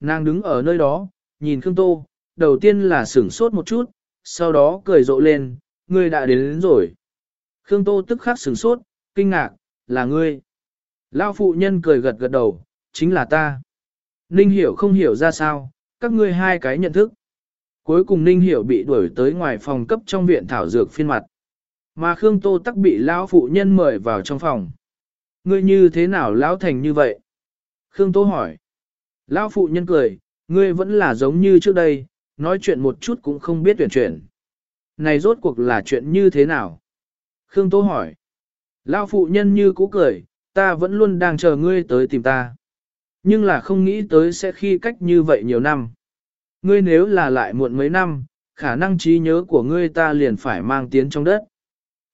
Nàng đứng ở nơi đó, nhìn Khương Tô, đầu tiên là sửng sốt một chút, sau đó cười rộ lên, ngươi đã đến, đến rồi. Khương Tô tức khắc sửng sốt, kinh ngạc, là ngươi. Lao phụ nhân cười gật gật đầu, chính là ta. Ninh hiểu không hiểu ra sao, các ngươi hai cái nhận thức. Cuối cùng Ninh hiểu bị đuổi tới ngoài phòng cấp trong viện thảo dược phiên mặt. Mà Khương Tô tắc bị lão phụ nhân mời vào trong phòng. Ngươi như thế nào lão thành như vậy? Khương Tô hỏi. Lão phụ nhân cười, ngươi vẫn là giống như trước đây, nói chuyện một chút cũng không biết tuyển chuyển. Này rốt cuộc là chuyện như thế nào? Khương Tô hỏi. Lão phụ nhân như cũ cười, ta vẫn luôn đang chờ ngươi tới tìm ta. Nhưng là không nghĩ tới sẽ khi cách như vậy nhiều năm. Ngươi nếu là lại muộn mấy năm, khả năng trí nhớ của ngươi ta liền phải mang tiến trong đất.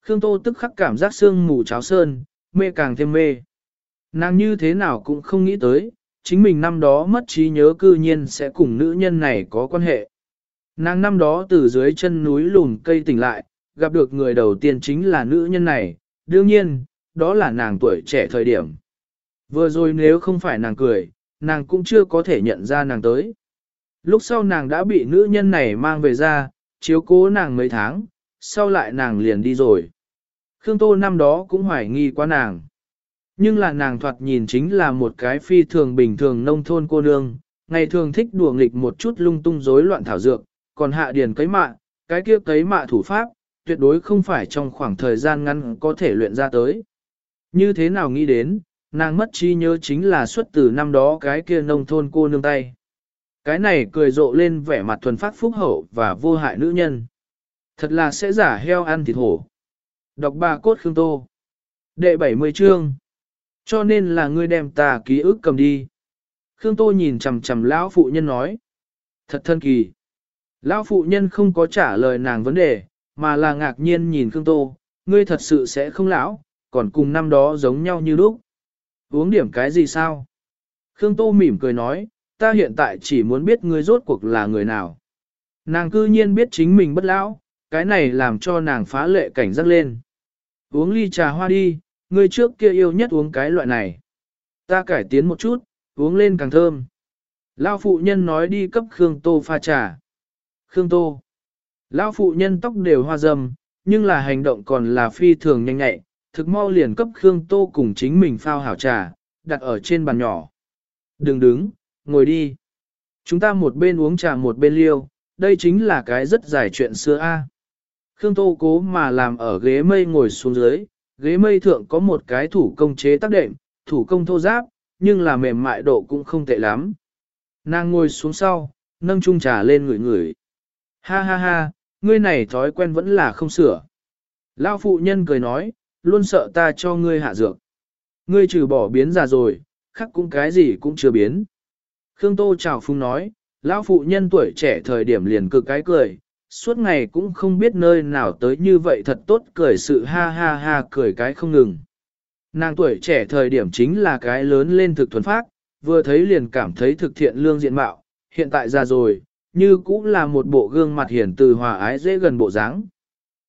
Khương Tô tức khắc cảm giác sương mù cháo sơn, mê càng thêm mê. Nàng như thế nào cũng không nghĩ tới, chính mình năm đó mất trí nhớ cư nhiên sẽ cùng nữ nhân này có quan hệ. Nàng năm đó từ dưới chân núi lùn cây tỉnh lại, gặp được người đầu tiên chính là nữ nhân này, đương nhiên, đó là nàng tuổi trẻ thời điểm. Vừa rồi nếu không phải nàng cười, nàng cũng chưa có thể nhận ra nàng tới. Lúc sau nàng đã bị nữ nhân này mang về ra, chiếu cố nàng mấy tháng, sau lại nàng liền đi rồi. Khương Tô năm đó cũng hoài nghi qua nàng. Nhưng là nàng thoạt nhìn chính là một cái phi thường bình thường nông thôn cô nương, ngày thường thích đùa nghịch một chút lung tung rối loạn thảo dược, còn hạ điền cấy mạ, cái kia cấy mạ thủ pháp, tuyệt đối không phải trong khoảng thời gian ngắn có thể luyện ra tới. Như thế nào nghĩ đến, nàng mất trí nhớ chính là xuất từ năm đó cái kia nông thôn cô nương tay. Cái này cười rộ lên vẻ mặt thuần phát phúc hậu và vô hại nữ nhân. Thật là sẽ giả heo ăn thịt hổ. Đọc bà cốt Khương Tô. Đệ 70 chương. Cho nên là ngươi đem ta ký ức cầm đi. Khương Tô nhìn chằm chằm lão phụ nhân nói. Thật thân kỳ. Lão phụ nhân không có trả lời nàng vấn đề, mà là ngạc nhiên nhìn Khương Tô. Ngươi thật sự sẽ không lão, còn cùng năm đó giống nhau như lúc. Uống điểm cái gì sao? Khương Tô mỉm cười nói, ta hiện tại chỉ muốn biết ngươi rốt cuộc là người nào. Nàng cư nhiên biết chính mình bất lão, cái này làm cho nàng phá lệ cảnh giác lên. Uống ly trà hoa đi, ngươi trước kia yêu nhất uống cái loại này. Ta cải tiến một chút, uống lên càng thơm. Lao phụ nhân nói đi cấp Khương Tô pha trà. Khương Tô. Lao phụ nhân tóc đều hoa râm, nhưng là hành động còn là phi thường nhanh nhạy, thực mau liền cấp Khương Tô cùng chính mình phao hảo trà, đặt ở trên bàn nhỏ. Đừng đứng, ngồi đi. Chúng ta một bên uống trà một bên liêu, đây chính là cái rất dài chuyện xưa a. Khương Tô cố mà làm ở ghế mây ngồi xuống dưới, ghế mây thượng có một cái thủ công chế tác đệm, thủ công thô giáp, nhưng là mềm mại độ cũng không tệ lắm. Nàng ngồi xuống sau, nâng chung trà lên ngửi ngửi. Ha ha ha, ngươi này thói quen vẫn là không sửa. Lao phụ nhân cười nói, luôn sợ ta cho ngươi hạ dược. Ngươi trừ bỏ biến già rồi, khắc cũng cái gì cũng chưa biến. Khương Tô chào phung nói, lão phụ nhân tuổi trẻ thời điểm liền cực cái cười, suốt ngày cũng không biết nơi nào tới như vậy thật tốt cười sự ha ha ha cười cái không ngừng. Nàng tuổi trẻ thời điểm chính là cái lớn lên thực thuần phát, vừa thấy liền cảm thấy thực thiện lương diện mạo, hiện tại già rồi, như cũng là một bộ gương mặt hiền từ hòa ái dễ gần bộ dáng.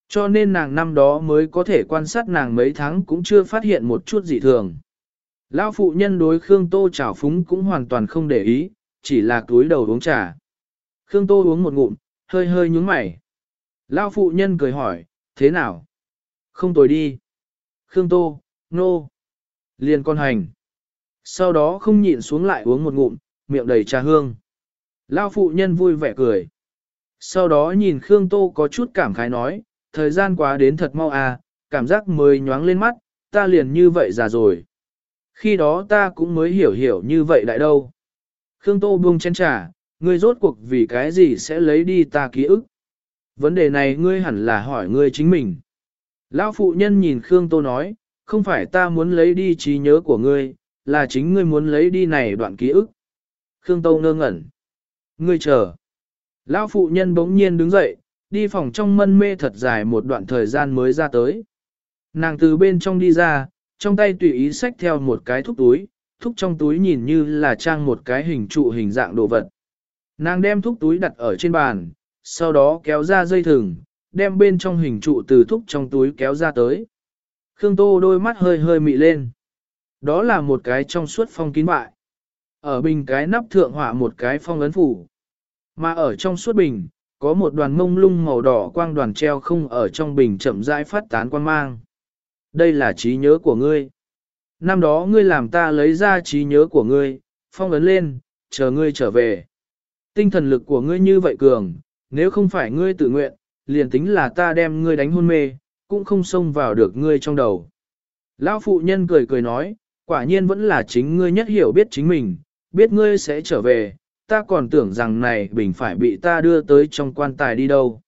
Cho nên nàng năm đó mới có thể quan sát nàng mấy tháng cũng chưa phát hiện một chút dị thường. Lão phụ nhân đối Khương Tô trào phúng cũng hoàn toàn không để ý, chỉ là túi đầu uống trà. Khương Tô uống một ngụm, hơi hơi nhúng mày. Lão phụ nhân cười hỏi, thế nào? Không tồi đi. Khương Tô, nô. No. Liền con hành. Sau đó không nhịn xuống lại uống một ngụm, miệng đầy trà hương. Lão phụ nhân vui vẻ cười. Sau đó nhìn Khương Tô có chút cảm khái nói, thời gian quá đến thật mau à, cảm giác mới nhoáng lên mắt, ta liền như vậy già rồi. Khi đó ta cũng mới hiểu hiểu như vậy đại đâu. Khương Tô buông chén trà, ngươi rốt cuộc vì cái gì sẽ lấy đi ta ký ức. Vấn đề này ngươi hẳn là hỏi ngươi chính mình. Lão phụ nhân nhìn Khương Tô nói, không phải ta muốn lấy đi trí nhớ của ngươi, là chính ngươi muốn lấy đi này đoạn ký ức. Khương Tô ngơ ngẩn. Ngươi chờ. Lão phụ nhân bỗng nhiên đứng dậy, đi phòng trong mân mê thật dài một đoạn thời gian mới ra tới. Nàng từ bên trong đi ra, trong tay tùy ý xách theo một cái thúc túi, thúc trong túi nhìn như là trang một cái hình trụ hình dạng đồ vật. Nàng đem thúc túi đặt ở trên bàn, sau đó kéo ra dây thừng, đem bên trong hình trụ từ thúc trong túi kéo ra tới. Khương Tô đôi mắt hơi hơi mị lên. Đó là một cái trong suốt phong kín bại. Ở bình cái nắp thượng họa một cái phong ấn phủ. Mà ở trong suốt bình, có một đoàn mông lung màu đỏ quang đoàn treo không ở trong bình chậm rãi phát tán quang mang. Đây là trí nhớ của ngươi. Năm đó ngươi làm ta lấy ra trí nhớ của ngươi, phong ấn lên, chờ ngươi trở về. Tinh thần lực của ngươi như vậy cường, nếu không phải ngươi tự nguyện, liền tính là ta đem ngươi đánh hôn mê, cũng không xông vào được ngươi trong đầu. Lão phụ nhân cười cười nói, quả nhiên vẫn là chính ngươi nhất hiểu biết chính mình, biết ngươi sẽ trở về, ta còn tưởng rằng này bình phải bị ta đưa tới trong quan tài đi đâu.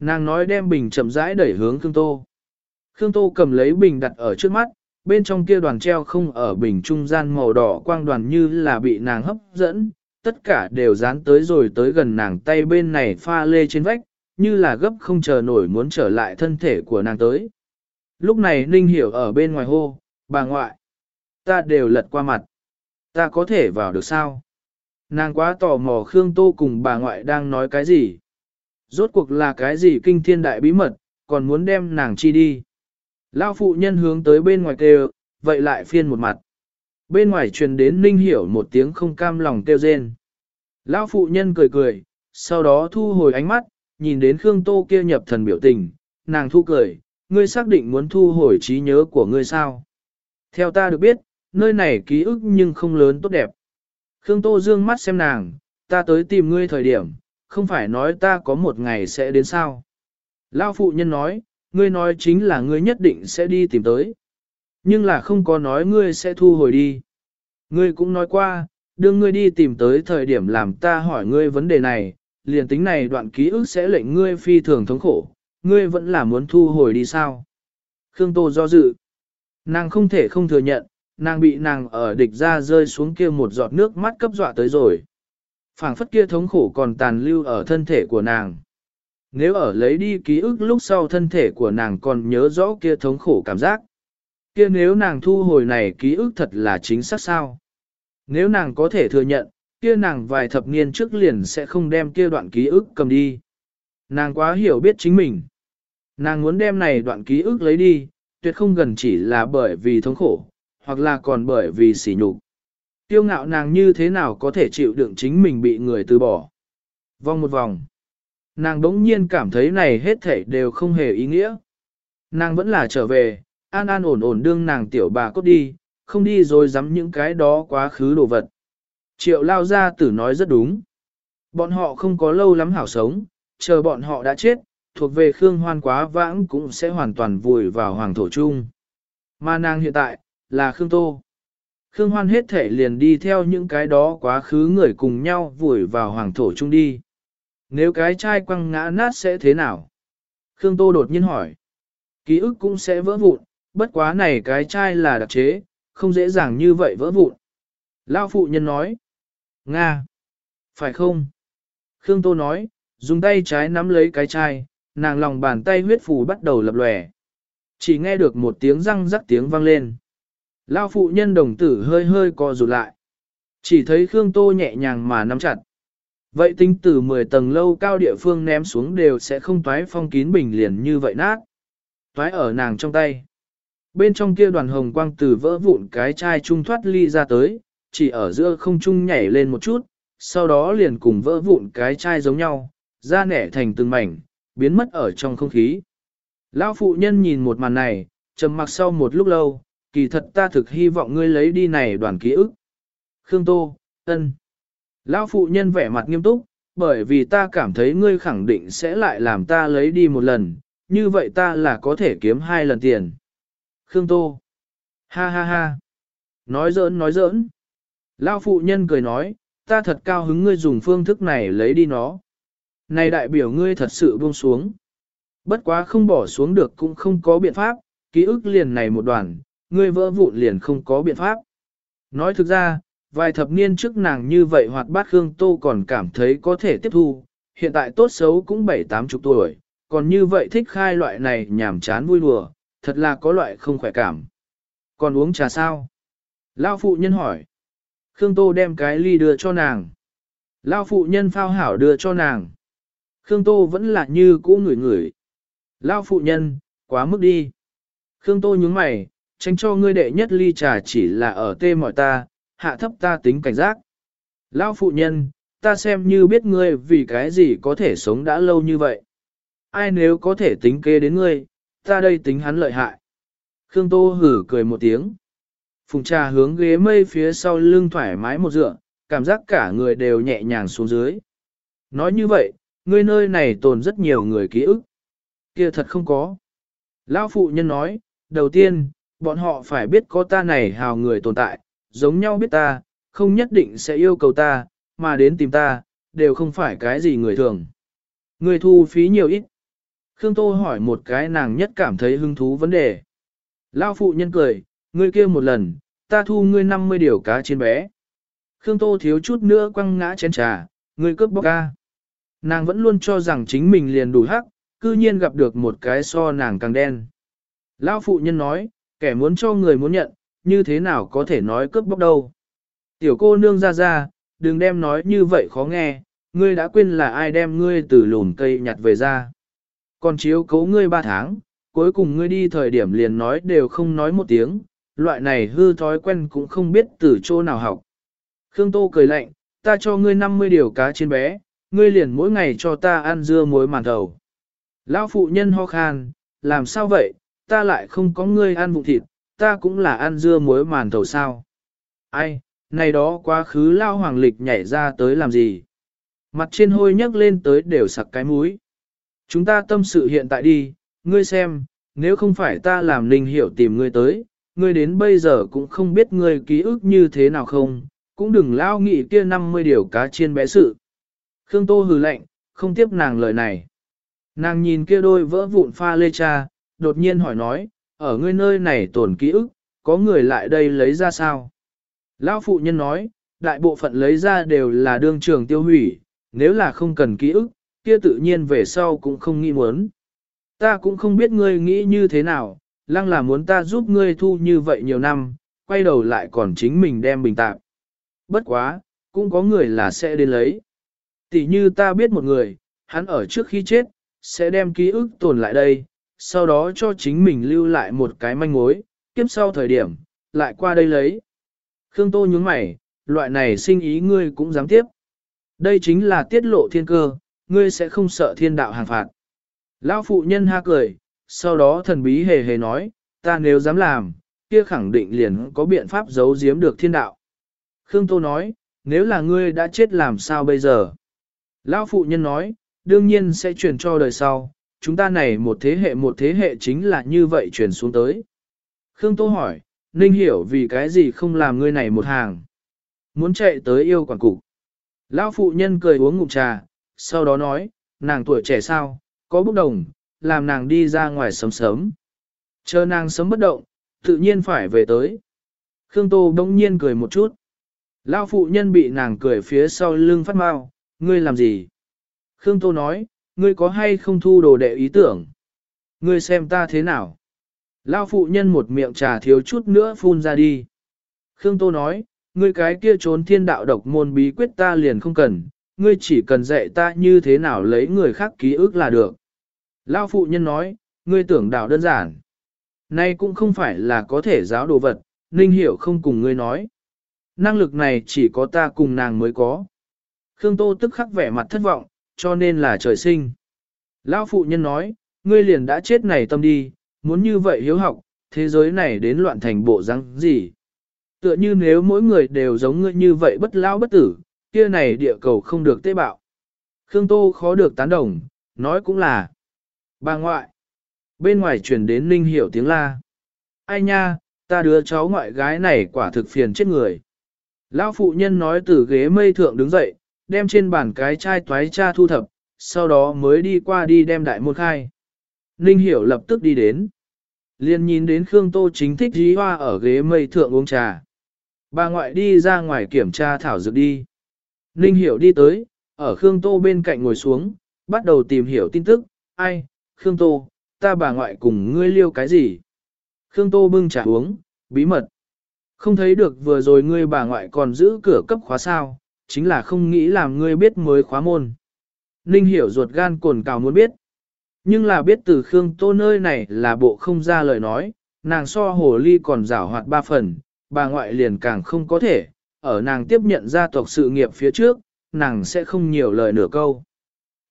Nàng nói đem bình chậm rãi đẩy hướng Khương Tô. Khương Tô cầm lấy bình đặt ở trước mắt, bên trong kia đoàn treo không ở bình trung gian màu đỏ quang đoàn như là bị nàng hấp dẫn, tất cả đều dán tới rồi tới gần nàng tay bên này pha lê trên vách, như là gấp không chờ nổi muốn trở lại thân thể của nàng tới. Lúc này Ninh Hiểu ở bên ngoài hô, bà ngoại, ta đều lật qua mặt, ta có thể vào được sao? Nàng quá tò mò Khương Tô cùng bà ngoại đang nói cái gì? Rốt cuộc là cái gì kinh thiên đại bí mật, còn muốn đem nàng chi đi? Lao phụ nhân hướng tới bên ngoài kêu, vậy lại phiên một mặt. Bên ngoài truyền đến Ninh Hiểu một tiếng không cam lòng kêu rên. Lão phụ nhân cười cười, sau đó thu hồi ánh mắt, nhìn đến Khương Tô kia nhập thần biểu tình, nàng thu cười, ngươi xác định muốn thu hồi trí nhớ của ngươi sao. Theo ta được biết, nơi này ký ức nhưng không lớn tốt đẹp. Khương Tô dương mắt xem nàng, ta tới tìm ngươi thời điểm, không phải nói ta có một ngày sẽ đến sao. Lão phụ nhân nói, ngươi nói chính là ngươi nhất định sẽ đi tìm tới. Nhưng là không có nói ngươi sẽ thu hồi đi. Ngươi cũng nói qua, đưa ngươi đi tìm tới thời điểm làm ta hỏi ngươi vấn đề này, liền tính này đoạn ký ức sẽ lệnh ngươi phi thường thống khổ, ngươi vẫn là muốn thu hồi đi sao. Khương Tô do dự. Nàng không thể không thừa nhận, nàng bị nàng ở địch ra rơi xuống kia một giọt nước mắt cấp dọa tới rồi. phảng phất kia thống khổ còn tàn lưu ở thân thể của nàng. Nếu ở lấy đi ký ức lúc sau thân thể của nàng còn nhớ rõ kia thống khổ cảm giác. Kia nếu nàng thu hồi này ký ức thật là chính xác sao? Nếu nàng có thể thừa nhận, kia nàng vài thập niên trước liền sẽ không đem kia đoạn ký ức cầm đi. Nàng quá hiểu biết chính mình. Nàng muốn đem này đoạn ký ức lấy đi, tuyệt không gần chỉ là bởi vì thống khổ, hoặc là còn bởi vì sỉ nhục. Tiêu ngạo nàng như thế nào có thể chịu đựng chính mình bị người từ bỏ. Vòng một vòng. Nàng đống nhiên cảm thấy này hết thảy đều không hề ý nghĩa. Nàng vẫn là trở về, an an ổn ổn đương nàng tiểu bà cốt đi, không đi rồi dám những cái đó quá khứ đồ vật. Triệu lao ra tử nói rất đúng. Bọn họ không có lâu lắm hảo sống, chờ bọn họ đã chết, thuộc về Khương Hoan quá vãng cũng sẽ hoàn toàn vùi vào hoàng thổ chung. Mà nàng hiện tại, là Khương Tô. Khương Hoan hết thể liền đi theo những cái đó quá khứ người cùng nhau vùi vào hoàng thổ chung đi. Nếu cái chai quăng ngã nát sẽ thế nào? Khương Tô đột nhiên hỏi. Ký ức cũng sẽ vỡ vụn, bất quá này cái chai là đặc chế, không dễ dàng như vậy vỡ vụn. Lao phụ nhân nói. Nga. Phải không? Khương Tô nói, dùng tay trái nắm lấy cái chai, nàng lòng bàn tay huyết phù bắt đầu lập lòe. Chỉ nghe được một tiếng răng rắc tiếng vang lên. Lao phụ nhân đồng tử hơi hơi co rụt lại. Chỉ thấy Khương Tô nhẹ nhàng mà nắm chặt. Vậy tính từ 10 tầng lâu cao địa phương ném xuống đều sẽ không toái phong kín bình liền như vậy nát. Toái ở nàng trong tay. Bên trong kia đoàn hồng quang từ vỡ vụn cái chai trung thoát ly ra tới, chỉ ở giữa không trung nhảy lên một chút, sau đó liền cùng vỡ vụn cái chai giống nhau, ra nẻ thành từng mảnh, biến mất ở trong không khí. Lão phụ nhân nhìn một màn này, trầm mặc sau một lúc lâu, kỳ thật ta thực hy vọng ngươi lấy đi này đoàn ký ức. Khương Tô, ân. Lão phụ nhân vẻ mặt nghiêm túc, bởi vì ta cảm thấy ngươi khẳng định sẽ lại làm ta lấy đi một lần, như vậy ta là có thể kiếm hai lần tiền. Khương Tô. Ha ha ha. Nói giỡn nói giỡn. Lão phụ nhân cười nói, ta thật cao hứng ngươi dùng phương thức này lấy đi nó. Này đại biểu ngươi thật sự buông xuống. Bất quá không bỏ xuống được cũng không có biện pháp, ký ức liền này một đoàn, ngươi vỡ vụn liền không có biện pháp. Nói thực ra, vài thập niên trước nàng như vậy hoạt bát Khương Tô còn cảm thấy có thể tiếp thu, hiện tại tốt xấu cũng bảy tám chục tuổi, còn như vậy thích khai loại này nhảm chán vui đùa, thật là có loại không khỏe cảm. Còn uống trà sao? Lao phụ nhân hỏi. Khương Tô đem cái ly đưa cho nàng. Lao phụ nhân phao hảo đưa cho nàng. Khương Tô vẫn là như cũ ngửi ngửi. Lao phụ nhân, quá mức đi. Khương Tô nhúng mày, tránh cho ngươi đệ nhất ly trà chỉ là ở tê mọi ta, hạ thấp ta tính cảnh giác. Lão phụ nhân, ta xem như biết ngươi vì cái gì có thể sống đã lâu như vậy. Ai nếu có thể tính kế đến ngươi, ta đây tính hắn lợi hại. Khương Tô hử cười một tiếng. Phùng trà hướng ghế mây phía sau lưng thoải mái một dựa, cảm giác cả người đều nhẹ nhàng xuống dưới. Nói như vậy, ngươi nơi này tồn rất nhiều người ký ức. Kia thật không có. Lão phụ nhân nói, đầu tiên, bọn họ phải biết có ta này hào người tồn tại, giống nhau biết ta, không nhất định sẽ yêu cầu ta, mà đến tìm ta, đều không phải cái gì người thường. Người thu phí nhiều ít. Khương Tô hỏi một cái nàng nhất cảm thấy hứng thú vấn đề. Lao phụ nhân cười, ngươi kia một lần, ta thu ngươi 50 điều cá trên bé. Khương Tô thiếu chút nữa quăng ngã chén trà, ngươi cướp bóc ca. Nàng vẫn luôn cho rằng chính mình liền đủ hắc, cư nhiên gặp được một cái so nàng càng đen. Lão phụ nhân nói, kẻ muốn cho người muốn nhận, như thế nào có thể nói cướp bóc đâu. Tiểu cô nương ra ra, đừng đem nói như vậy khó nghe, ngươi đã quên là ai đem ngươi từ lùn cây nhặt về ra. Còn chiếu cố ngươi ba tháng, cuối cùng ngươi đi thời điểm liền nói đều không nói một tiếng, loại này hư thói quen cũng không biết từ chỗ nào học. Khương Tô cười lạnh, ta cho ngươi 50 điều cá trên bé, ngươi liền mỗi ngày cho ta ăn dưa muối màn thầu. Lão phụ nhân ho khan, làm sao vậy, ta lại không có ngươi ăn vụ thịt, ta cũng là ăn dưa muối màn thầu sao. Ai, này đó quá khứ lao hoàng lịch nhảy ra tới làm gì? Mặt trên hôi nhấc lên tới đều sặc cái mũi. Chúng ta tâm sự hiện tại đi, ngươi xem, nếu không phải ta làm linh hiểu tìm ngươi tới, ngươi đến bây giờ cũng không biết ngươi ký ức như thế nào không, cũng đừng lao nghị kia 50 điều cá chiên bé sự. Khương Tô hừ lạnh, không tiếp nàng lời này. Nàng nhìn kia đôi vỡ vụn pha lê cha, đột nhiên hỏi nói, ở ngươi nơi này tổn ký ức, có người lại đây lấy ra sao? Lão phụ nhân nói, đại bộ phận lấy ra đều là đương trường tiêu hủy, nếu là không cần ký ức, kia tự nhiên về sau cũng không nghĩ muốn. Ta cũng không biết ngươi nghĩ như thế nào, lăng là muốn ta giúp ngươi thu như vậy nhiều năm, quay đầu lại còn chính mình đem bình tạm. Bất quá, cũng có người là sẽ đến lấy. Tỷ như ta biết một người, hắn ở trước khi chết, sẽ đem ký ức tồn lại đây, sau đó cho chính mình lưu lại một cái manh mối, kiếp sau thời điểm, lại qua đây lấy. Khương Tô nhướng mày, loại này sinh ý ngươi cũng dám tiếp. Đây chính là tiết lộ thiên cơ, ngươi sẽ không sợ thiên đạo hàng phạt. Lão phụ nhân ha cười, sau đó thần bí hề hề nói, ta nếu dám làm, kia khẳng định liền có biện pháp giấu giếm được thiên đạo. Khương Tô nói, nếu là ngươi đã chết làm sao bây giờ? Lão phụ nhân nói, đương nhiên sẽ truyền cho đời sau, chúng ta này một thế hệ một thế hệ chính là như vậy truyền xuống tới. Khương Tô hỏi, Ninh hiểu vì cái gì không làm ngươi này một hàng. Muốn chạy tới yêu quản cục. Lão phụ nhân cười uống ngụm trà, sau đó nói, nàng tuổi trẻ sao, có bốc đồng, làm nàng đi ra ngoài sớm sớm. Chờ nàng sớm bất động, tự nhiên phải về tới. Khương Tô bỗng nhiên cười một chút. Lão phụ nhân bị nàng cười phía sau lưng phát mau, ngươi làm gì? Khương Tô nói, ngươi có hay không thu đồ đệ ý tưởng? Ngươi xem ta thế nào? Lao phụ nhân một miệng trà thiếu chút nữa phun ra đi. Khương Tô nói, ngươi cái kia trốn thiên đạo độc môn bí quyết ta liền không cần, ngươi chỉ cần dạy ta như thế nào lấy người khác ký ức là được. Lao phụ nhân nói, ngươi tưởng đạo đơn giản. Nay cũng không phải là có thể giáo đồ vật, Ninh Hiểu không cùng ngươi nói. Năng lực này chỉ có ta cùng nàng mới có. Khương Tô tức khắc vẻ mặt thất vọng, cho nên là trời sinh. Lão phụ nhân nói, ngươi liền đã chết này tâm đi, muốn như vậy hiếu học, thế giới này đến loạn thành bộ răng gì. Tựa như nếu mỗi người đều giống ngươi như vậy bất lão bất tử, kia này địa cầu không được tế bạo. Khương Tô khó được tán đồng, nói cũng là. Bà ngoại. Bên ngoài truyền đến Ninh Hiểu tiếng la. Ai nha, ta đứa cháu ngoại gái này quả thực phiền chết người. Lão phụ nhân nói từ ghế mây thượng đứng dậy, đem trên bàn cái chai toái cha thu thập, sau đó mới đi qua đi đem đại môn khai. Ninh Hiểu lập tức đi đến. Liên nhìn đến Khương Tô chính thích dí hoa ở ghế mây thượng uống trà. Bà ngoại đi ra ngoài kiểm tra thảo dược đi. Ninh Hiểu đi tới, ở Khương Tô bên cạnh ngồi xuống, bắt đầu tìm hiểu tin tức. Ai, Khương Tô, ta bà ngoại cùng ngươi liêu cái gì? Khương Tô bưng trà uống, bí mật. Không thấy được vừa rồi ngươi bà ngoại còn giữ cửa cấp khóa sao, chính là không nghĩ làm ngươi biết mới khóa môn. Ninh hiểu ruột gan cồn cào muốn biết. Nhưng là biết từ Khương Tô nơi này là bộ không ra lời nói, nàng so hồ ly còn rảo hoạt ba phần, bà ngoại liền càng không có thể, ở nàng tiếp nhận gia tộc sự nghiệp phía trước, nàng sẽ không nhiều lời nửa câu.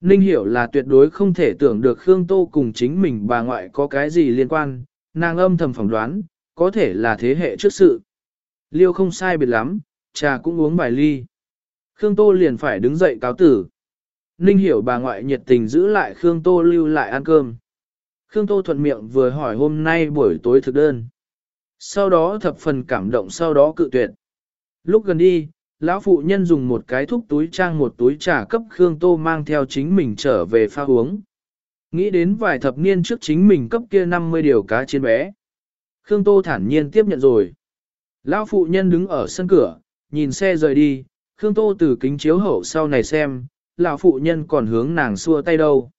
Ninh hiểu là tuyệt đối không thể tưởng được Khương Tô cùng chính mình bà ngoại có cái gì liên quan, nàng âm thầm phỏng đoán, có thể là thế hệ trước sự. Liêu không sai biệt lắm, trà cũng uống vài ly. Khương Tô liền phải đứng dậy cáo tử. Ninh hiểu bà ngoại nhiệt tình giữ lại Khương Tô lưu lại ăn cơm. Khương Tô thuận miệng vừa hỏi hôm nay buổi tối thực đơn. Sau đó thập phần cảm động sau đó cự tuyệt. Lúc gần đi, lão phụ nhân dùng một cái thúc túi trang một túi trà cấp Khương Tô mang theo chính mình trở về pha uống. Nghĩ đến vài thập niên trước chính mình cấp kia 50 điều cá chiên bé. Khương Tô thản nhiên tiếp nhận rồi. Lão phụ nhân đứng ở sân cửa, nhìn xe rời đi, Khương Tô từ kính chiếu hậu sau này xem, lão phụ nhân còn hướng nàng xua tay đâu.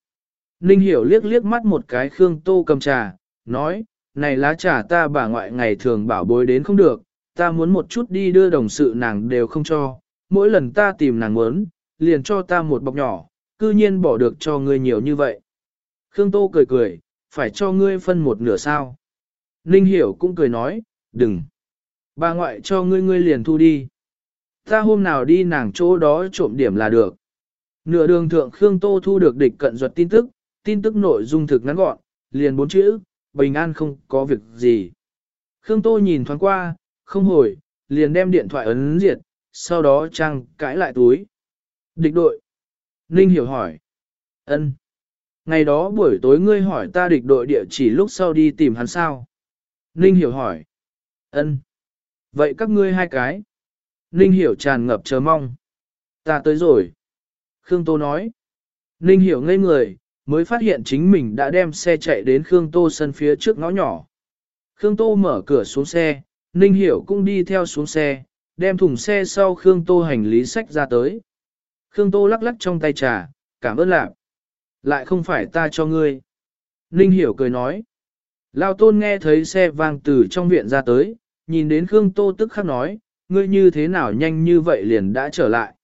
Ninh hiểu liếc liếc mắt một cái Khương Tô cầm trà, nói, này lá trà ta bà ngoại ngày thường bảo bối đến không được, ta muốn một chút đi đưa đồng sự nàng đều không cho, mỗi lần ta tìm nàng muốn, liền cho ta một bọc nhỏ, cư nhiên bỏ được cho ngươi nhiều như vậy. Khương Tô cười cười, phải cho ngươi phân một nửa sao. Ninh Hiểu cũng cười nói, đừng. Bà ngoại cho ngươi ngươi liền thu đi. Ta hôm nào đi nàng chỗ đó trộm điểm là được. Nửa đường thượng Khương Tô thu được địch cận duật tin tức, tin tức nội dung thực ngắn gọn, liền bốn chữ, bình an không có việc gì. Khương Tô nhìn thoáng qua, không hồi, liền đem điện thoại ấn diệt, sau đó trang cãi lại túi. Địch đội. Ninh hiểu hỏi. ân Ngày đó buổi tối ngươi hỏi ta địch đội địa chỉ lúc sau đi tìm hắn sao? Ninh hiểu hỏi. ân Vậy các ngươi hai cái. Ninh hiểu tràn ngập chờ mong. Ta tới rồi. Khương Tô nói. Ninh hiểu ngây người, mới phát hiện chính mình đã đem xe chạy đến Khương Tô sân phía trước ngõ nhỏ. Khương Tô mở cửa xuống xe, Ninh Hiểu cũng đi theo xuống xe, đem thùng xe sau Khương Tô hành lý sách ra tới. Khương Tô lắc lắc trong tay trà, cảm ơn lạc. Lại không phải ta cho ngươi. Ninh Hiểu cười nói. Lao Tôn nghe thấy xe vang từ trong viện ra tới, nhìn đến Khương Tô tức khắc nói, ngươi như thế nào nhanh như vậy liền đã trở lại.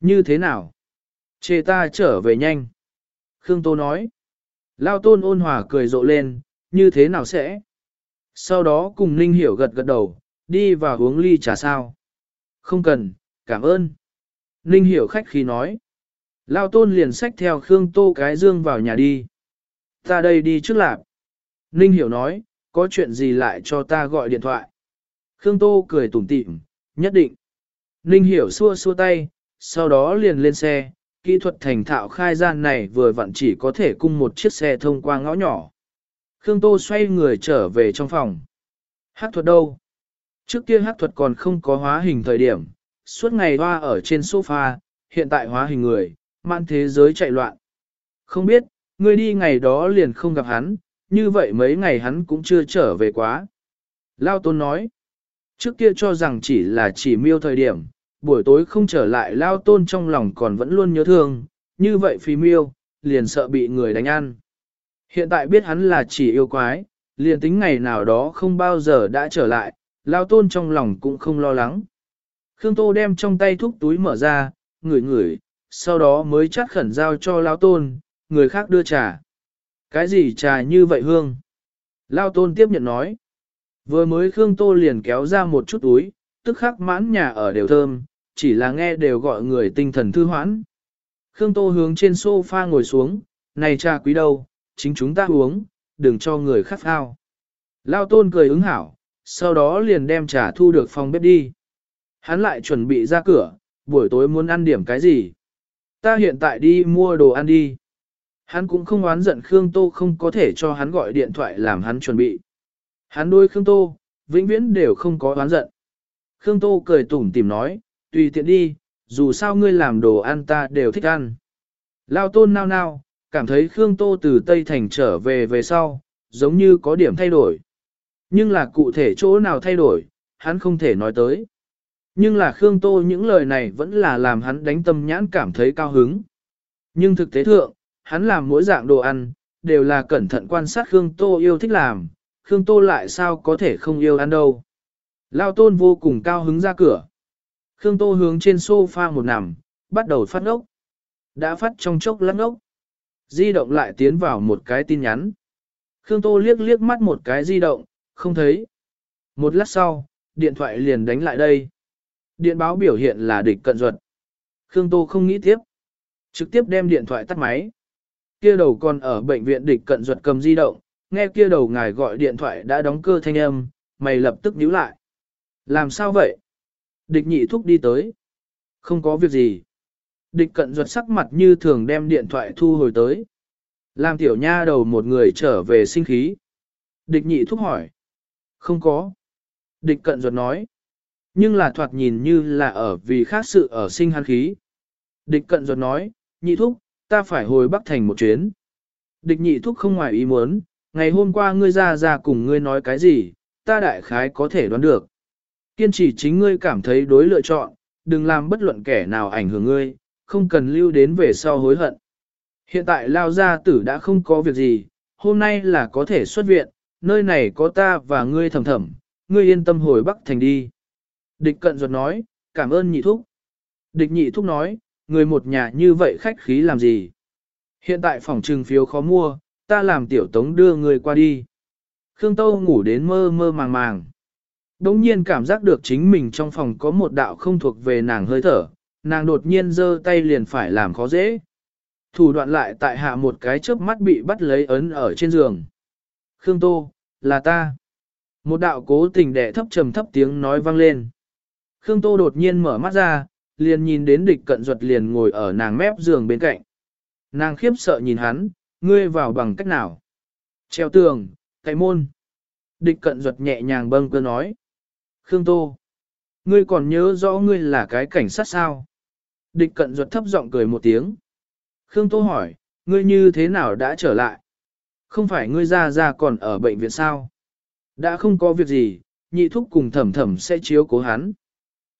Như thế nào? Chê ta trở về nhanh. Khương Tô nói. Lao Tôn ôn hòa cười rộ lên, như thế nào sẽ? Sau đó cùng Ninh Hiểu gật gật đầu, đi vào uống ly trà sao. Không cần, cảm ơn. Ninh Hiểu khách khí nói. Lao tôn liền xách theo Khương Tô cái dương vào nhà đi. Ta đây đi trước lạp. Ninh Hiểu nói, có chuyện gì lại cho ta gọi điện thoại. Khương Tô cười tủm tỉm, nhất định. Ninh Hiểu xua xua tay, sau đó liền lên xe, kỹ thuật thành thạo khai gian này vừa vặn chỉ có thể cung một chiếc xe thông qua ngõ nhỏ. Khương Tô xoay người trở về trong phòng. Hát thuật đâu? Trước kia hát thuật còn không có hóa hình thời điểm, suốt ngày hoa ở trên sofa, hiện tại hóa hình người, man thế giới chạy loạn. Không biết, người đi ngày đó liền không gặp hắn, như vậy mấy ngày hắn cũng chưa trở về quá. Lao Tôn nói, trước kia cho rằng chỉ là chỉ miêu thời điểm, buổi tối không trở lại Lao Tôn trong lòng còn vẫn luôn nhớ thương, như vậy phí miêu, liền sợ bị người đánh ăn. Hiện tại biết hắn là chỉ yêu quái, liền tính ngày nào đó không bao giờ đã trở lại, lao tôn trong lòng cũng không lo lắng. Khương Tô đem trong tay thuốc túi mở ra, ngửi ngửi, sau đó mới chắt khẩn giao cho lao tôn, người khác đưa trà. Cái gì trà như vậy hương? Lao tôn tiếp nhận nói. Vừa mới Khương Tô liền kéo ra một chút túi, tức khắc mãn nhà ở đều thơm, chỉ là nghe đều gọi người tinh thần thư hoãn. Khương Tô hướng trên sofa ngồi xuống, này trà quý đâu, chính chúng ta uống, đừng cho người khác ao. Lao tôn cười ứng hảo, sau đó liền đem trà thu được phòng bếp đi. Hắn lại chuẩn bị ra cửa, buổi tối muốn ăn điểm cái gì. Ta hiện tại đi mua đồ ăn đi. Hắn cũng không oán giận Khương Tô không có thể cho hắn gọi điện thoại làm hắn chuẩn bị. Hắn đôi Khương Tô, vĩnh viễn đều không có oán giận. Khương Tô cười tủm tìm nói, tùy tiện đi, dù sao ngươi làm đồ ăn ta đều thích ăn. Lao tôn nao nao, cảm thấy Khương Tô từ Tây Thành trở về về sau, giống như có điểm thay đổi. Nhưng là cụ thể chỗ nào thay đổi, hắn không thể nói tới. Nhưng là Khương Tô những lời này vẫn là làm hắn đánh tâm nhãn cảm thấy cao hứng. Nhưng thực tế thượng, hắn làm mỗi dạng đồ ăn, đều là cẩn thận quan sát Khương Tô yêu thích làm, Khương Tô lại sao có thể không yêu ăn đâu. Lao tôn vô cùng cao hứng ra cửa. Khương Tô hướng trên sofa một nằm, bắt đầu phát ngốc. Đã phát trong chốc lát ngốc. Di động lại tiến vào một cái tin nhắn. Khương Tô liếc liếc mắt một cái di động, không thấy. Một lát sau, điện thoại liền đánh lại đây. Điện báo biểu hiện là địch cận ruột. Khương Tô không nghĩ tiếp. Trực tiếp đem điện thoại tắt máy. Kia đầu còn ở bệnh viện địch cận ruột cầm di động, nghe kia đầu ngài gọi điện thoại đã đóng cơ thanh âm, mày lập tức nhíu lại. Làm sao vậy? Địch nhị thúc đi tới. Không có việc gì. Địch cận ruột sắc mặt như thường đem điện thoại thu hồi tới. Làm tiểu nha đầu một người trở về sinh khí. Địch nhị thúc hỏi. Không có. Địch cận ruột nói. Nhưng là thoạt nhìn như là ở vì khác sự ở sinh hắn khí. Địch cận ruột nói, nhị thúc, ta phải hồi Bắc Thành một chuyến. Địch nhị thúc không ngoài ý muốn, ngày hôm qua ngươi ra ra cùng ngươi nói cái gì, ta đại khái có thể đoán được. Kiên trì chính ngươi cảm thấy đối lựa chọn, đừng làm bất luận kẻ nào ảnh hưởng ngươi, không cần lưu đến về sau hối hận. Hiện tại lao gia tử đã không có việc gì, hôm nay là có thể xuất viện, nơi này có ta và ngươi thầm thầm, ngươi yên tâm hồi Bắc Thành đi. Địch cận ruột nói, cảm ơn nhị thúc. Địch nhị thúc nói, người một nhà như vậy khách khí làm gì? Hiện tại phòng trừng phiếu khó mua, ta làm tiểu tống đưa người qua đi. Khương Tâu ngủ đến mơ mơ màng màng. Đống nhiên cảm giác được chính mình trong phòng có một đạo không thuộc về nàng hơi thở, nàng đột nhiên giơ tay liền phải làm khó dễ. Thủ đoạn lại tại hạ một cái chớp mắt bị bắt lấy ấn ở trên giường. Khương Tô, là ta. Một đạo cố tình đẻ thấp trầm thấp tiếng nói vang lên. Khương Tô đột nhiên mở mắt ra, liền nhìn đến địch cận duật liền ngồi ở nàng mép giường bên cạnh. Nàng khiếp sợ nhìn hắn, ngươi vào bằng cách nào? Treo tường, cậy môn. Địch cận duật nhẹ nhàng bâng cơ nói. Khương Tô, ngươi còn nhớ rõ ngươi là cái cảnh sát sao? Địch cận ruột thấp giọng cười một tiếng. Khương Tô hỏi, ngươi như thế nào đã trở lại? Không phải ngươi ra ra còn ở bệnh viện sao? Đã không có việc gì, nhị thúc cùng thẩm thẩm sẽ chiếu cố hắn.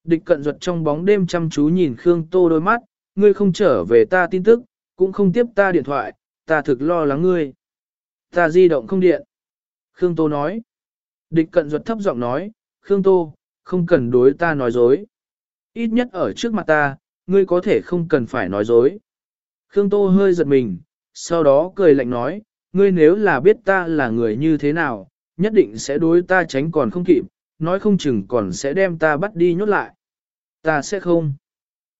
Địch cận ruột trong bóng đêm chăm chú nhìn Khương Tô đôi mắt, ngươi không trở về ta tin tức, cũng không tiếp ta điện thoại, ta thực lo lắng ngươi. Ta di động không điện. Khương Tô nói. Địch cận ruột thấp giọng nói, Khương Tô, không cần đối ta nói dối. Ít nhất ở trước mặt ta, ngươi có thể không cần phải nói dối. Khương Tô hơi giật mình, sau đó cười lạnh nói, ngươi nếu là biết ta là người như thế nào, nhất định sẽ đối ta tránh còn không kịp, nói không chừng còn sẽ đem ta bắt đi nhốt lại. Ta sẽ không.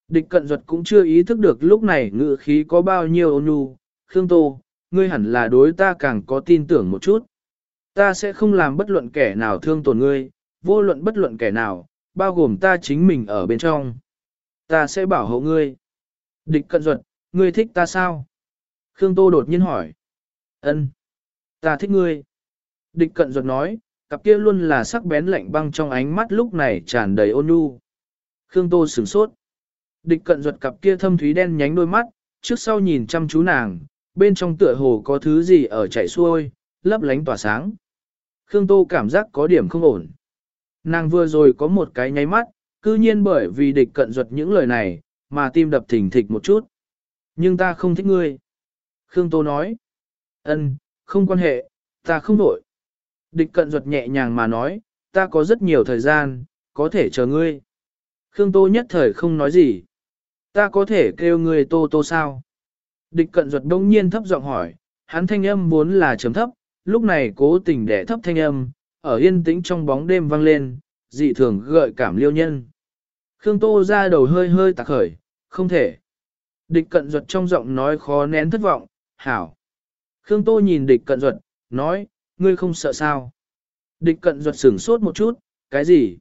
Địch cận duật cũng chưa ý thức được lúc này ngự khí có bao nhiêu ôn nhu, Khương Tô, ngươi hẳn là đối ta càng có tin tưởng một chút. Ta sẽ không làm bất luận kẻ nào thương tổn ngươi, vô luận bất luận kẻ nào, bao gồm ta chính mình ở bên trong. Ta sẽ bảo hộ ngươi. Địch cận duật, ngươi thích ta sao? Khương Tô đột nhiên hỏi. Ân, Ta thích ngươi. Địch cận duật nói, cặp kia luôn là sắc bén lạnh băng trong ánh mắt lúc này tràn đầy ôn nhu. Khương Tô sửng sốt. Địch cận duật cặp kia thâm thúy đen nhánh đôi mắt, trước sau nhìn chăm chú nàng, bên trong tựa hồ có thứ gì ở chảy xuôi, lấp lánh tỏa sáng. Khương Tô cảm giác có điểm không ổn. Nàng vừa rồi có một cái nháy mắt, cư nhiên bởi vì địch cận ruột những lời này, mà tim đập thình thịch một chút. Nhưng ta không thích ngươi. Khương Tô nói. ân, không quan hệ, ta không đổi. Địch cận ruột nhẹ nhàng mà nói, ta có rất nhiều thời gian, có thể chờ ngươi. Khương Tô nhất thời không nói gì. Ta có thể kêu ngươi Tô Tô sao? Địch cận ruột đông nhiên thấp giọng hỏi, hắn thanh âm vốn là chấm thấp, lúc này cố tình để thấp thanh âm, ở yên tĩnh trong bóng đêm vang lên, dị thường gợi cảm liêu nhân. Khương Tô ra đầu hơi hơi tạc khởi, không thể. Địch cận duật trong giọng nói khó nén thất vọng, hảo. Khương Tô nhìn địch cận duật, nói, ngươi không sợ sao? Địch cận duật sửng sốt một chút, cái gì?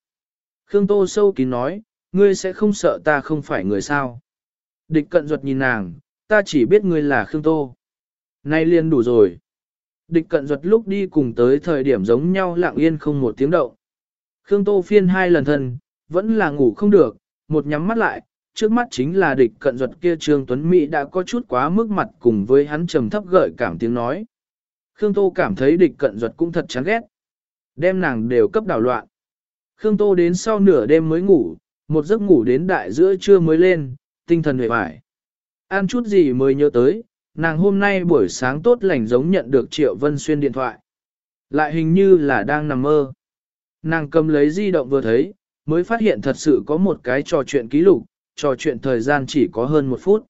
Khương Tô sâu kín nói, ngươi sẽ không sợ ta không phải người sao? Địch cận duật nhìn nàng, ta chỉ biết ngươi là Khương Tô. Nay liền đủ rồi. Địch cận duật lúc đi cùng tới thời điểm giống nhau lặng yên không một tiếng động. Khương Tô phiên hai lần thân, vẫn là ngủ không được, một nhắm mắt lại, trước mắt chính là địch cận duật kia Trương Tuấn Mỹ đã có chút quá mức mặt cùng với hắn trầm thấp gợi cảm tiếng nói. Khương Tô cảm thấy địch cận duật cũng thật chán ghét. Đem nàng đều cấp đảo loạn. Khương Tô đến sau nửa đêm mới ngủ, một giấc ngủ đến đại giữa trưa mới lên, tinh thần hề bại. Ăn chút gì mới nhớ tới, nàng hôm nay buổi sáng tốt lành giống nhận được Triệu Vân Xuyên điện thoại. Lại hình như là đang nằm mơ. Nàng cầm lấy di động vừa thấy, mới phát hiện thật sự có một cái trò chuyện ký lục, trò chuyện thời gian chỉ có hơn một phút.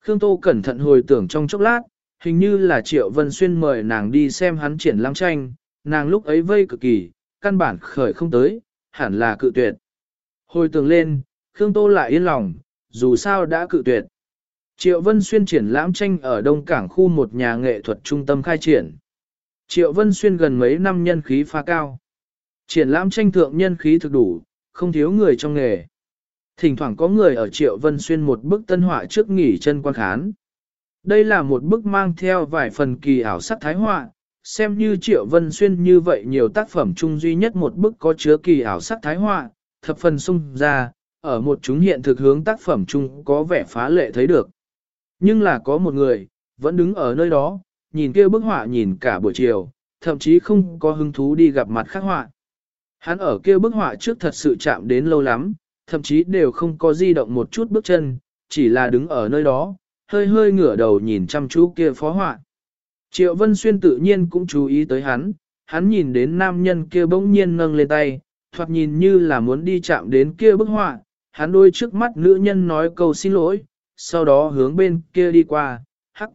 Khương Tô cẩn thận hồi tưởng trong chốc lát, hình như là Triệu Vân Xuyên mời nàng đi xem hắn triển lãm tranh, nàng lúc ấy vây cực kỳ, căn bản khởi không tới, hẳn là cự tuyệt. Hồi tưởng lên, Khương Tô lại yên lòng, dù sao đã cự tuyệt. Triệu Vân Xuyên triển lãm tranh ở Đông Cảng khu một nhà nghệ thuật trung tâm khai triển. Triệu Vân Xuyên gần mấy năm nhân khí pha cao. Triển lãm tranh thượng nhân khí thực đủ, không thiếu người trong nghề. Thỉnh thoảng có người ở Triệu Vân Xuyên một bức tân họa trước nghỉ chân quan khán. Đây là một bức mang theo vài phần kỳ ảo sắc thái họa, xem như Triệu Vân Xuyên như vậy nhiều tác phẩm chung duy nhất một bức có chứa kỳ ảo sắc thái họa, thập phần sung ra, ở một chúng hiện thực hướng tác phẩm chung có vẻ phá lệ thấy được. Nhưng là có một người, vẫn đứng ở nơi đó, nhìn kia bức họa nhìn cả buổi chiều, thậm chí không có hứng thú đi gặp mặt khắc họa. Hắn ở kia bức họa trước thật sự chạm đến lâu lắm, thậm chí đều không có di động một chút bước chân, chỉ là đứng ở nơi đó, hơi hơi ngửa đầu nhìn chăm chú kia phó họa. Triệu Vân Xuyên tự nhiên cũng chú ý tới hắn, hắn nhìn đến nam nhân kia bỗng nhiên nâng lên tay, thoạt nhìn như là muốn đi chạm đến kia bức họa, hắn đôi trước mắt nữ nhân nói câu xin lỗi, sau đó hướng bên kia đi qua, hắc.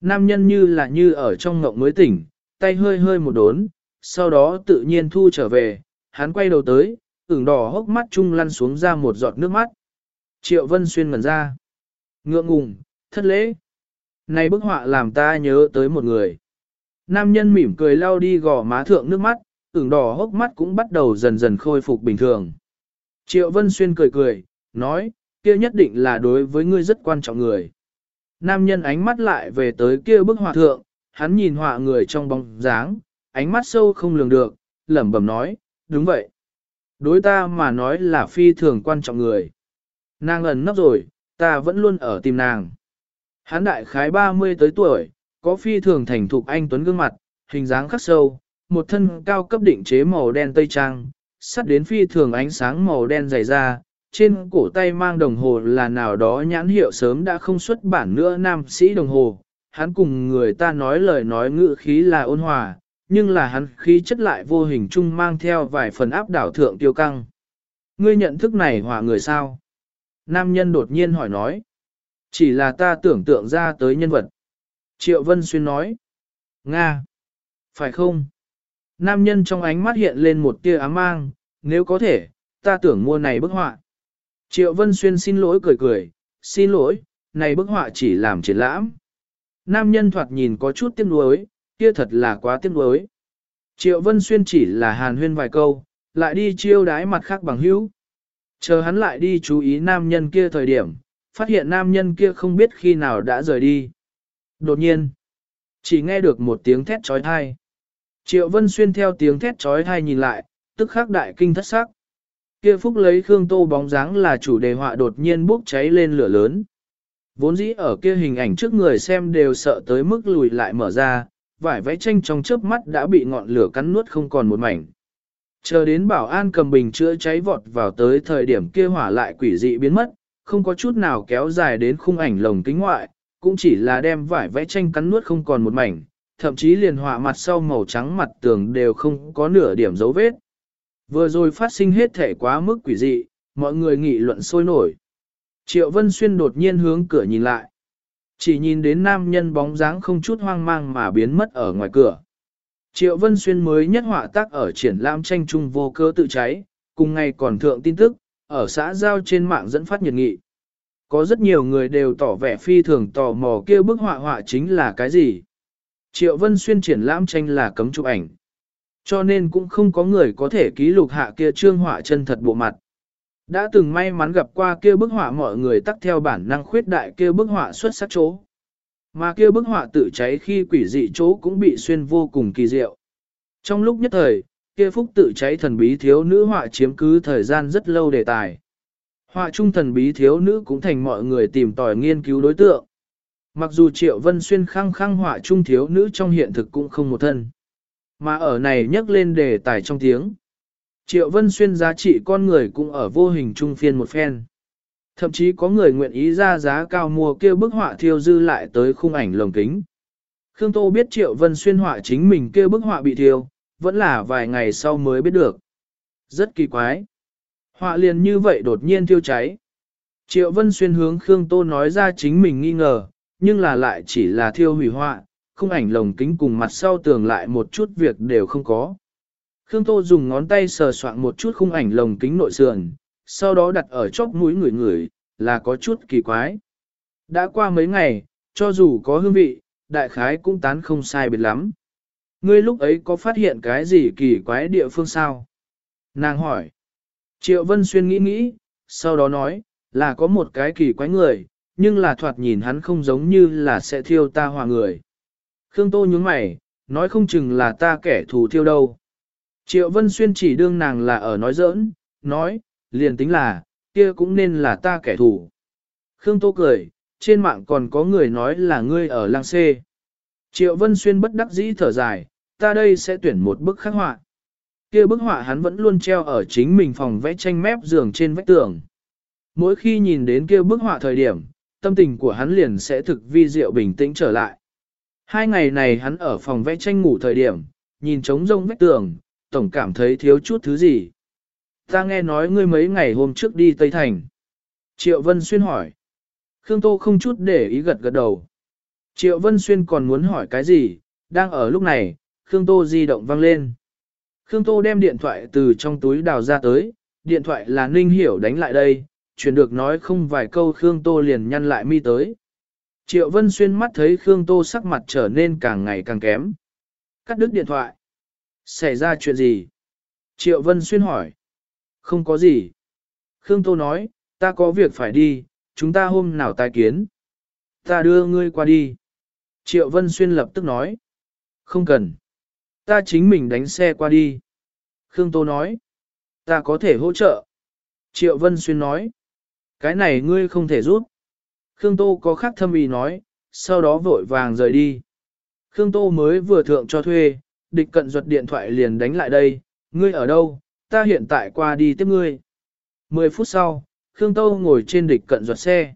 Nam nhân như là như ở trong ngộng mới tỉnh, tay hơi hơi một đốn, sau đó tự nhiên thu trở về, hắn quay đầu tới, ửng đỏ hốc mắt chung lăn xuống ra một giọt nước mắt. Triệu Vân Xuyên ngẩn ra. Ngượng ngùng, thất lễ. Này bức họa làm ta nhớ tới một người. Nam nhân mỉm cười lau đi gò má thượng nước mắt, ửng đỏ hốc mắt cũng bắt đầu dần dần khôi phục bình thường. Triệu Vân Xuyên cười cười, nói, kia nhất định là đối với ngươi rất quan trọng người. Nam nhân ánh mắt lại về tới kia bức họa thượng, hắn nhìn họa người trong bóng dáng, ánh mắt sâu không lường được, lẩm bẩm nói, đúng vậy. Đối ta mà nói là phi thường quan trọng người. Nàng ẩn nấp rồi, ta vẫn luôn ở tìm nàng. Hắn đại khái 30 tới tuổi, có phi thường thành thục anh tuấn gương mặt, hình dáng khắc sâu, một thân cao cấp định chế màu đen tây trang, sắt đến phi thường ánh sáng màu đen dày ra, trên cổ tay mang đồng hồ là nào đó nhãn hiệu sớm đã không xuất bản nữa nam sĩ đồng hồ. Hắn cùng người ta nói lời nói ngữ khí là ôn hòa, nhưng là hắn khí chất lại vô hình chung mang theo vài phần áp đảo thượng tiêu căng. Ngươi nhận thức này hòa người sao? Nam nhân đột nhiên hỏi nói. Chỉ là ta tưởng tượng ra tới nhân vật. Triệu Vân Xuyên nói. Nga. Phải không? Nam nhân trong ánh mắt hiện lên một tia ám mang, nếu có thể, ta tưởng mua này bức họa. Triệu Vân Xuyên xin lỗi cười cười, xin lỗi, này bức họa chỉ làm triển lãm. Nam nhân thoạt nhìn có chút tiếc nuối, kia thật là quá tiếc nuối. Triệu Vân Xuyên chỉ là hàn huyên vài câu, lại đi chiêu đái mặt khác bằng hữu. Chờ hắn lại đi chú ý nam nhân kia thời điểm, phát hiện nam nhân kia không biết khi nào đã rời đi. Đột nhiên, chỉ nghe được một tiếng thét trói thai. Triệu Vân Xuyên theo tiếng thét trói thai nhìn lại, tức khắc đại kinh thất sắc. Kia phúc lấy Khương Tô bóng dáng là chủ đề họa đột nhiên bốc cháy lên lửa lớn. Vốn dĩ ở kia hình ảnh trước người xem đều sợ tới mức lùi lại mở ra, vải vẽ tranh trong chớp mắt đã bị ngọn lửa cắn nuốt không còn một mảnh. Chờ đến bảo an cầm bình chữa cháy vọt vào tới thời điểm kia hỏa lại quỷ dị biến mất, không có chút nào kéo dài đến khung ảnh lồng kính ngoại, cũng chỉ là đem vải vẽ tranh cắn nuốt không còn một mảnh, thậm chí liền họa mặt sau màu trắng mặt tường đều không có nửa điểm dấu vết. Vừa rồi phát sinh hết thể quá mức quỷ dị, mọi người nghị luận sôi nổi. Triệu Vân Xuyên đột nhiên hướng cửa nhìn lại. Chỉ nhìn đến nam nhân bóng dáng không chút hoang mang mà biến mất ở ngoài cửa. Triệu Vân Xuyên mới nhất họa tác ở triển lãm tranh trung vô cơ tự cháy, cùng ngày còn thượng tin tức, ở xã giao trên mạng dẫn phát nhiệt nghị. Có rất nhiều người đều tỏ vẻ phi thường tò mò kia bức họa họa chính là cái gì. Triệu Vân Xuyên triển lãm tranh là cấm chụp ảnh. Cho nên cũng không có người có thể ký lục hạ kia trương họa chân thật bộ mặt. Đã từng may mắn gặp qua kia bức họa mọi người tắt theo bản năng khuyết đại kia bức họa xuất sắc chỗ. Mà kia bức họa tự cháy khi quỷ dị chỗ cũng bị xuyên vô cùng kỳ diệu. Trong lúc nhất thời, kia phúc tự cháy thần bí thiếu nữ họa chiếm cứ thời gian rất lâu đề tài. Họa trung thần bí thiếu nữ cũng thành mọi người tìm tòi nghiên cứu đối tượng. Mặc dù Triệu Vân Xuyên khăng khăng họa trung thiếu nữ trong hiện thực cũng không một thân. Mà ở này nhắc lên đề tài trong tiếng. Triệu Vân Xuyên giá trị con người cũng ở vô hình trung phiên một phen. Thậm chí có người nguyện ý ra giá cao mua kia bức họa thiêu dư lại tới khung ảnh lồng kính. Khương Tô biết Triệu Vân Xuyên họa chính mình kia bức họa bị thiêu, vẫn là vài ngày sau mới biết được. Rất kỳ quái. Họa liền như vậy đột nhiên thiêu cháy. Triệu Vân Xuyên hướng Khương Tô nói ra chính mình nghi ngờ, nhưng là lại chỉ là thiêu hủy họa, khung ảnh lồng kính cùng mặt sau tường lại một chút việc đều không có. Khương Tô dùng ngón tay sờ soạn một chút khung ảnh lồng kính nội sườn, sau đó đặt ở chóp mũi người người, là có chút kỳ quái. Đã qua mấy ngày, cho dù có hương vị, đại khái cũng tán không sai biệt lắm. Ngươi lúc ấy có phát hiện cái gì kỳ quái địa phương sao? Nàng hỏi. Triệu Vân Xuyên nghĩ nghĩ, sau đó nói, là có một cái kỳ quái người, nhưng là thoạt nhìn hắn không giống như là sẽ thiêu ta hòa người. Khương Tô nhướng mày, nói không chừng là ta kẻ thù thiêu đâu. Triệu Vân Xuyên chỉ đương nàng là ở nói giỡn, nói, liền tính là, kia cũng nên là ta kẻ thù. Khương Tô cười, trên mạng còn có người nói là ngươi ở lang xê. Triệu Vân Xuyên bất đắc dĩ thở dài, ta đây sẽ tuyển một bức khắc họa. Kia bức họa hắn vẫn luôn treo ở chính mình phòng vẽ tranh mép giường trên vách tường. Mỗi khi nhìn đến kia bức họa thời điểm, tâm tình của hắn liền sẽ thực vi diệu bình tĩnh trở lại. Hai ngày này hắn ở phòng vẽ tranh ngủ thời điểm, nhìn trống rông vách tường, tổng cảm thấy thiếu chút thứ gì. Ta nghe nói ngươi mấy ngày hôm trước đi Tây Thành. Triệu Vân Xuyên hỏi. Khương Tô không chút để ý gật gật đầu. Triệu Vân Xuyên còn muốn hỏi cái gì, đang ở lúc này, Khương Tô di động vang lên. Khương Tô đem điện thoại từ trong túi đào ra tới, điện thoại là Ninh Hiểu đánh lại đây, chuyển được nói không vài câu Khương Tô liền nhăn lại mi tới. Triệu Vân Xuyên mắt thấy Khương Tô sắc mặt trở nên càng ngày càng kém. Cắt đứt điện thoại. Xảy ra chuyện gì? Triệu Vân Xuyên hỏi. Không có gì. Khương Tô nói, ta có việc phải đi, chúng ta hôm nào tài kiến. Ta đưa ngươi qua đi. Triệu Vân Xuyên lập tức nói. Không cần. Ta chính mình đánh xe qua đi. Khương Tô nói. Ta có thể hỗ trợ. Triệu Vân Xuyên nói. Cái này ngươi không thể giúp. Khương Tô có khác thâm ý nói, sau đó vội vàng rời đi. Khương Tô mới vừa thượng cho thuê, địch cận ruột điện thoại liền đánh lại đây, ngươi ở đâu, ta hiện tại qua đi tiếp ngươi. Mười phút sau, Khương Tô ngồi trên địch cận ruột xe.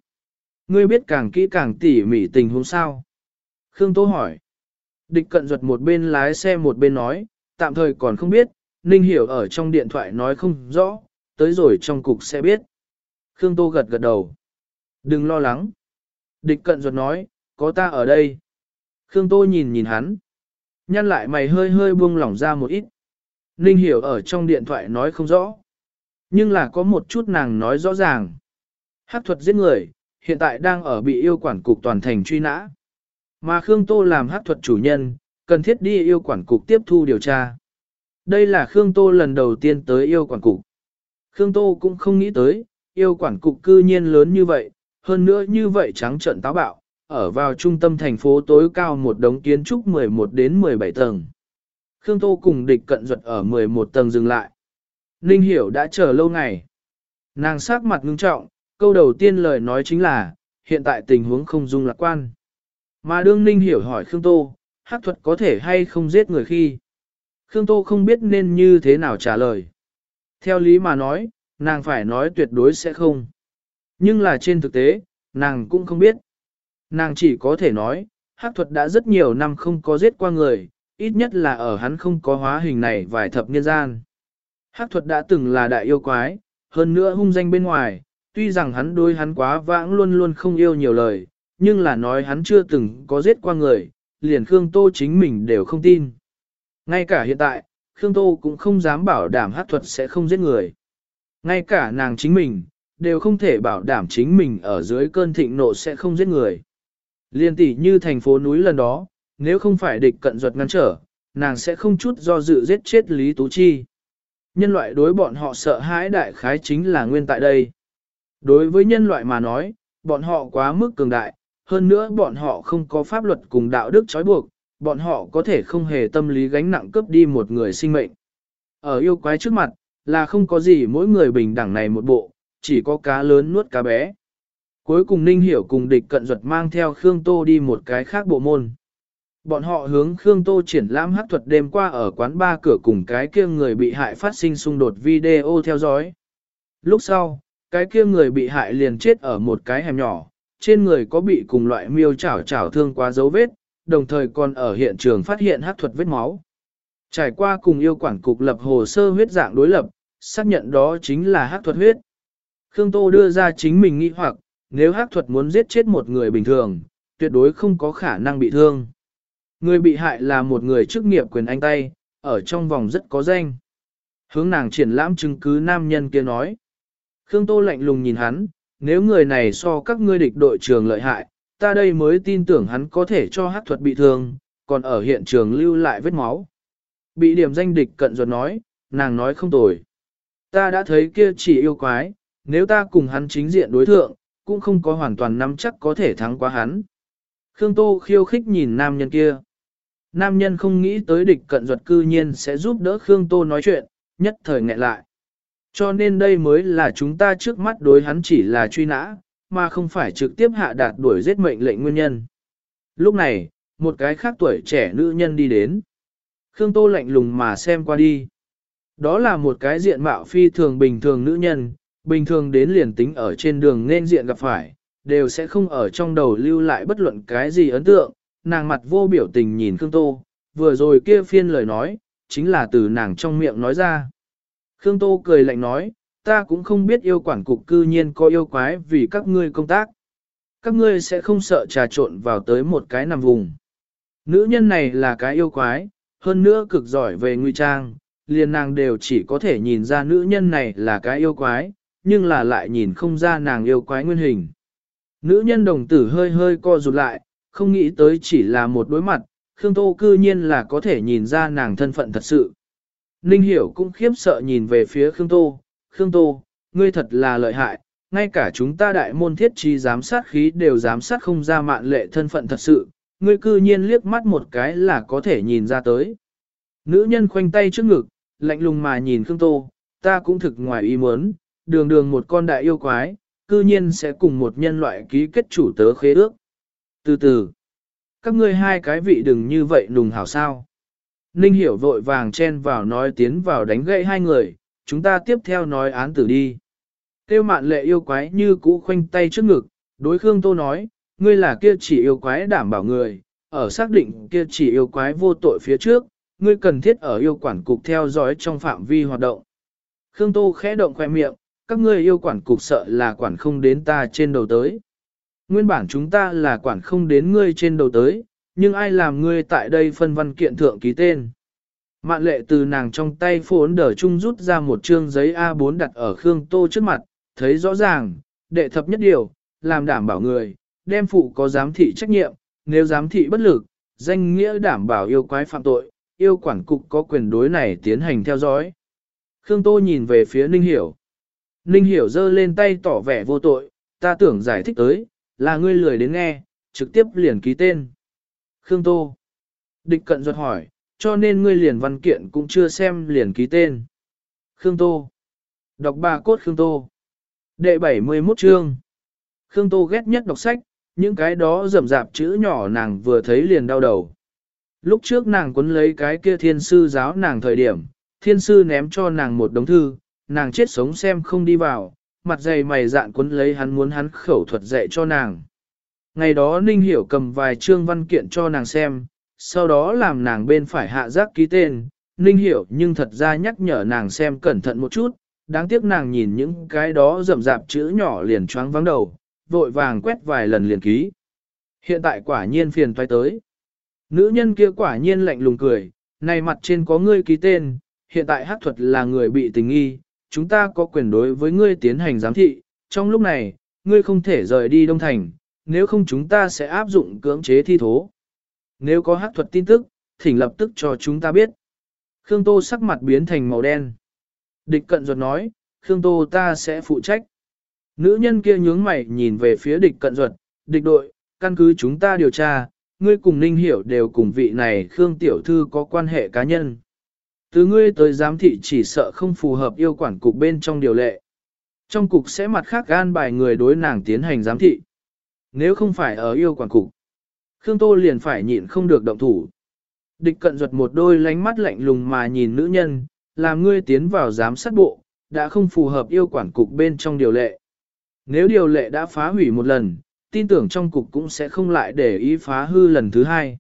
Ngươi biết càng kỹ càng tỉ mỉ tình huống sao? Khương Tô hỏi. Địch cận ruột một bên lái xe một bên nói, tạm thời còn không biết, Ninh Hiểu ở trong điện thoại nói không rõ, tới rồi trong cục sẽ biết. Khương Tô gật gật đầu. Đừng lo lắng. Địch cận ruột nói, có ta ở đây. Khương Tô nhìn nhìn hắn. Nhăn lại mày hơi hơi buông lỏng ra một ít. Ninh hiểu ở trong điện thoại nói không rõ. Nhưng là có một chút nàng nói rõ ràng. hắc thuật giết người, hiện tại đang ở bị yêu quản cục toàn thành truy nã. Mà Khương Tô làm hắc thuật chủ nhân, cần thiết đi yêu quản cục tiếp thu điều tra. Đây là Khương Tô lần đầu tiên tới yêu quản cục. Khương Tô cũng không nghĩ tới, yêu quản cục cư nhiên lớn như vậy, hơn nữa như vậy trắng trận táo bạo, ở vào trung tâm thành phố tối cao một đống kiến trúc 11 đến 17 tầng. Khương Tô cùng địch cận duật ở 11 tầng dừng lại. Ninh Hiểu đã chờ lâu ngày. Nàng sắc mặt ngưng trọng, câu đầu tiên lời nói chính là, hiện tại tình huống không dung lạc quan. Mà đương Ninh Hiểu hỏi Khương Tô, hát thuật có thể hay không giết người khi. Khương Tô không biết nên như thế nào trả lời. Theo lý mà nói, nàng phải nói tuyệt đối sẽ không. Nhưng là trên thực tế, nàng cũng không biết. Nàng chỉ có thể nói, hắc thuật đã rất nhiều năm không có giết qua người, ít nhất là ở hắn không có hóa hình này vài thập niên gian. Hắc thuật đã từng là đại yêu quái, hơn nữa hung danh bên ngoài, tuy rằng hắn đối hắn quá vãng luôn luôn không yêu nhiều lời, nhưng là nói hắn chưa từng có giết qua người, liền Khương Tô chính mình đều không tin. Ngay cả hiện tại, Khương Tô cũng không dám bảo đảm hắc thuật sẽ không giết người. Ngay cả nàng chính mình, đều không thể bảo đảm chính mình ở dưới cơn thịnh nộ sẽ không giết người. Liên tỷ như thành phố núi lần đó, nếu không phải địch cận ruột ngăn trở, nàng sẽ không chút do dự giết chết Lý Tú Chi. Nhân loại đối bọn họ sợ hãi đại khái chính là nguyên tại đây. Đối với nhân loại mà nói, bọn họ quá mức cường đại, hơn nữa bọn họ không có pháp luật cùng đạo đức trói buộc, bọn họ có thể không hề tâm lý gánh nặng cướp đi một người sinh mệnh. Ở yêu quái trước mặt, là không có gì mỗi người bình đẳng này một bộ, chỉ có cá lớn nuốt cá bé. Cuối cùng Ninh Hiểu cùng địch cận duật mang theo Khương Tô đi một cái khác bộ môn. Bọn họ hướng Khương Tô triển lãm hắc thuật đêm qua ở quán ba cửa cùng cái kia người bị hại phát sinh xung đột video theo dõi. Lúc sau, cái kia người bị hại liền chết ở một cái hẻm nhỏ, trên người có bị cùng loại miêu chảo chảo thương quá dấu vết, đồng thời còn ở hiện trường phát hiện hắc thuật vết máu. Trải qua cùng yêu quản cục lập hồ sơ huyết dạng đối lập, xác nhận đó chính là hắc thuật huyết. Khương Tô đưa ra chính mình nghi hoặc, nếu hắc thuật muốn giết chết một người bình thường, tuyệt đối không có khả năng bị thương. Người bị hại là một người chức nghiệp quyền anh tay, ở trong vòng rất có danh. Hướng nàng triển lãm chứng cứ nam nhân kia nói. Khương Tô lạnh lùng nhìn hắn, nếu người này so các ngươi địch đội trường lợi hại, ta đây mới tin tưởng hắn có thể cho hát thuật bị thương, còn ở hiện trường lưu lại vết máu. Bị điểm danh địch cận ruột nói, nàng nói không tồi. Ta đã thấy kia chỉ yêu quái, nếu ta cùng hắn chính diện đối thượng, cũng không có hoàn toàn nắm chắc có thể thắng qua hắn. Khương Tô khiêu khích nhìn nam nhân kia. Nam nhân không nghĩ tới địch cận duật cư nhiên sẽ giúp đỡ Khương Tô nói chuyện, nhất thời nghẹn lại. Cho nên đây mới là chúng ta trước mắt đối hắn chỉ là truy nã, mà không phải trực tiếp hạ đạt đuổi giết mệnh lệnh nguyên nhân. Lúc này, một cái khác tuổi trẻ nữ nhân đi đến. Khương Tô lạnh lùng mà xem qua đi. Đó là một cái diện mạo phi thường bình thường nữ nhân, bình thường đến liền tính ở trên đường nên diện gặp phải, đều sẽ không ở trong đầu lưu lại bất luận cái gì ấn tượng, nàng mặt vô biểu tình nhìn Khương Tô, vừa rồi kia phiên lời nói, chính là từ nàng trong miệng nói ra. Khương Tô cười lạnh nói, ta cũng không biết yêu quản cục cư nhiên có yêu quái vì các ngươi công tác. Các ngươi sẽ không sợ trà trộn vào tới một cái nằm vùng. Nữ nhân này là cái yêu quái, hơn nữa cực giỏi về nguy trang, liền nàng đều chỉ có thể nhìn ra nữ nhân này là cái yêu quái, nhưng là lại nhìn không ra nàng yêu quái nguyên hình. Nữ nhân đồng tử hơi hơi co rụt lại, không nghĩ tới chỉ là một đối mặt, Khương Tô cư nhiên là có thể nhìn ra nàng thân phận thật sự. Ninh Hiểu cũng khiếp sợ nhìn về phía Khương Tô, Khương Tô, ngươi thật là lợi hại, ngay cả chúng ta đại môn thiết trí giám sát khí đều giám sát không ra mạn lệ thân phận thật sự, ngươi cư nhiên liếc mắt một cái là có thể nhìn ra tới. Nữ nhân khoanh tay trước ngực, lạnh lùng mà nhìn Khương Tô, ta cũng thực ngoài ý muốn, đường đường một con đại yêu quái, cư nhiên sẽ cùng một nhân loại ký kết chủ tớ khế ước. Từ từ, các ngươi hai cái vị đừng như vậy nùng hảo sao. Ninh hiểu vội vàng chen vào nói tiến vào đánh gậy hai người, chúng ta tiếp theo nói án tử đi. Tiêu mạn lệ yêu quái như cũ khoanh tay trước ngực, đối Khương Tô nói, ngươi là kia chỉ yêu quái đảm bảo người, ở xác định kia chỉ yêu quái vô tội phía trước, ngươi cần thiết ở yêu quản cục theo dõi trong phạm vi hoạt động. Khương Tô khẽ động khoe miệng, các ngươi yêu quản cục sợ là quản không đến ta trên đầu tới. Nguyên bản chúng ta là quản không đến ngươi trên đầu tới, nhưng ai làm ngươi tại đây phân văn kiện thượng ký tên. Mạn lệ từ nàng trong tay phốn đở chung rút ra một chương giấy A4 đặt ở Khương Tô trước mặt, thấy rõ ràng, đệ thập nhất điều, làm đảm bảo người, đem phụ có giám thị trách nhiệm, nếu giám thị bất lực, danh nghĩa đảm bảo yêu quái phạm tội, yêu quản cục có quyền đối này tiến hành theo dõi. Khương Tô nhìn về phía Ninh Hiểu. Ninh Hiểu giơ lên tay tỏ vẻ vô tội, ta tưởng giải thích tới, là ngươi lười đến nghe, trực tiếp liền ký tên. Khương Tô. Địch cận ruột hỏi, cho nên ngươi liền văn kiện cũng chưa xem liền ký tên. Khương Tô. Đọc bà cốt Khương Tô. Đệ 71 chương. Khương Tô ghét nhất đọc sách, những cái đó rầm rạp chữ nhỏ nàng vừa thấy liền đau đầu. Lúc trước nàng quấn lấy cái kia thiên sư giáo nàng thời điểm, thiên sư ném cho nàng một đống thư, nàng chết sống xem không đi vào, mặt dày mày dạn quấn lấy hắn muốn hắn khẩu thuật dạy cho nàng. Ngày đó Ninh Hiểu cầm vài chương văn kiện cho nàng xem, sau đó làm nàng bên phải hạ giác ký tên, Ninh Hiểu nhưng thật ra nhắc nhở nàng xem cẩn thận một chút, đáng tiếc nàng nhìn những cái đó rậm rạp chữ nhỏ liền choáng vắng đầu, vội vàng quét vài lần liền ký. Hiện tại quả nhiên phiền toái tới. Nữ nhân kia quả nhiên lạnh lùng cười, này mặt trên có ngươi ký tên, hiện tại hát thuật là người bị tình nghi, chúng ta có quyền đối với ngươi tiến hành giám thị, trong lúc này, ngươi không thể rời đi Đông Thành, nếu không chúng ta sẽ áp dụng cưỡng chế thi thố. Nếu có hắc thuật tin tức, thỉnh lập tức cho chúng ta biết. Khương Tô sắc mặt biến thành màu đen. Địch cận ruột nói, Khương Tô ta sẽ phụ trách. Nữ nhân kia nhướng mày nhìn về phía địch cận ruột, địch đội, căn cứ chúng ta điều tra, ngươi cùng Ninh Hiểu đều cùng vị này Khương Tiểu Thư có quan hệ cá nhân. Từ ngươi tới giám thị chỉ sợ không phù hợp yêu quản cục bên trong điều lệ. Trong cục sẽ mặt khác gan bài người đối nàng tiến hành giám thị. Nếu không phải ở yêu quản cục, Khương Tô liền phải nhịn không được động thủ. Địch cận ruột một đôi lánh mắt lạnh lùng mà nhìn nữ nhân, làm ngươi tiến vào giám sát bộ, đã không phù hợp yêu quản cục bên trong điều lệ. Nếu điều lệ đã phá hủy một lần, tin tưởng trong cục cũng sẽ không lại để ý phá hư lần thứ hai.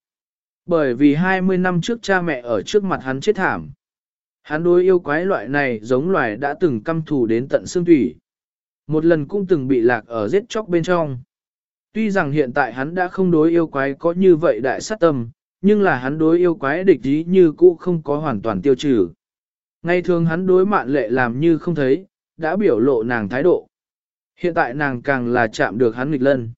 Bởi vì 20 năm trước cha mẹ ở trước mặt hắn chết thảm. Hắn đối yêu quái loại này giống loài đã từng căm thù đến tận xương thủy. Một lần cũng từng bị lạc ở giết chóc bên trong. Tuy rằng hiện tại hắn đã không đối yêu quái có như vậy đại sát tâm, nhưng là hắn đối yêu quái địch ý như cũ không có hoàn toàn tiêu trừ. Ngày thường hắn đối mạn lệ làm như không thấy, đã biểu lộ nàng thái độ. Hiện tại nàng càng là chạm được hắn nghịch lân.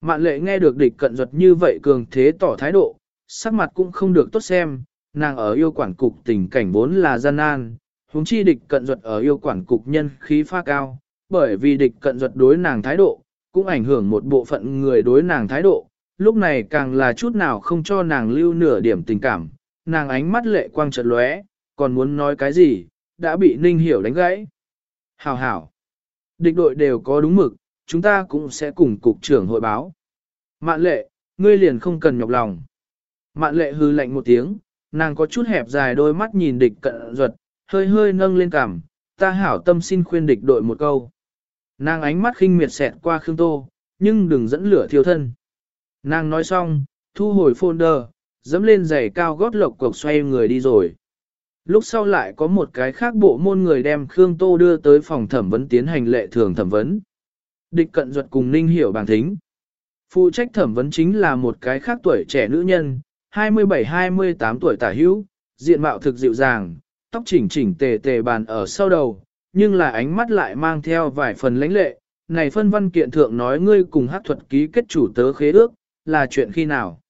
Mạn lệ nghe được địch cận duật như vậy cường thế tỏ thái độ, sắc mặt cũng không được tốt xem, nàng ở yêu quản cục tình cảnh vốn là gian nan, huống chi địch cận duật ở yêu quản cục nhân khí pha cao, bởi vì địch cận duật đối nàng thái độ, cũng ảnh hưởng một bộ phận người đối nàng thái độ, lúc này càng là chút nào không cho nàng lưu nửa điểm tình cảm, nàng ánh mắt lệ quang chợt lóe, còn muốn nói cái gì, đã bị Ninh Hiểu đánh gãy. Hảo hảo, địch đội đều có đúng mực, chúng ta cũng sẽ cùng cục trưởng hội báo. Mạn lệ, ngươi liền không cần nhọc lòng. Mạn lệ hư lạnh một tiếng, nàng có chút hẹp dài đôi mắt nhìn địch cận ruột, hơi hơi nâng lên cằm, ta hảo tâm xin khuyên địch đội một câu. Nàng ánh mắt khinh miệt xẹt qua Khương Tô, nhưng đừng dẫn lửa thiêu thân. Nàng nói xong, thu hồi folder, dẫm lên giày cao gót lộc cộc xoay người đi rồi. Lúc sau lại có một cái khác bộ môn người đem Khương Tô đưa tới phòng thẩm vấn tiến hành lệ thường thẩm vấn. Địch cận duật cùng Ninh hiểu bằng thính. Phụ trách thẩm vấn chính là một cái khác tuổi trẻ nữ nhân, 27-28 tuổi tả hữu, diện mạo thực dịu dàng, tóc chỉnh chỉnh tề tề bàn ở sau đầu, nhưng là ánh mắt lại mang theo vài phần lãnh lệ. Này phân văn kiện thượng nói ngươi cùng hát thuật ký kết chủ tớ khế ước, là chuyện khi nào?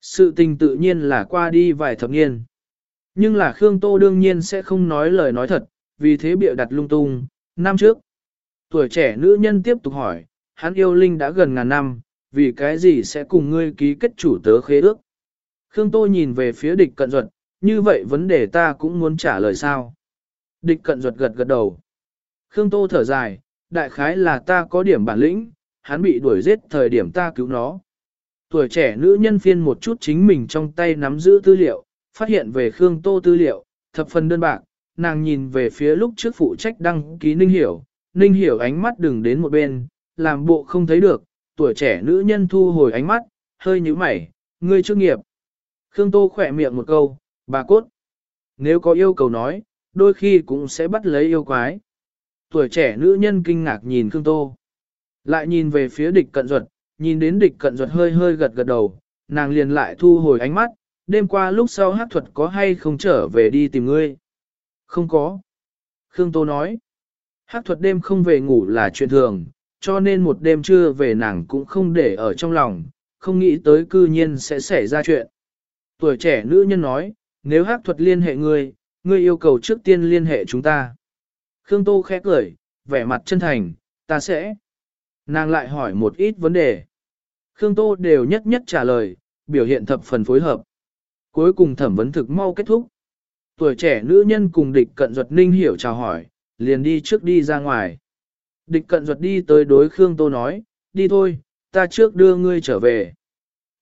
Sự tình tự nhiên là qua đi vài thập niên. Nhưng là Khương Tô đương nhiên sẽ không nói lời nói thật, vì thế bịa đặt lung tung, năm trước. Tuổi trẻ nữ nhân tiếp tục hỏi, hắn yêu Linh đã gần ngàn năm, vì cái gì sẽ cùng ngươi ký kết chủ tớ khế ước? Khương Tô nhìn về phía địch cận duật, như vậy vấn đề ta cũng muốn trả lời sao? Địch cận duật gật gật đầu. Khương Tô thở dài, đại khái là ta có điểm bản lĩnh, hắn bị đuổi giết thời điểm ta cứu nó. Tuổi trẻ nữ nhân phiên một chút chính mình trong tay nắm giữ tư liệu, phát hiện về Khương Tô tư liệu, thập phần đơn bạc, nàng nhìn về phía lúc trước phụ trách đăng ký Ninh Hiểu, Ninh Hiểu ánh mắt đừng đến một bên, làm bộ không thấy được, tuổi trẻ nữ nhân thu hồi ánh mắt, hơi nhíu mày, ngươi chưa nghiệp. Khương Tô khỏe miệng một câu, bà cốt. Nếu có yêu cầu nói, đôi khi cũng sẽ bắt lấy yêu quái. Tuổi trẻ nữ nhân kinh ngạc nhìn Khương Tô. Lại nhìn về phía địch cận duật, nhìn đến địch cận duật hơi hơi gật gật đầu, nàng liền lại thu hồi ánh mắt, đêm qua lúc sau hát thuật có hay không trở về đi tìm ngươi? Không có. Khương Tô nói, hát thuật đêm không về ngủ là chuyện thường, cho nên một đêm trưa về nàng cũng không để ở trong lòng, không nghĩ tới cư nhiên sẽ xảy ra chuyện. Tuổi trẻ nữ nhân nói, nếu hát thuật liên hệ ngươi, ngươi yêu cầu trước tiên liên hệ chúng ta. Khương Tô khẽ cười, vẻ mặt chân thành, ta sẽ. Nàng lại hỏi một ít vấn đề. Khương Tô đều nhất nhất trả lời, biểu hiện thập phần phối hợp. Cuối cùng thẩm vấn thực mau kết thúc. Tuổi trẻ nữ nhân cùng địch cận duật ninh hiểu chào hỏi, liền đi trước đi ra ngoài. Địch cận duật đi tới đối Khương Tô nói, đi thôi, ta trước đưa ngươi trở về.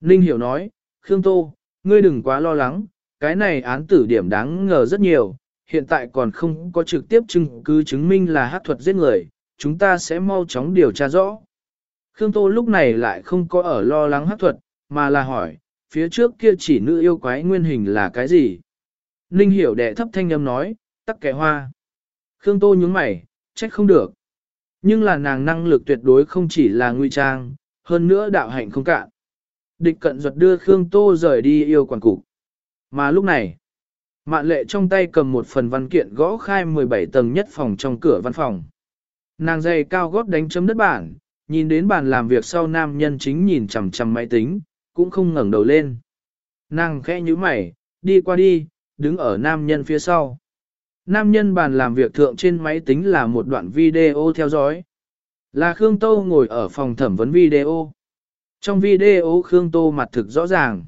Ninh hiểu nói, Khương Tô, ngươi đừng quá lo lắng, cái này án tử điểm đáng ngờ rất nhiều, hiện tại còn không có trực tiếp chứng cứ chứng minh là hát thuật giết người, chúng ta sẽ mau chóng điều tra rõ. Khương Tô lúc này lại không có ở lo lắng hát thuật, mà là hỏi, phía trước kia chỉ nữ yêu quái nguyên hình là cái gì? Ninh hiểu đệ thấp thanh âm nói, tắc kẻ hoa. Khương Tô nhướng mày, trách không được. Nhưng là nàng năng lực tuyệt đối không chỉ là nguy trang, hơn nữa đạo hạnh không cạn. Địch cận ruột đưa Khương Tô rời đi yêu quản cục. Mà lúc này, mạn lệ trong tay cầm một phần văn kiện gõ khai 17 tầng nhất phòng trong cửa văn phòng. Nàng dày cao gót đánh chấm đất bản, nhìn đến bàn làm việc sau nam nhân chính nhìn chằm chằm máy tính, cũng không ngẩng đầu lên. Nàng khẽ nhíu mày, đi qua đi, đứng ở nam nhân phía sau. Nam nhân bàn làm việc thượng trên máy tính là một đoạn video theo dõi. Là Khương Tô ngồi ở phòng thẩm vấn video. Trong video Khương Tô mặt thực rõ ràng.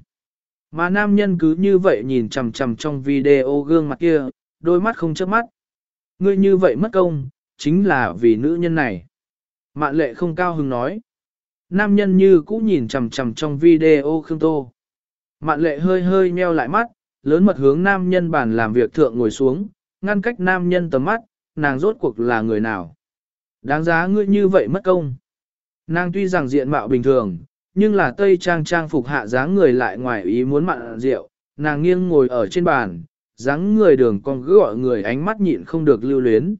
Mà nam nhân cứ như vậy nhìn chằm chằm trong video gương mặt kia, đôi mắt không chớp mắt. Ngươi như vậy mất công, chính là vì nữ nhân này. Mạn lệ không cao hứng nói. Nam nhân như cũ nhìn chằm chằm trong video Khương Tô. Mạn lệ hơi hơi nheo lại mắt, lớn mật hướng nam nhân bàn làm việc thượng ngồi xuống, ngăn cách nam nhân tầm mắt, nàng rốt cuộc là người nào. Đáng giá ngươi như vậy mất công. Nàng tuy rằng diện mạo bình thường, nhưng là tây trang trang phục hạ dáng người lại ngoài ý muốn mặn rượu, nàng nghiêng ngồi ở trên bàn, dáng người đường còn cứ gọi người ánh mắt nhịn không được lưu luyến.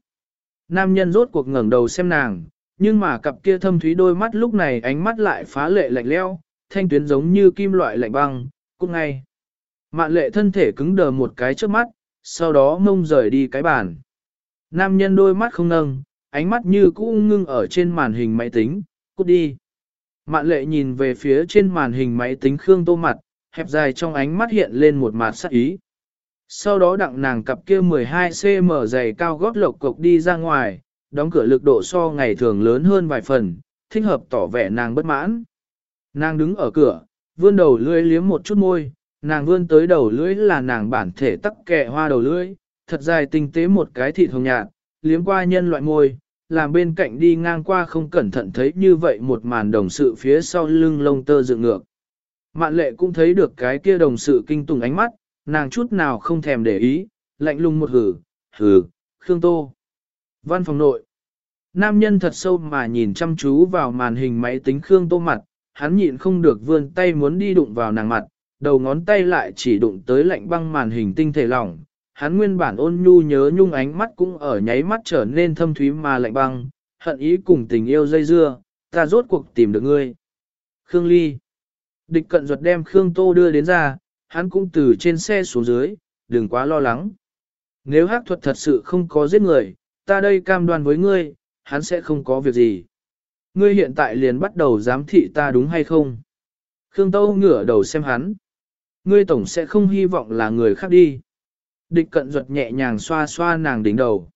Nam nhân rốt cuộc ngẩng đầu xem nàng, nhưng mà cặp kia thâm thúy đôi mắt lúc này ánh mắt lại phá lệ lạnh leo, thanh tuyến giống như kim loại lạnh băng, cút ngay. Mạn lệ thân thể cứng đờ một cái trước mắt, sau đó mông rời đi cái bàn. Nam nhân đôi mắt không nâng, ánh mắt như cũ ngưng ở trên màn hình máy tính, cút đi. Mạn lệ nhìn về phía trên màn hình máy tính Khương Tô mặt, hẹp dài trong ánh mắt hiện lên một mặt sắc ý. Sau đó đặng nàng cặp kia 12cm dày cao gót lộc cộc đi ra ngoài, đóng cửa lực độ so ngày thường lớn hơn vài phần, thích hợp tỏ vẻ nàng bất mãn. Nàng đứng ở cửa, vươn đầu lưỡi liếm một chút môi, nàng vươn tới đầu lưỡi là nàng bản thể tắc kẹ hoa đầu lưỡi, thật dài tinh tế một cái thịt hồng nhạt, liếm qua nhân loại môi, làm bên cạnh đi ngang qua không cẩn thận thấy như vậy một màn đồng sự phía sau lưng lông tơ dựng ngược. Mạn lệ cũng thấy được cái kia đồng sự kinh tùng ánh mắt, nàng chút nào không thèm để ý, lạnh lùng một hử, hử, Khương Tô. Văn phòng nội. Nam nhân thật sâu mà nhìn chăm chú vào màn hình máy tính Khương Tô mặt, hắn nhịn không được vươn tay muốn đi đụng vào nàng mặt, đầu ngón tay lại chỉ đụng tới lạnh băng màn hình tinh thể lỏng. Hắn nguyên bản ôn nhu nhớ nhung ánh mắt cũng ở nháy mắt trở nên thâm thúy mà lạnh băng, hận ý cùng tình yêu dây dưa, ta rốt cuộc tìm được ngươi. Khương Ly Địch cận ruột đem Khương Tô đưa đến ra, hắn cũng từ trên xe xuống dưới, đừng quá lo lắng. Nếu hắc thuật thật sự không có giết người, ta đây cam đoan với ngươi, hắn sẽ không có việc gì. Ngươi hiện tại liền bắt đầu giám thị ta đúng hay không? Khương Tô ngửa đầu xem hắn. Ngươi tổng sẽ không hy vọng là người khác đi. Địch cận ruột nhẹ nhàng xoa xoa nàng đỉnh đầu.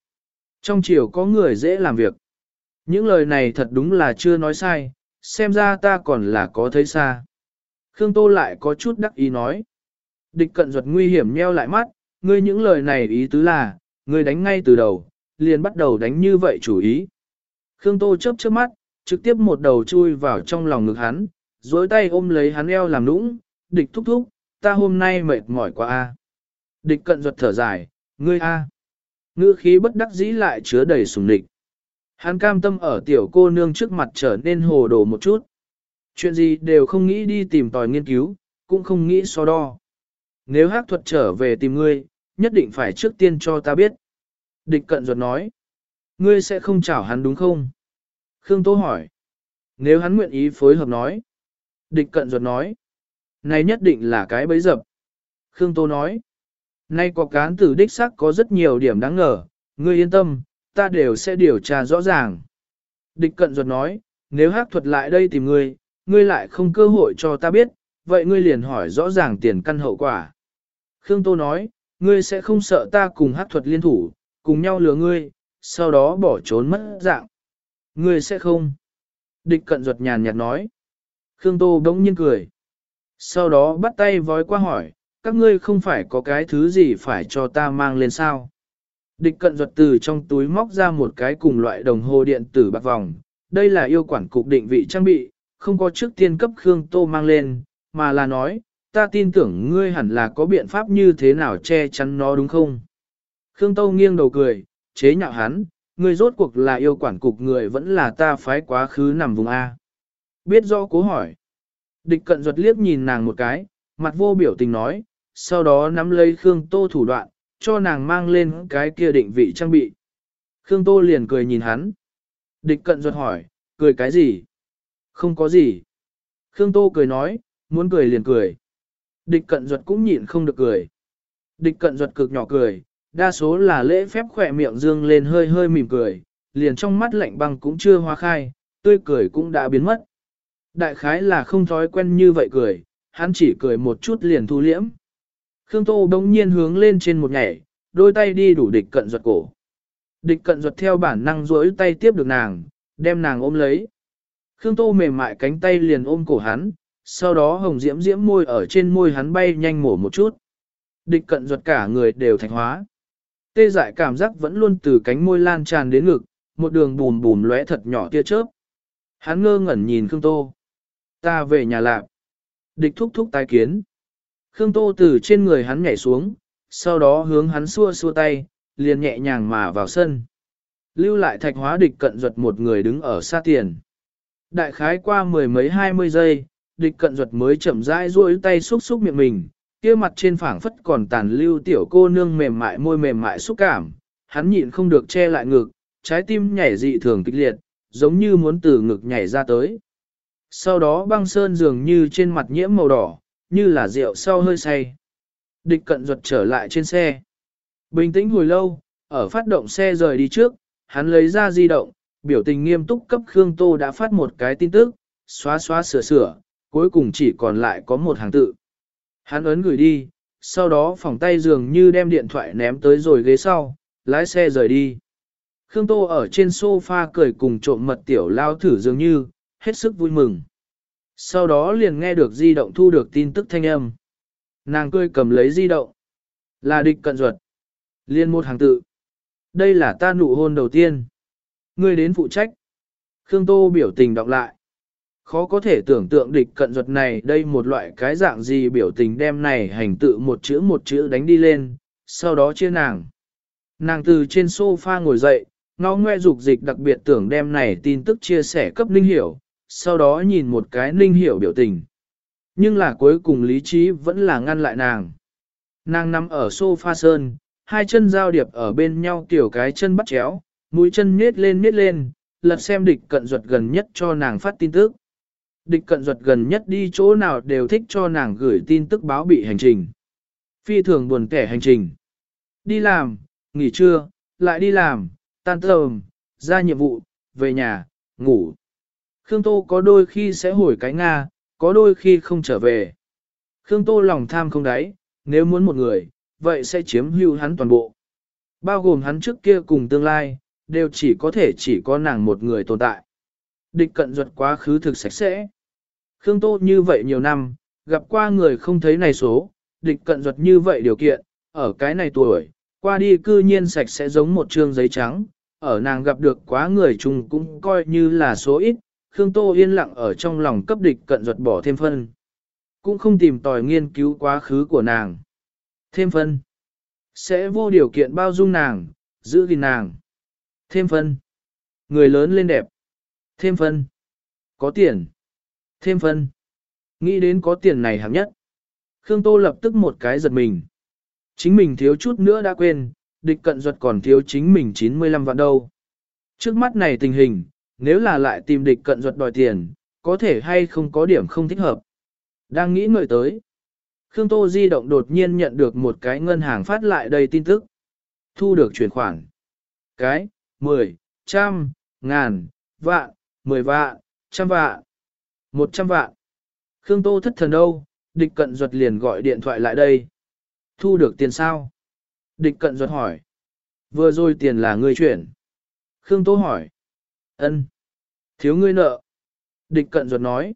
Trong chiều có người dễ làm việc. Những lời này thật đúng là chưa nói sai, xem ra ta còn là có thấy xa. Khương Tô lại có chút đắc ý nói. Địch cận ruột nguy hiểm nheo lại mắt, ngươi những lời này ý tứ là, ngươi đánh ngay từ đầu, liền bắt đầu đánh như vậy chủ ý. Khương Tô chớp chớp mắt, trực tiếp một đầu chui vào trong lòng ngực hắn, dối tay ôm lấy hắn eo làm nũng, địch thúc thúc, ta hôm nay mệt mỏi quá a. Địch cận ruột thở dài, ngươi a. Ngữ khí bất đắc dĩ lại chứa đầy sùng địch. Hắn cam tâm ở tiểu cô nương trước mặt trở nên hồ đồ một chút. Chuyện gì đều không nghĩ đi tìm tòi nghiên cứu, cũng không nghĩ so đo. Nếu hát thuật trở về tìm ngươi, nhất định phải trước tiên cho ta biết. Địch cận ruột nói. Ngươi sẽ không chảo hắn đúng không? Khương Tô hỏi. Nếu hắn nguyện ý phối hợp nói. Địch cận ruột nói. Này nhất định là cái bấy dập. Khương Tô nói. Nay có cán tử đích sắc có rất nhiều điểm đáng ngờ, ngươi yên tâm, ta đều sẽ điều tra rõ ràng. Địch cận ruột nói, nếu hắc thuật lại đây tìm ngươi, ngươi lại không cơ hội cho ta biết, vậy ngươi liền hỏi rõ ràng tiền căn hậu quả. Khương Tô nói, ngươi sẽ không sợ ta cùng hắc thuật liên thủ, cùng nhau lừa ngươi, sau đó bỏ trốn mất dạng. Ngươi sẽ không. Địch cận ruột nhàn nhạt nói. Khương Tô đống nhiên cười. Sau đó bắt tay vói qua hỏi, các ngươi không phải có cái thứ gì phải cho ta mang lên sao? Địch cận ruột từ trong túi móc ra một cái cùng loại đồng hồ điện tử bạc vòng. Đây là yêu quản cục định vị trang bị, không có trước tiên cấp Khương Tô mang lên, mà là nói, ta tin tưởng ngươi hẳn là có biện pháp như thế nào che chắn nó đúng không? Khương Tô nghiêng đầu cười, chế nhạo hắn, ngươi rốt cuộc là yêu quản cục người vẫn là ta phái quá khứ nằm vùng A. Biết rõ cố hỏi. Địch cận ruột liếc nhìn nàng một cái, mặt vô biểu tình nói, sau đó nắm lấy Khương Tô thủ đoạn, cho nàng mang lên cái kia định vị trang bị. Khương Tô liền cười nhìn hắn. Địch cận ruột hỏi, cười cái gì? Không có gì. Khương Tô cười nói, muốn cười liền cười. Địch cận ruột cũng nhịn không được cười. Địch cận ruột cực nhỏ cười, đa số là lễ phép khỏe miệng dương lên hơi hơi mỉm cười, liền trong mắt lạnh băng cũng chưa hóa khai, tươi cười cũng đã biến mất. Đại khái là không thói quen như vậy cười, hắn chỉ cười một chút liền thu liễm. Khương Tô đống nhiên hướng lên trên một nhảy, đôi tay đi đủ địch cận ruột cổ. Địch cận ruột theo bản năng duỗi tay tiếp được nàng, đem nàng ôm lấy. Khương Tô mềm mại cánh tay liền ôm cổ hắn, sau đó hồng diễm diễm môi ở trên môi hắn bay nhanh mổ một chút. Địch cận ruột cả người đều thành hóa. Tê dại cảm giác vẫn luôn từ cánh môi lan tràn đến ngực, một đường bùm bùm lóe thật nhỏ tia chớp. Hắn ngơ ngẩn nhìn Khương Tô. Ta về nhà lạp. Địch thúc thúc tái kiến. Khương Tô từ trên người hắn nhảy xuống, sau đó hướng hắn xua xua tay, liền nhẹ nhàng mà vào sân. Lưu lại thạch hóa địch cận duật một người đứng ở xa tiền. Đại khái qua mười mấy hai mươi giây, địch cận duật mới chậm rãi duỗi tay xúc xúc miệng mình, kia mặt trên phảng phất còn tàn lưu tiểu cô nương mềm mại môi mềm mại xúc cảm, hắn nhịn không được che lại ngực, trái tim nhảy dị thường kịch liệt, giống như muốn từ ngực nhảy ra tới. Sau đó băng sơn dường như trên mặt nhiễm màu đỏ, như là rượu sau hơi say. Địch cận ruột trở lại trên xe. Bình tĩnh hồi lâu, ở phát động xe rời đi trước, hắn lấy ra di động, biểu tình nghiêm túc cấp Khương Tô đã phát một cái tin tức, xóa xóa sửa sửa, cuối cùng chỉ còn lại có một hàng tự. Hắn ấn gửi đi, sau đó phòng tay dường như đem điện thoại ném tới rồi ghế sau, lái xe rời đi. Khương Tô ở trên sofa cười cùng trộm mật tiểu lao thử dường như, hết sức vui mừng. Sau đó liền nghe được di động thu được tin tức thanh âm. Nàng cười cầm lấy di động. Là địch cận ruột. Liên một hàng tự. Đây là ta nụ hôn đầu tiên. Ngươi đến phụ trách. Khương Tô biểu tình đọc lại. Khó có thể tưởng tượng địch cận ruột này đây một loại cái dạng gì biểu tình đem này hành tự một chữ một chữ đánh đi lên, sau đó chia nàng. Nàng từ trên sofa ngồi dậy, ngó ngoe dục dịch đặc biệt tưởng đem này tin tức chia sẻ cấp Ninh Hiểu, sau đó nhìn một cái Ninh Hiểu biểu tình. Nhưng là cuối cùng lý trí vẫn là ngăn lại nàng. Nàng nằm ở sofa sơn, hai chân giao điệp ở bên nhau tiểu cái chân bắt chéo, mũi chân nhét lên nhét lên, lật xem địch cận ruột gần nhất cho nàng phát tin tức. Địch cận ruột gần nhất đi chỗ nào đều thích cho nàng gửi tin tức báo bị hành trình. Phi thường buồn kẻ hành trình. Đi làm, nghỉ trưa, lại đi làm, tan tầm, ra nhiệm vụ, về nhà, ngủ. Khương Tô có đôi khi sẽ hồi cái Nga, có đôi khi không trở về. Khương Tô lòng tham không đáy, nếu muốn một người, vậy sẽ chiếm hữu hắn toàn bộ. Bao gồm hắn trước kia cùng tương lai, đều chỉ có thể chỉ có nàng một người tồn tại. Địch cận ruột quá khứ thực sạch sẽ. Khương Tô như vậy nhiều năm, gặp qua người không thấy này số, địch cận ruột như vậy điều kiện, ở cái này tuổi, qua đi cư nhiên sạch sẽ giống một trương giấy trắng, ở nàng gặp được quá người chung cũng coi như là số ít, Khương Tô yên lặng ở trong lòng cấp địch cận ruột bỏ thêm phân. Cũng không tìm tòi nghiên cứu quá khứ của nàng. Thêm phân. Sẽ vô điều kiện bao dung nàng, giữ gìn nàng. Thêm phân. Người lớn lên đẹp. Thêm phân. Có tiền. Thêm phân. Nghĩ đến có tiền này hạng nhất. Khương Tô lập tức một cái giật mình. Chính mình thiếu chút nữa đã quên, địch cận ruột còn thiếu chính mình 95 vạn đâu. Trước mắt này tình hình, nếu là lại tìm địch cận ruột đòi tiền, có thể hay không có điểm không thích hợp. Đang nghĩ ngợi tới. Khương Tô di động đột nhiên nhận được một cái ngân hàng phát lại đầy tin tức. Thu được chuyển khoản. Cái, 10, trăm, ngàn, vạn, 10 vạn, trăm vạn, 100 vạn. Khương Tô thất thần đâu, địch cận ruột liền gọi điện thoại lại đây. Thu được tiền sao? Địch cận ruột hỏi. Vừa rồi tiền là ngươi chuyển. Khương Tô hỏi ân Thiếu ngươi nợ. Địch cận ruột nói.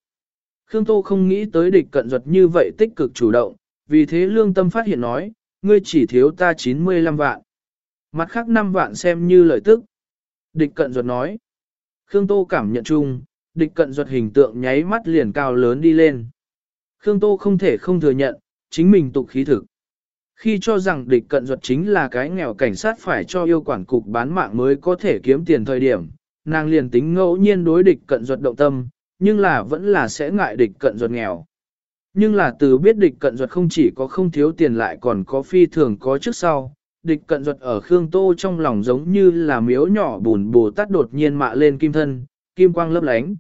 Khương Tô không nghĩ tới địch cận ruột như vậy tích cực chủ động, vì thế lương tâm phát hiện nói, ngươi chỉ thiếu ta 95 vạn. Mặt khác 5 vạn xem như lợi tức. Địch cận ruột nói. Khương Tô cảm nhận chung, địch cận ruột hình tượng nháy mắt liền cao lớn đi lên. Khương Tô không thể không thừa nhận, chính mình tục khí thực. Khi cho rằng địch cận ruột chính là cái nghèo cảnh sát phải cho yêu quản cục bán mạng mới có thể kiếm tiền thời điểm, nàng liền tính ngẫu nhiên đối địch cận ruột động tâm, nhưng là vẫn là sẽ ngại địch cận ruột nghèo. Nhưng là từ biết địch cận ruột không chỉ có không thiếu tiền lại còn có phi thường có trước sau, địch cận ruột ở Khương Tô trong lòng giống như là miếu nhỏ bùn bồ tát đột nhiên mạ lên kim thân, kim quang lấp lánh.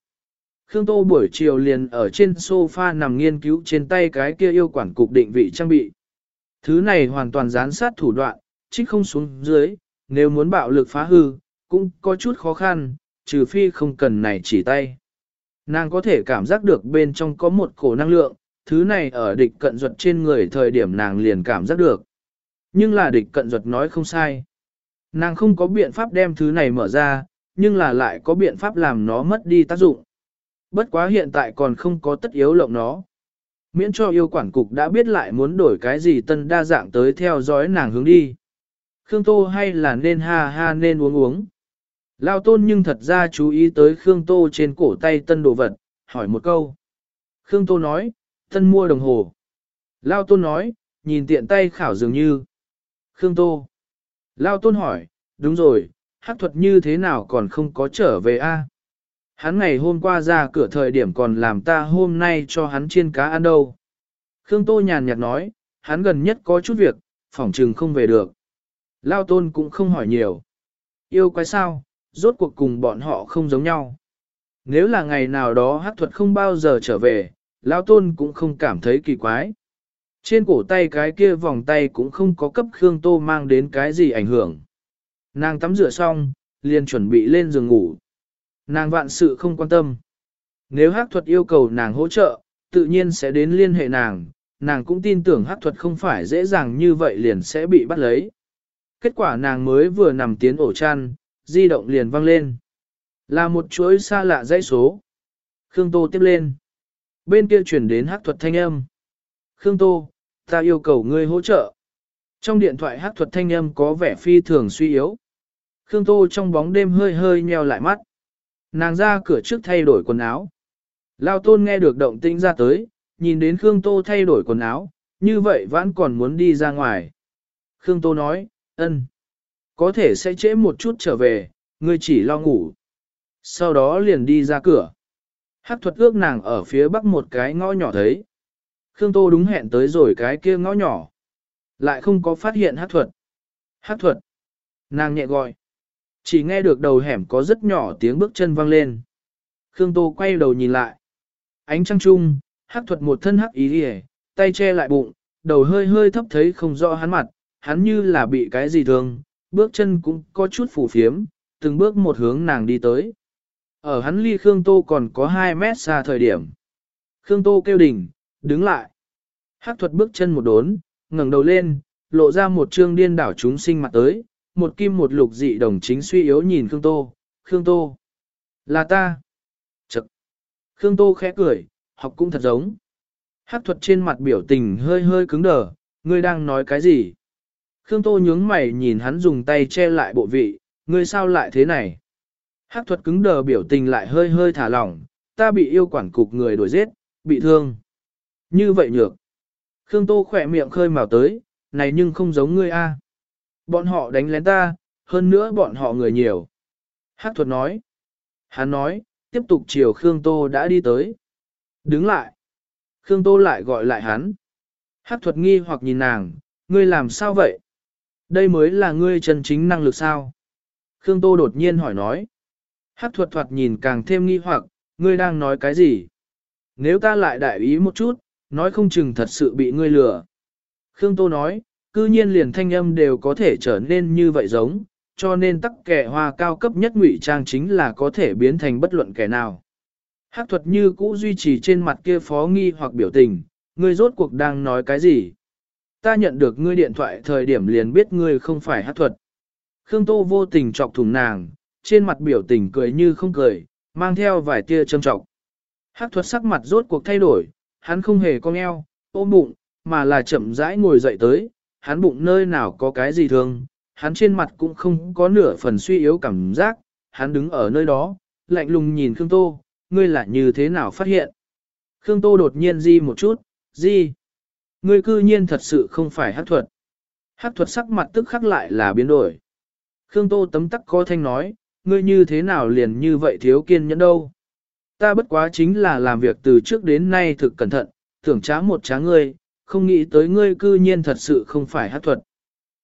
Khương Tô buổi chiều liền ở trên sofa nằm nghiên cứu trên tay cái kia yêu quản cục định vị trang bị. Thứ này hoàn toàn gián sát thủ đoạn, trích không xuống dưới, nếu muốn bạo lực phá hư, cũng có chút khó khăn, trừ phi không cần này chỉ tay. Nàng có thể cảm giác được bên trong có một cổ năng lượng, thứ này ở địch cận ruột trên người thời điểm nàng liền cảm giác được. Nhưng là địch cận ruột nói không sai. Nàng không có biện pháp đem thứ này mở ra, nhưng là lại có biện pháp làm nó mất đi tác dụng. Bất quá hiện tại còn không có tất yếu lộng nó. Miễn cho yêu quản cục đã biết lại muốn đổi cái gì tân đa dạng tới theo dõi nàng hướng đi. Khương Tô hay là nên ha ha nên uống uống. Lao tôn nhưng thật ra chú ý tới Khương Tô trên cổ tay tân đồ vật, hỏi một câu. Khương Tô nói, tân mua đồng hồ. Lao tôn nói, nhìn tiện tay khảo dường như. Khương Tô. Lao tôn hỏi, đúng rồi, hắc thuật như thế nào còn không có trở về a? Hắn ngày hôm qua ra cửa thời điểm còn làm ta hôm nay cho hắn chiên cá ăn đâu. Khương Tô nhàn nhạt nói, hắn gần nhất có chút việc, phỏng trừng không về được. Lao tôn cũng không hỏi nhiều. Yêu quái sao, rốt cuộc cùng bọn họ không giống nhau. Nếu là ngày nào đó hắc thuật không bao giờ trở về, Lao tôn cũng không cảm thấy kỳ quái. Trên cổ tay cái kia vòng tay cũng không có cấp Khương Tô mang đến cái gì ảnh hưởng. Nàng tắm rửa xong, liền chuẩn bị lên giường ngủ. Nàng vạn sự không quan tâm. Nếu hắc thuật yêu cầu nàng hỗ trợ, tự nhiên sẽ đến liên hệ nàng, nàng cũng tin tưởng hắc thuật không phải dễ dàng như vậy liền sẽ bị bắt lấy. Kết quả nàng mới vừa nằm tiến ổ chăn, di động liền vang lên. Là một chuỗi xa lạ dãy số. Khương Tô tiếp lên. Bên kia chuyển đến hắc thuật thanh âm. Khương Tô, ta yêu cầu ngươi hỗ trợ. Trong điện thoại hắc thuật thanh âm có vẻ phi thường suy yếu. Khương Tô trong bóng đêm hơi hơi nheo lại mắt. Nàng ra cửa trước thay đổi quần áo. Lao tôn nghe được động tĩnh ra tới, nhìn đến Khương Tô thay đổi quần áo, như vậy vẫn còn muốn đi ra ngoài. Khương Tô nói, ân, có thể sẽ trễ một chút trở về, ngươi chỉ lo ngủ. Sau đó liền đi ra cửa. Hát thuật ước nàng ở phía bắc một cái ngõ nhỏ thấy. Khương Tô đúng hẹn tới rồi cái kia ngõ nhỏ. Lại không có phát hiện hát thuật. Hát thuật. Nàng nhẹ gọi. Chỉ nghe được đầu hẻm có rất nhỏ tiếng bước chân vang lên. Khương Tô quay đầu nhìn lại. Ánh trăng trung, hắc thuật một thân hắc ý hề, tay che lại bụng, đầu hơi hơi thấp thấy không rõ hắn mặt, hắn như là bị cái gì thương, bước chân cũng có chút phủ phiếm, từng bước một hướng nàng đi tới. Ở hắn ly Khương Tô còn có 2 mét xa thời điểm. Khương Tô kêu đỉnh, đứng lại. Hắc thuật bước chân một đốn, ngẩng đầu lên, lộ ra một trương điên đảo chúng sinh mặt tới, một kim một lục dị đồng chính suy yếu nhìn Khương Tô, Khương Tô. Là ta. Chật. Khương Tô khẽ cười, học cũng thật giống. Hắc thuật trên mặt biểu tình hơi hơi cứng đờ, ngươi đang nói cái gì? Khương Tô nhướng mày nhìn hắn dùng tay che lại bộ vị, ngươi sao lại thế này? Hắc thuật cứng đờ biểu tình lại hơi hơi thả lỏng, ta bị yêu quản cục người đuổi giết, bị thương. Như vậy nhược. Khương Tô khỏe miệng khơi mào tới, này nhưng không giống ngươi a. Bọn họ đánh lén ta, hơn nữa bọn họ người nhiều. Hắc thuật nói. Hắn nói, tiếp tục chiều Khương Tô đã đi tới. Đứng lại. Khương Tô lại gọi lại hắn. Hắc thuật nghi hoặc nhìn nàng, ngươi làm sao vậy? Đây mới là ngươi chân chính năng lực sao? Khương Tô đột nhiên hỏi nói. Hắc thuật Thuật nhìn càng thêm nghi hoặc, ngươi đang nói cái gì? Nếu ta lại đại ý một chút, nói không chừng thật sự bị ngươi lừa. Khương Tô nói, cư nhiên liền thanh âm đều có thể trở nên như vậy giống, cho nên tắc kẻ hoa cao cấp nhất ngụy trang chính là có thể biến thành bất luận kẻ nào. Hắc thuật như cũ duy trì trên mặt kia phó nghi hoặc biểu tình, ngươi rốt cuộc đang nói cái gì? Ta nhận được ngươi điện thoại thời điểm liền biết ngươi không phải hắc thuật. Khương Tô vô tình chọc thủng nàng, trên mặt biểu tình cười như không cười, mang theo vài tia châm trọng. Hắc thuật sắc mặt rốt cuộc thay đổi, hắn không hề cong eo, ôm bụng, mà là chậm rãi ngồi dậy tới, hắn bụng nơi nào có cái gì thương, hắn trên mặt cũng không có nửa phần suy yếu cảm giác, hắn đứng ở nơi đó, lạnh lùng nhìn Khương Tô, ngươi là như thế nào phát hiện. Khương Tô đột nhiên di một chút, di. Ngươi cư nhiên thật sự không phải hát thuật. Hát thuật sắc mặt tức khắc lại là biến đổi. Khương Tô tấm tắc có thanh nói, ngươi như thế nào liền như vậy thiếu kiên nhẫn đâu. Ta bất quá chính là làm việc từ trước đến nay thực cẩn thận, tưởng trá một trá ngươi, không nghĩ tới ngươi cư nhiên thật sự không phải hát thuật.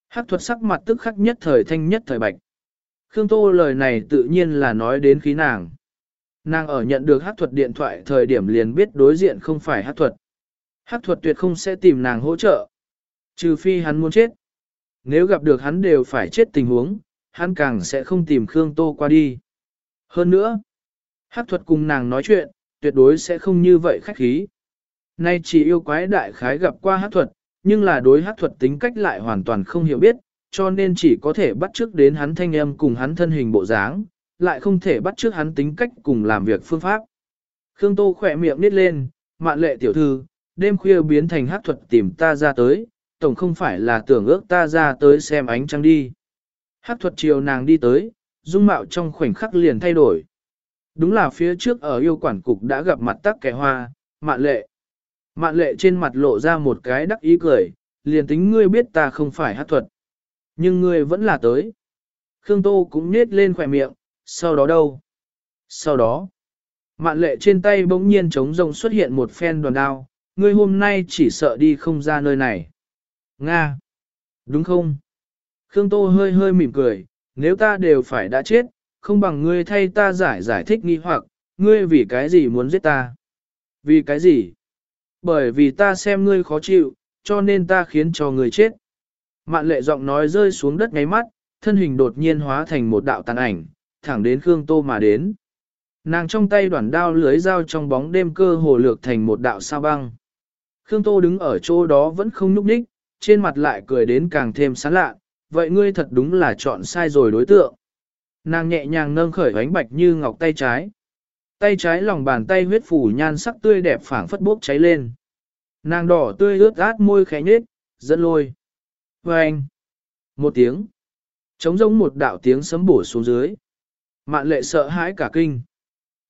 Hát thuật sắc mặt tức khắc nhất thời thanh nhất thời bạch. Khương Tô lời này tự nhiên là nói đến khí nàng. Nàng ở nhận được hát thuật điện thoại thời điểm liền biết đối diện không phải hát thuật. Hát thuật tuyệt không sẽ tìm nàng hỗ trợ. Trừ phi hắn muốn chết. Nếu gặp được hắn đều phải chết tình huống, hắn càng sẽ không tìm Khương Tô qua đi. Hơn nữa, hát thuật cùng nàng nói chuyện, tuyệt đối sẽ không như vậy khách khí. Nay chỉ yêu quái đại khái gặp qua hát thuật, nhưng là đối hát thuật tính cách lại hoàn toàn không hiểu biết, cho nên chỉ có thể bắt trước đến hắn thanh âm cùng hắn thân hình bộ dáng, lại không thể bắt trước hắn tính cách cùng làm việc phương pháp. Khương Tô khỏe miệng nít lên, mạn lệ tiểu thư, đêm khuya biến thành hát thuật tìm ta ra tới, tổng không phải là tưởng ước ta ra tới xem ánh trăng đi. Hát thuật chiều nàng đi tới, dung mạo trong khoảnh khắc liền thay đổi. Đúng là phía trước ở yêu quản cục đã gặp mặt tắc kẻ hoa, mạn lệ. Mạn lệ trên mặt lộ ra một cái đắc ý cười, liền tính ngươi biết ta không phải hát thuật. Nhưng ngươi vẫn là tới. Khương Tô cũng nết lên khỏe miệng, sau đó đâu? Sau đó, mạn lệ trên tay bỗng nhiên trống rông xuất hiện một phen đoàn đao, ngươi hôm nay chỉ sợ đi không ra nơi này. Nga! Đúng không? Khương Tô hơi hơi mỉm cười, nếu ta đều phải đã chết, không bằng ngươi thay ta giải giải thích nghi hoặc, ngươi vì cái gì muốn giết ta? Vì cái gì? Bởi vì ta xem ngươi khó chịu, cho nên ta khiến cho ngươi chết. Mạn lệ giọng nói rơi xuống đất ngáy mắt, thân hình đột nhiên hóa thành một đạo tàn ảnh, thẳng đến Khương Tô mà đến. Nàng trong tay đoạn đao lưới dao trong bóng đêm cơ hồ lược thành một đạo sao băng. Khương Tô đứng ở chỗ đó vẫn không nhúc nhích, trên mặt lại cười đến càng thêm sán lạ, vậy ngươi thật đúng là chọn sai rồi đối tượng. Nàng nhẹ nhàng nâng khởi ánh bạch như ngọc tay trái. Tay trái lòng bàn tay huyết phủ nhan sắc tươi đẹp phảng phất bốc cháy lên. Nàng đỏ tươi ướt át môi khẽ nhếch, dẫn lôi. Và anh. Một tiếng. Trống giống một đạo tiếng sấm bổ xuống dưới. Mạn lệ sợ hãi cả kinh.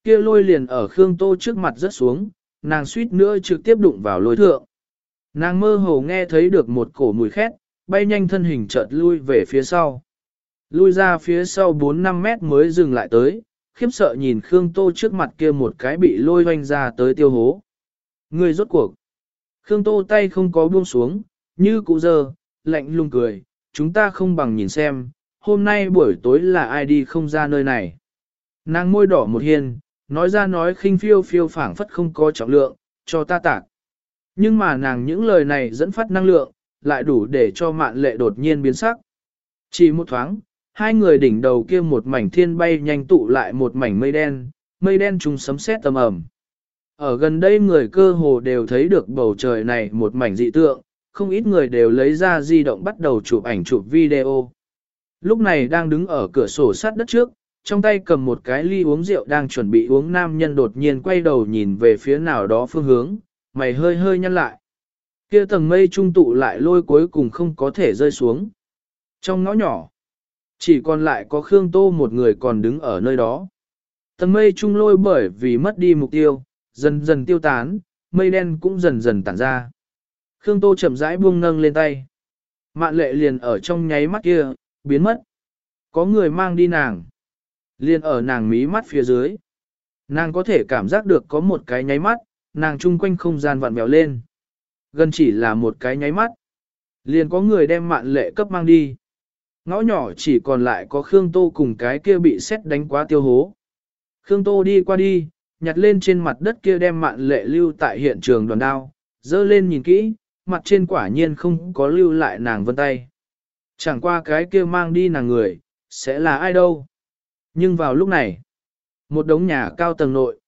Kia lôi liền ở Khương Tô trước mặt rớt xuống, nàng suýt nữa trực tiếp đụng vào lôi thượng. Nàng mơ hồ nghe thấy được một cổ mùi khét, bay nhanh thân hình chợt lui về phía sau. Lui ra phía sau 4-5 mét mới dừng lại tới, khiếp sợ nhìn Khương Tô trước mặt kia một cái bị lôi hoanh ra tới tiêu hố. Người rốt cuộc. Khương Tô tay không có buông xuống, như cụ giờ, lạnh lùng cười, chúng ta không bằng nhìn xem, hôm nay buổi tối là ai đi không ra nơi này. Nàng môi đỏ một hiền, nói ra nói khinh phiêu phiêu phảng phất không có trọng lượng, cho ta tạc. Nhưng mà nàng những lời này dẫn phát năng lượng, lại đủ để cho mạn lệ đột nhiên biến sắc. Chỉ một thoáng, hai người đỉnh đầu kia một mảnh thiên bay nhanh tụ lại một mảnh mây đen, mây đen trùng sấm sét tầm ầm. Ở gần đây người cơ hồ đều thấy được bầu trời này một mảnh dị tượng, không ít người đều lấy ra di động bắt đầu chụp ảnh chụp video. Lúc này đang đứng ở cửa sổ sát đất trước, trong tay cầm một cái ly uống rượu đang chuẩn bị uống nam nhân đột nhiên quay đầu nhìn về phía nào đó phương hướng, mày hơi hơi nhăn lại. Kia tầng mây trung tụ lại lôi cuối cùng không có thể rơi xuống. Trong ngõ nhỏ, chỉ còn lại có Khương Tô một người còn đứng ở nơi đó. Tầng mây trung lôi bởi vì mất đi mục tiêu, dần dần tiêu tán, mây đen cũng dần dần tản ra. Khương Tô chậm rãi buông nâng lên tay. Mạn lệ liền ở trong nháy mắt kia, biến mất. Có người mang đi nàng. Liền ở nàng mí mắt phía dưới. Nàng có thể cảm giác được có một cái nháy mắt, nàng chung quanh không gian vặn vẹo lên. Gần chỉ là một cái nháy mắt. Liền có người đem mạn lệ cấp mang đi. Ngõ nhỏ chỉ còn lại có Khương Tô cùng cái kia bị xét đánh quá tiêu hố. Khương Tô đi qua đi, nhặt lên trên mặt đất kia đem mạn lệ lưu tại hiện trường đoàn đao, dơ lên nhìn kỹ, mặt trên quả nhiên không có lưu lại nàng vân tay. Chẳng qua cái kia mang đi nàng người, sẽ là ai đâu. Nhưng vào lúc này, một đống nhà cao tầng nội,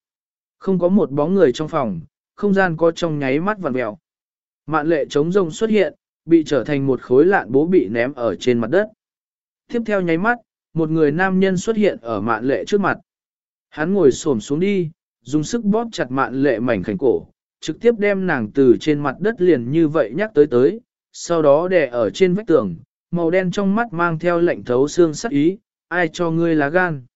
không có một bóng người trong phòng, không gian có trong nháy mắt vặn mèo. Mạn lệ trống rông xuất hiện, bị trở thành một khối lạn bố bị ném ở trên mặt đất. Tiếp theo nháy mắt, một người nam nhân xuất hiện ở mạn lệ trước mặt. Hắn ngồi xổm xuống đi, dùng sức bóp chặt mạn lệ mảnh khảnh cổ, trực tiếp đem nàng từ trên mặt đất liền như vậy nhắc tới tới, sau đó đè ở trên vách tường, màu đen trong mắt mang theo lệnh thấu xương sắc ý, ai cho ngươi lá gan.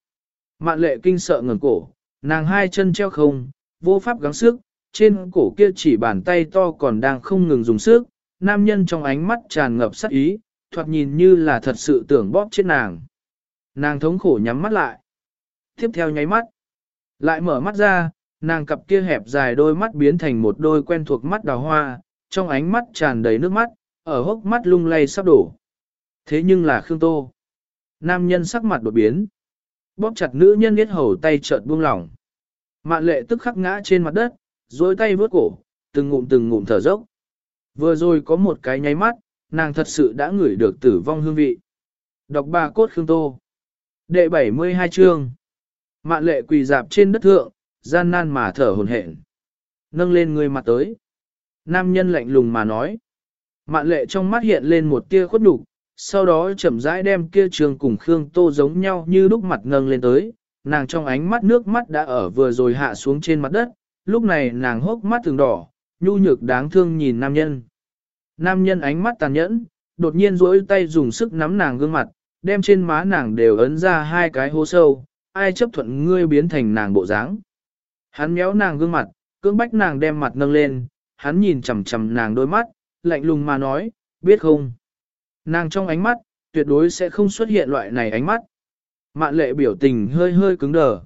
Mạn lệ kinh sợ ngẩng cổ, nàng hai chân treo không, vô pháp gắng sức, trên cổ kia chỉ bàn tay to còn đang không ngừng dùng sức, nam nhân trong ánh mắt tràn ngập sát ý, thoạt nhìn như là thật sự tưởng bóp chết nàng. Nàng thống khổ nhắm mắt lại. Tiếp theo nháy mắt, lại mở mắt ra, nàng cặp kia hẹp dài đôi mắt biến thành một đôi quen thuộc mắt đào hoa, trong ánh mắt tràn đầy nước mắt, ở hốc mắt lung lay sắp đổ. Thế nhưng là Khương Tô. Nam nhân sắc mặt đột biến. Bóp chặt nữ nhân biết hầu tay chợt buông lỏng. Mạn lệ tức khắc ngã trên mặt đất, dối tay vớt cổ, từng ngụm từng ngụm thở dốc. Vừa rồi có một cái nháy mắt, nàng thật sự đã ngửi được tử vong hương vị. Đọc bà cốt Khương Tô. Đệ 72 chương. Mạn lệ quỳ dạp trên đất thượng, gian nan mà thở hồn hển. Nâng lên người mặt tới. Nam nhân lạnh lùng mà nói. Mạn lệ trong mắt hiện lên một tia khuất nhục, sau đó chậm rãi đem kia trường cùng Khương Tô giống nhau như lúc mặt nâng lên tới, nàng trong ánh mắt nước mắt đã ở vừa rồi hạ xuống trên mặt đất, lúc này nàng hốc mắt thường đỏ, nhu nhược đáng thương nhìn nam nhân. Nam nhân ánh mắt tàn nhẫn, đột nhiên duỗi tay dùng sức nắm nàng gương mặt, đem trên má nàng đều ấn ra hai cái hố sâu, ai chấp thuận ngươi biến thành nàng bộ dáng. Hắn méo nàng gương mặt, cưỡng bách nàng đem mặt nâng lên, hắn nhìn chằm chằm nàng đôi mắt, lạnh lùng mà nói, biết không? Nàng trong ánh mắt, tuyệt đối sẽ không xuất hiện loại này ánh mắt. Mạn lệ biểu tình hơi hơi cứng đờ.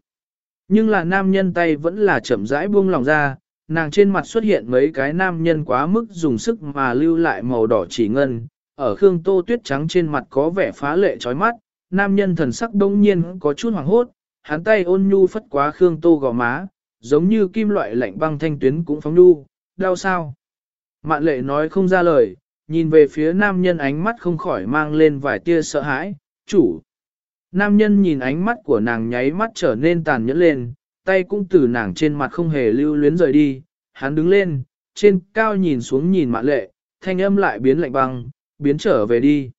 Nhưng là nam nhân tay vẫn là chậm rãi buông lòng ra, nàng trên mặt xuất hiện mấy cái nam nhân quá mức dùng sức mà lưu lại màu đỏ chỉ ngân. Ở Khương Tô tuyết trắng trên mặt có vẻ phá lệ chói mắt, nam nhân thần sắc đông nhiên có chút hoảng hốt, hắn tay ôn nhu phất quá Khương Tô gò má, giống như kim loại lạnh băng thanh tuyến cũng phóng nhu, đau sao? Mạn lệ nói không ra lời, nhìn về phía nam nhân ánh mắt không khỏi mang lên vài tia sợ hãi, chủ. Nam nhân nhìn ánh mắt của nàng nháy mắt trở nên tàn nhẫn lên, tay cũng từ nàng trên mặt không hề lưu luyến rời đi, hắn đứng lên, trên cao nhìn xuống nhìn mạn lệ, thanh âm lại biến lạnh băng, biến trở về đi.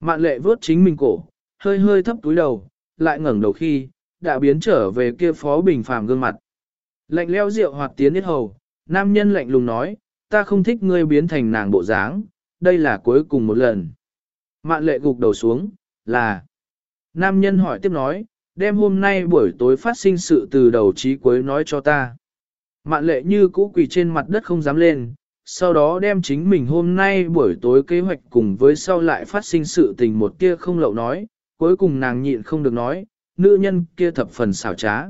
Mạn lệ vớt chính mình cổ, hơi hơi thấp túi đầu, lại ngẩng đầu khi, đã biến trở về kia phó bình phàm gương mặt. Lạnh leo rượu hoạt tiến ít hầu, nam nhân lạnh lùng nói, ta không thích ngươi biến thành nàng bộ dáng, đây là cuối cùng một lần. Mạn lệ gục đầu xuống, là. Nam nhân hỏi tiếp nói, đem hôm nay buổi tối phát sinh sự từ đầu chí cuối nói cho ta. Mạn lệ như cũ quỳ trên mặt đất không dám lên, sau đó đem chính mình hôm nay buổi tối kế hoạch cùng với sau lại phát sinh sự tình một kia không lậu nói, cuối cùng nàng nhịn không được nói, nữ nhân kia thập phần xảo trá.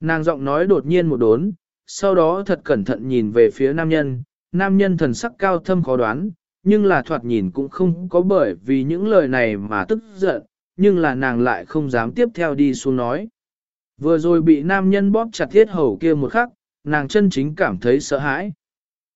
Nàng giọng nói đột nhiên một đốn, sau đó thật cẩn thận nhìn về phía nam nhân, nam nhân thần sắc cao thâm khó đoán, nhưng là thoạt nhìn cũng không có bởi vì những lời này mà tức giận, nhưng là nàng lại không dám tiếp theo đi xuống nói. Vừa rồi bị nam nhân bóp chặt thiết hầu kia một khắc, nàng chân chính cảm thấy sợ hãi.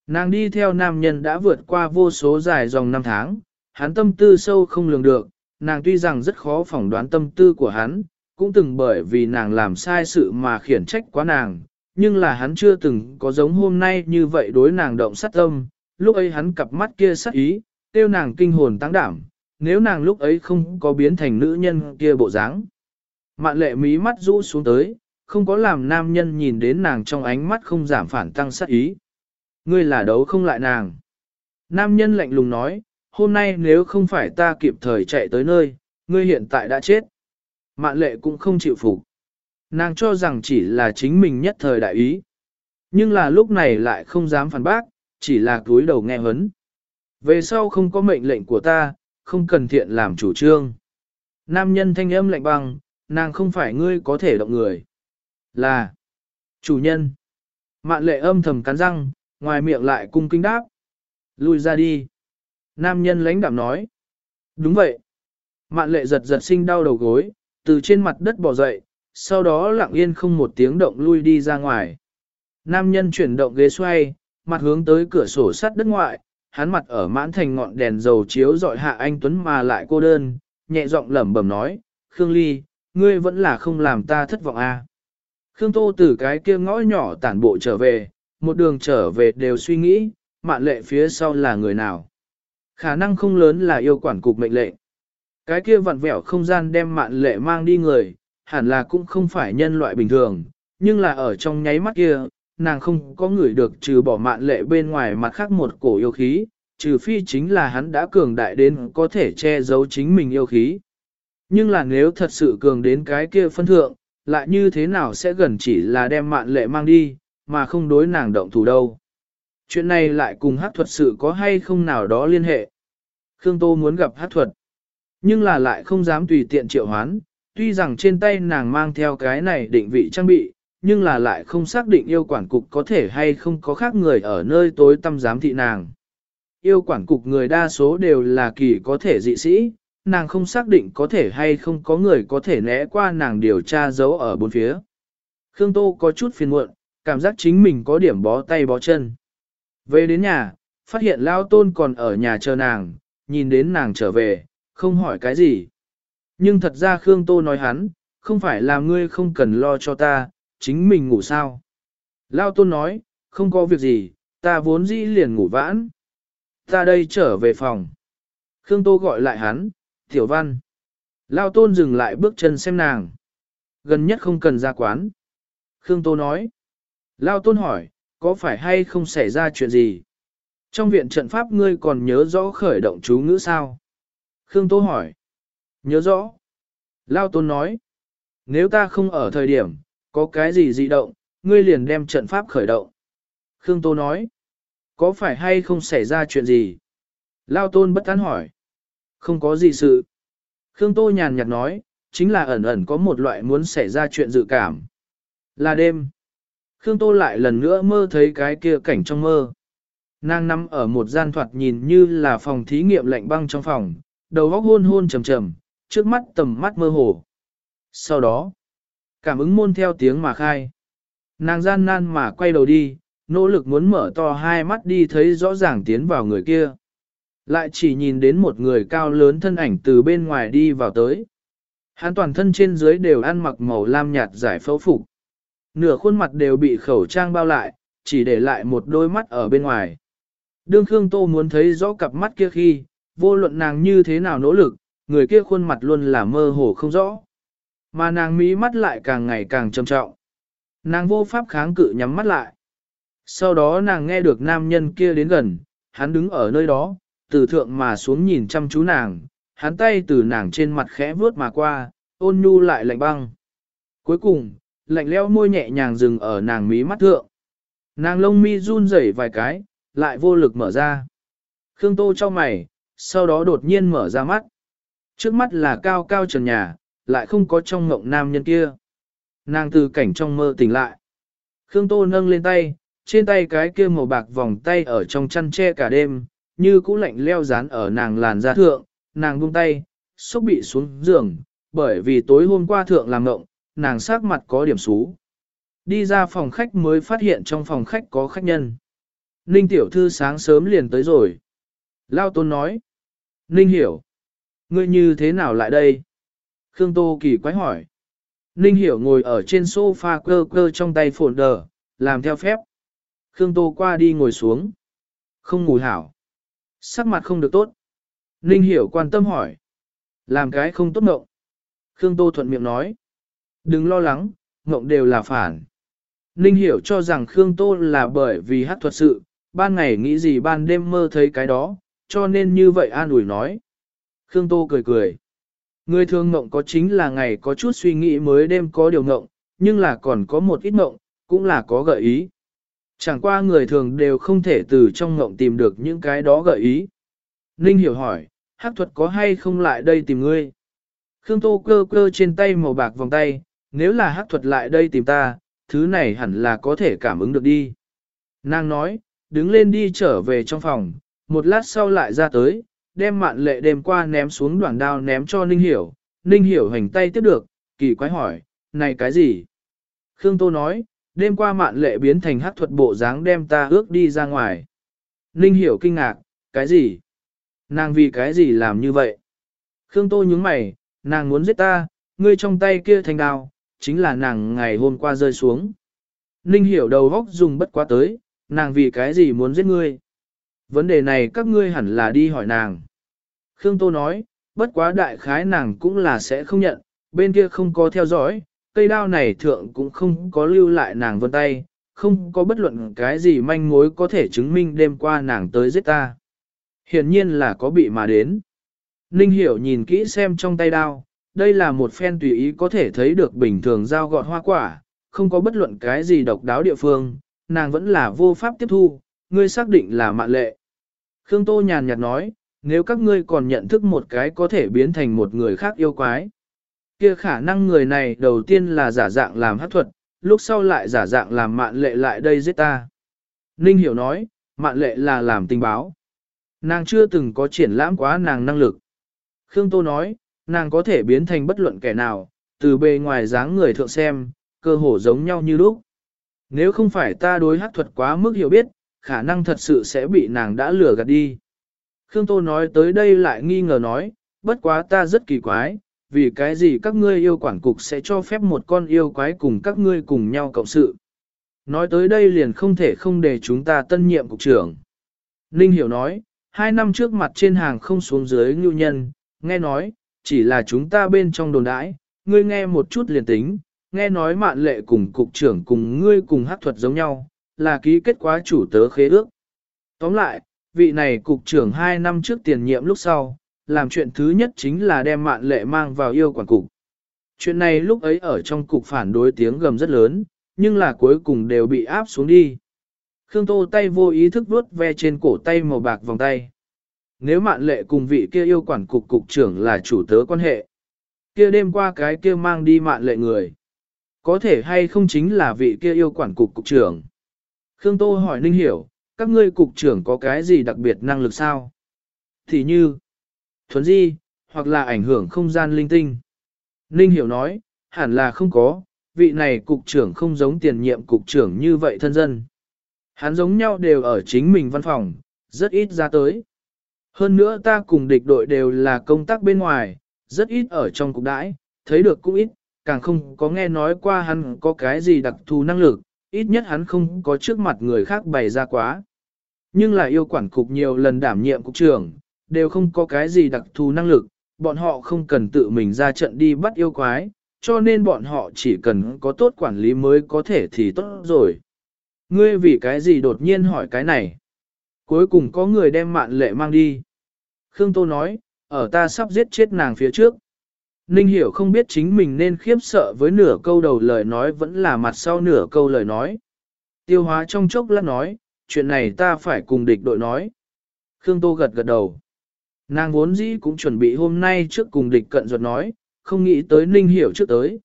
Nàng đi theo nam nhân đã vượt qua vô số dài dòng năm tháng, hắn tâm tư sâu không lường được, nàng tuy rằng rất khó phỏng đoán tâm tư của hắn, cũng từng bởi vì nàng làm sai sự mà khiển trách quá nàng, nhưng là hắn chưa từng có giống hôm nay như vậy đối nàng động sát tâm, lúc ấy hắn cặp mắt kia sắc ý, tiêu nàng kinh hồn tăng đảm, nếu nàng lúc ấy không có biến thành nữ nhân kia bộ dáng. Mạn lệ mí mắt rũ xuống tới, không có làm nam nhân nhìn đến nàng trong ánh mắt không giảm phản tăng sát ý. Ngươi là đấu không lại nàng. Nam nhân lạnh lùng nói, hôm nay nếu không phải ta kịp thời chạy tới nơi, ngươi hiện tại đã chết. Mạn lệ cũng không chịu phục. Nàng cho rằng chỉ là chính mình nhất thời đại ý. Nhưng là lúc này lại không dám phản bác, chỉ là cúi đầu nghe hấn. Về sau không có mệnh lệnh của ta, không cần thiện làm chủ trương. Nam nhân thanh âm lạnh băng, nàng không phải ngươi có thể động người. Là chủ nhân. Mạn lệ âm thầm cắn răng, ngoài miệng lại cung kinh đáp. Lui ra đi. Nam nhân lãnh đạm nói. Đúng vậy. Mạn lệ giật giật sinh đau đầu gối, từ trên mặt đất bò dậy, sau đó lặng yên không một tiếng động lui đi ra ngoài. Nam nhân chuyển động ghế xoay, mặt hướng tới cửa sổ sắt đất ngoại, hắn mặt ở mãn thành ngọn đèn dầu chiếu dọi hạ anh Tuấn mà lại cô đơn, nhẹ giọng lẩm bẩm nói, Khương Ly, ngươi vẫn là không làm ta thất vọng à. Khương Tô từ cái kia ngõ nhỏ tản bộ trở về, một đường trở về đều suy nghĩ, mạn lệ phía sau là người nào. Khả năng không lớn là yêu quản cục mệnh lệnh. Cái kia vặn vẹo không gian đem mạn lệ mang đi người, hẳn là cũng không phải nhân loại bình thường, nhưng là ở trong nháy mắt kia, nàng không có người được trừ bỏ mạn lệ bên ngoài mặt khác một cổ yêu khí, trừ phi chính là hắn đã cường đại đến có thể che giấu chính mình yêu khí. Nhưng là nếu thật sự cường đến cái kia phân thượng, lại như thế nào sẽ gần chỉ là đem mạn lệ mang đi, mà không đối nàng động thủ đâu. Chuyện này lại cùng hát thuật sự có hay không nào đó liên hệ. Khương Tô muốn gặp hát thuật, nhưng là lại không dám tùy tiện triệu hoán, tuy rằng trên tay nàng mang theo cái này định vị trang bị, nhưng là lại không xác định yêu quản cục có thể hay không có khác người ở nơi tối tâm giám thị nàng. Yêu quản cục người đa số đều là kỳ có thể dị sĩ, nàng không xác định có thể hay không có người có thể né qua nàng điều tra giấu ở bốn phía. Khương Tô có chút phiền muộn, cảm giác chính mình có điểm bó tay bó chân. Về đến nhà, phát hiện Lao Tôn còn ở nhà chờ nàng, nhìn đến nàng trở về, không hỏi cái gì. Nhưng thật ra Khương Tô nói hắn, không phải là ngươi không cần lo cho ta, chính mình ngủ sao. Lao Tôn nói, không có việc gì, ta vốn dĩ liền ngủ vãn. Ta đây trở về phòng. Khương Tô gọi lại hắn, Tiểu Văn. Lao Tôn dừng lại bước chân xem nàng. Gần nhất không cần ra quán. Khương Tô nói. Lao Tôn hỏi, có phải hay không xảy ra chuyện gì? Trong viện trận pháp ngươi còn nhớ rõ khởi động chú ngữ sao? Khương Tô hỏi. Nhớ rõ. Lao Tôn nói. Nếu ta không ở thời điểm, có cái gì dị động, ngươi liền đem trận pháp khởi động. Khương Tô nói. Có phải hay không xảy ra chuyện gì? Lao Tôn bất tán hỏi. Không có gì sự. Khương Tô nhàn nhạt nói, chính là ẩn ẩn có một loại muốn xảy ra chuyện dự cảm. Là đêm. Khương Tô lại lần nữa mơ thấy cái kia cảnh trong mơ. Nàng nằm ở một gian thoạt nhìn như là phòng thí nghiệm lạnh băng trong phòng, đầu góc hôn hôn trầm trầm, trước mắt tầm mắt mơ hồ. Sau đó, cảm ứng môn theo tiếng mà khai. Nàng gian nan mà quay đầu đi, nỗ lực muốn mở to hai mắt đi thấy rõ ràng tiến vào người kia. Lại chỉ nhìn đến một người cao lớn thân ảnh từ bên ngoài đi vào tới. Hắn toàn thân trên dưới đều ăn mặc màu lam nhạt giải phẫu phục. Nửa khuôn mặt đều bị khẩu trang bao lại, chỉ để lại một đôi mắt ở bên ngoài. Đương Khương Tô muốn thấy rõ cặp mắt kia khi, vô luận nàng như thế nào nỗ lực, người kia khuôn mặt luôn là mơ hồ không rõ. Mà nàng mí mắt lại càng ngày càng trầm trọng. Nàng vô pháp kháng cự nhắm mắt lại. Sau đó nàng nghe được nam nhân kia đến gần, hắn đứng ở nơi đó, từ thượng mà xuống nhìn chăm chú nàng, hắn tay từ nàng trên mặt khẽ vuốt mà qua, ôn nhu lại lạnh băng. Cuối cùng, lạnh leo môi nhẹ nhàng dừng ở nàng mí mắt thượng. Nàng lông mi run rẩy vài cái, lại vô lực mở ra. Khương Tô cho mày, sau đó đột nhiên mở ra mắt. Trước mắt là cao cao trần nhà, lại không có trong ngộng nam nhân kia. Nàng từ cảnh trong mơ tỉnh lại. Khương Tô nâng lên tay, trên tay cái kia màu bạc vòng tay ở trong chăn che cả đêm, như cũ lạnh leo dán ở nàng làn da thượng, nàng buông tay, sốc bị xuống giường, bởi vì tối hôm qua thượng làm ngộng, nàng sát mặt có điểm xú. Đi ra phòng khách mới phát hiện trong phòng khách có khách nhân. Ninh tiểu thư sáng sớm liền tới rồi. Lao tôn nói. Ninh hiểu. Ngươi như thế nào lại đây? Khương Tô kỳ quái hỏi. Ninh hiểu ngồi ở trên sofa cơ cơ trong tay phồn đờ, làm theo phép. Khương Tô qua đi ngồi xuống. Không ngủ hảo. Sắc mặt không được tốt. Ninh hiểu quan tâm hỏi. Làm cái không tốt ngộng. Khương Tô thuận miệng nói. Đừng lo lắng, ngộng đều là phản. Ninh hiểu cho rằng Khương Tô là bởi vì hát thuật sự, ban ngày nghĩ gì ban đêm mơ thấy cái đó, cho nên như vậy an ủi nói. Khương Tô cười cười. Người thường ngộng có chính là ngày có chút suy nghĩ mới đêm có điều ngộng, nhưng là còn có một ít ngộng, cũng là có gợi ý. Chẳng qua người thường đều không thể từ trong ngộng tìm được những cái đó gợi ý. Ninh hiểu hỏi, hắc thuật có hay không lại đây tìm ngươi? Khương Tô cơ cơ trên tay màu bạc vòng tay, nếu là hắc thuật lại đây tìm ta, thứ này hẳn là có thể cảm ứng được đi. Nàng nói, đứng lên đi trở về trong phòng, một lát sau lại ra tới, đem mạn lệ đêm qua ném xuống đoạn đao ném cho Ninh Hiểu, Ninh Hiểu hành tay tiếp được, kỳ quái hỏi, này cái gì? Khương Tô nói, đêm qua mạn lệ biến thành hắc thuật bộ dáng đem ta ước đi ra ngoài. Ninh Hiểu kinh ngạc, cái gì? Nàng vì cái gì làm như vậy? Khương Tô nhướng mày, nàng muốn giết ta, ngươi trong tay kia thành đao, chính là nàng ngày hôm qua rơi xuống. Ninh Hiểu đầu góc dùng bất quá tới, nàng vì cái gì muốn giết ngươi? Vấn đề này các ngươi hẳn là đi hỏi nàng. Khương Tô nói, bất quá đại khái nàng cũng là sẽ không nhận, bên kia không có theo dõi, cây đao này thượng cũng không có lưu lại nàng vân tay, không có bất luận cái gì manh mối có thể chứng minh đêm qua nàng tới giết ta. Hiển nhiên là có bị mà đến. Ninh hiểu nhìn kỹ xem trong tay đao, đây là một phen tùy ý có thể thấy được bình thường dao gọt hoa quả, không có bất luận cái gì độc đáo địa phương, nàng vẫn là vô pháp tiếp thu, ngươi xác định là mạn lệ. Khương Tô nhàn nhạt nói, nếu các ngươi còn nhận thức một cái có thể biến thành một người khác yêu quái, kia khả năng người này đầu tiên là giả dạng làm hát thuật, lúc sau lại giả dạng làm mạn lệ lại đây giết ta. Ninh hiểu nói, mạn lệ là làm tình báo. Nàng chưa từng có triển lãm quá nàng năng lực. Khương Tô nói, nàng có thể biến thành bất luận kẻ nào, từ bề ngoài dáng người thượng xem, cơ hồ giống nhau như lúc. Nếu không phải ta đối hát thuật quá mức hiểu biết, khả năng thật sự sẽ bị nàng đã lừa gạt đi. Khương Tô nói tới đây lại nghi ngờ nói, bất quá ta rất kỳ quái, vì cái gì các ngươi yêu quản cục sẽ cho phép một con yêu quái cùng các ngươi cùng nhau cộng sự. Nói tới đây liền không thể không để chúng ta tân nhiệm cục trưởng. Ninh Hiểu nói, hai năm trước mặt trên hàng không xuống dưới ngưu nhân, nghe nói, chỉ là chúng ta bên trong đồn đãi, ngươi nghe một chút liền tính, nghe nói mạn lệ cùng cục trưởng cùng ngươi cùng hát thuật giống nhau, là ký kết quá chủ tớ khế ước. Tóm lại, vị này cục trưởng 2 năm trước tiền nhiệm lúc sau, làm chuyện thứ nhất chính là đem mạn lệ mang vào yêu quản cục. Chuyện này lúc ấy ở trong cục phản đối tiếng gầm rất lớn, nhưng là cuối cùng đều bị áp xuống đi. Khương Tô tay vô ý thức vuốt ve trên cổ tay màu bạc vòng tay. Nếu mạn lệ cùng vị kia yêu quản cục cục trưởng là chủ tớ quan hệ, kia đêm qua cái kia mang đi mạn lệ người. Có thể hay không chính là vị kia yêu quản cục cục trưởng. Khương Tô hỏi Ninh Hiểu, các ngươi cục trưởng có cái gì đặc biệt năng lực sao? Thì như, thuần di, hoặc là ảnh hưởng không gian linh tinh. Ninh Hiểu nói, hẳn là không có, vị này cục trưởng không giống tiền nhiệm cục trưởng như vậy thân dân. Hắn giống nhau đều ở chính mình văn phòng, rất ít ra tới. Hơn nữa ta cùng địch đội đều là công tác bên ngoài, rất ít ở trong cục đãi, thấy được cũng ít, càng không có nghe nói qua hắn có cái gì đặc thù năng lực, ít nhất hắn không có trước mặt người khác bày ra quá. Nhưng là yêu quản cục nhiều lần đảm nhiệm cục trưởng, đều không có cái gì đặc thù năng lực, bọn họ không cần tự mình ra trận đi bắt yêu quái, cho nên bọn họ chỉ cần có tốt quản lý mới có thể thì tốt rồi. Ngươi vì cái gì đột nhiên hỏi cái này? Cuối cùng có người đem mạn lệ mang đi. Khương Tô nói, ở ta sắp giết chết nàng phía trước. Ninh hiểu không biết chính mình nên khiếp sợ với nửa câu đầu lời nói vẫn là mặt sau nửa câu lời nói. Tiêu hóa trong chốc lát nói, chuyện này ta phải cùng địch đội nói. Khương Tô gật gật đầu. Nàng vốn dĩ cũng chuẩn bị hôm nay trước cùng địch cận ruột nói, không nghĩ tới Ninh hiểu trước tới.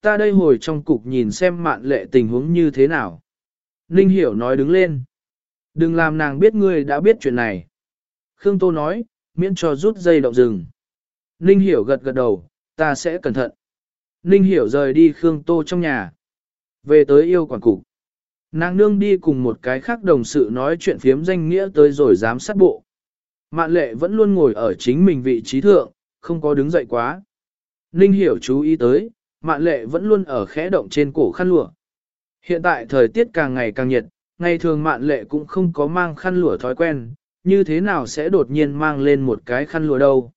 Ta đây hồi trong cục nhìn xem mạn lệ tình huống như thế nào. Ninh hiểu nói đứng lên. Đừng làm nàng biết ngươi đã biết chuyện này. Khương Tô nói, miễn cho rút dây động rừng. Ninh hiểu gật gật đầu, ta sẽ cẩn thận. Ninh hiểu rời đi Khương Tô trong nhà. Về tới yêu quản cục. Nàng nương đi cùng một cái khác đồng sự nói chuyện phiếm danh nghĩa tới rồi dám sát bộ. Mạn lệ vẫn luôn ngồi ở chính mình vị trí thượng, không có đứng dậy quá. Ninh hiểu chú ý tới, mạn lệ vẫn luôn ở khẽ động trên cổ khăn lụa. Hiện tại thời tiết càng ngày càng nhiệt, ngày thường mạn lệ cũng không có mang khăn lụa thói quen, như thế nào sẽ đột nhiên mang lên một cái khăn lụa đâu.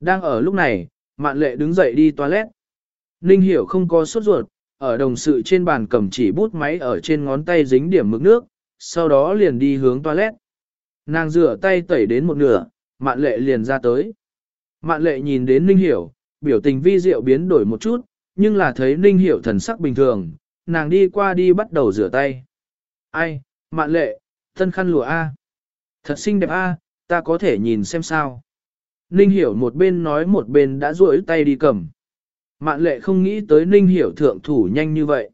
Đang ở lúc này, mạn lệ đứng dậy đi toilet. Ninh hiểu không có sốt ruột, ở đồng sự trên bàn cầm chỉ bút máy ở trên ngón tay dính điểm mực nước, sau đó liền đi hướng toilet. Nàng rửa tay tẩy đến một nửa, mạn lệ liền ra tới. Mạn lệ nhìn đến Ninh hiểu, biểu tình vi diệu biến đổi một chút, nhưng là thấy Ninh hiểu thần sắc bình thường, nàng đi qua đi bắt đầu rửa tay. Ai, mạn lệ, thân khăn lụa A. Thật xinh đẹp A, ta có thể nhìn xem sao. Ninh hiểu một bên nói một bên đã duỗi tay đi cầm. Mạn lệ không nghĩ tới Ninh hiểu thượng thủ nhanh như vậy.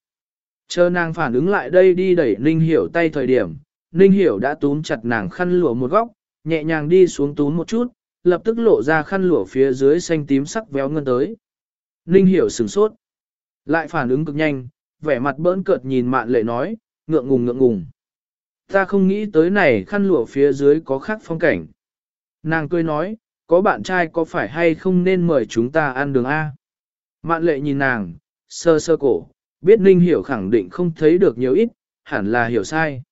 Chờ nàng phản ứng lại đây đi đẩy Ninh hiểu tay thời điểm, Ninh hiểu đã túm chặt nàng khăn lụa một góc, nhẹ nhàng đi xuống túm một chút, lập tức lộ ra khăn lụa phía dưới xanh tím sắc véo ngân tới. Ninh hiểu sửng sốt. Lại phản ứng cực nhanh, vẻ mặt bỡn cợt nhìn mạn lệ nói, ngượng ngùng ngượng ngùng. Ta không nghĩ tới này khăn lụa phía dưới có khác phong cảnh. Nàng cười nói, có bạn trai có phải hay không nên mời chúng ta ăn đường A. Mạn lệ nhìn nàng, sơ sơ cổ, biết Ninh hiểu khẳng định không thấy được nhiều ít, hẳn là hiểu sai.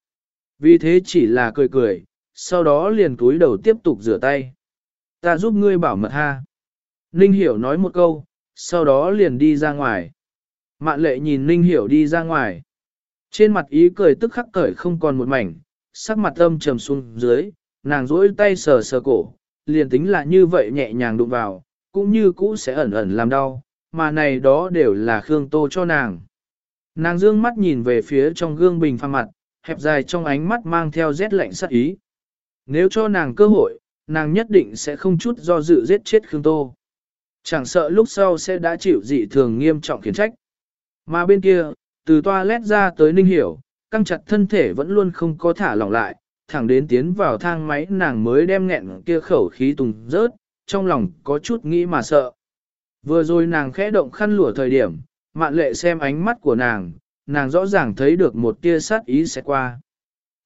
Vì thế chỉ là cười cười, sau đó liền túi đầu tiếp tục rửa tay. Ta giúp ngươi bảo mật ha. Ninh hiểu nói một câu, sau đó liền đi ra ngoài. Mạn lệ nhìn Ninh hiểu đi ra ngoài. Trên mặt ý cười tức khắc cởi không còn một mảnh, sắc mặt âm trầm xuống dưới, nàng rỗi tay sờ sờ cổ, liền tính là như vậy nhẹ nhàng đụng vào, cũng như cũ sẽ ẩn ẩn làm đau, mà này đó đều là Khương Tô cho nàng. Nàng dương mắt nhìn về phía trong gương bình pha mặt, hẹp dài trong ánh mắt mang theo rét lạnh sắc ý. Nếu cho nàng cơ hội, nàng nhất định sẽ không chút do dự giết chết Khương Tô. Chẳng sợ lúc sau sẽ đã chịu dị thường nghiêm trọng khiến trách. Mà bên kia, từ toilet ra tới Ninh Hiểu, căng chặt thân thể vẫn luôn không có thả lỏng lại, thẳng đến tiến vào thang máy nàng mới đem nghẹn kia khẩu khí tùng rớt, trong lòng có chút nghĩ mà sợ. Vừa rồi nàng khẽ động khăn lụa thời điểm, mạn lệ xem ánh mắt của nàng, nàng rõ ràng thấy được một tia sát ý sẽ qua.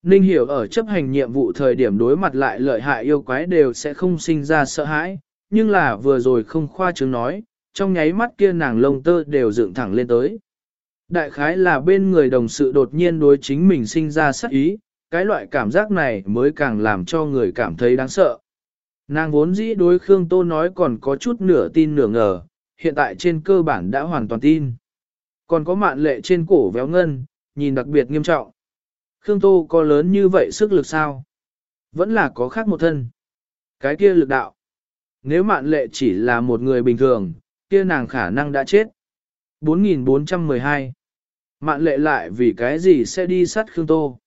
Ninh hiểu ở chấp hành nhiệm vụ thời điểm đối mặt lại lợi hại yêu quái đều sẽ không sinh ra sợ hãi, nhưng là vừa rồi không khoa chứng nói, trong nháy mắt kia nàng lông tơ đều dựng thẳng lên tới. Đại khái là bên người đồng sự đột nhiên đối chính mình sinh ra sát ý, cái loại cảm giác này mới càng làm cho người cảm thấy đáng sợ. Nàng vốn dĩ đối Khương Tô nói còn có chút nửa tin nửa ngờ, hiện tại trên cơ bản đã hoàn toàn tin. Còn có mạn lệ trên cổ véo ngân, nhìn đặc biệt nghiêm trọng. Khương Tô có lớn như vậy sức lực sao? Vẫn là có khác một thân. Cái kia lực đạo. Nếu mạn lệ chỉ là một người bình thường, kia nàng khả năng đã chết. 4412 Mạn lệ lại vì cái gì sẽ đi sát Khương Tô?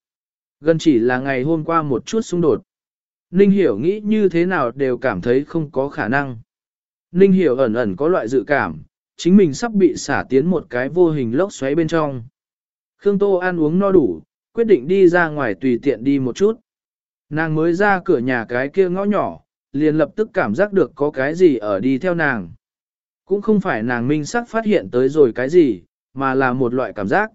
Gần chỉ là ngày hôm qua một chút xung đột. Ninh Hiểu nghĩ như thế nào đều cảm thấy không có khả năng. Ninh Hiểu ẩn ẩn có loại dự cảm, chính mình sắp bị xả tiến một cái vô hình lốc xoáy bên trong. Khương Tô ăn uống no đủ, quyết định đi ra ngoài tùy tiện đi một chút. Nàng mới ra cửa nhà cái kia ngõ nhỏ, liền lập tức cảm giác được có cái gì ở đi theo nàng. Cũng không phải nàng minh sắc phát hiện tới rồi cái gì, mà là một loại cảm giác.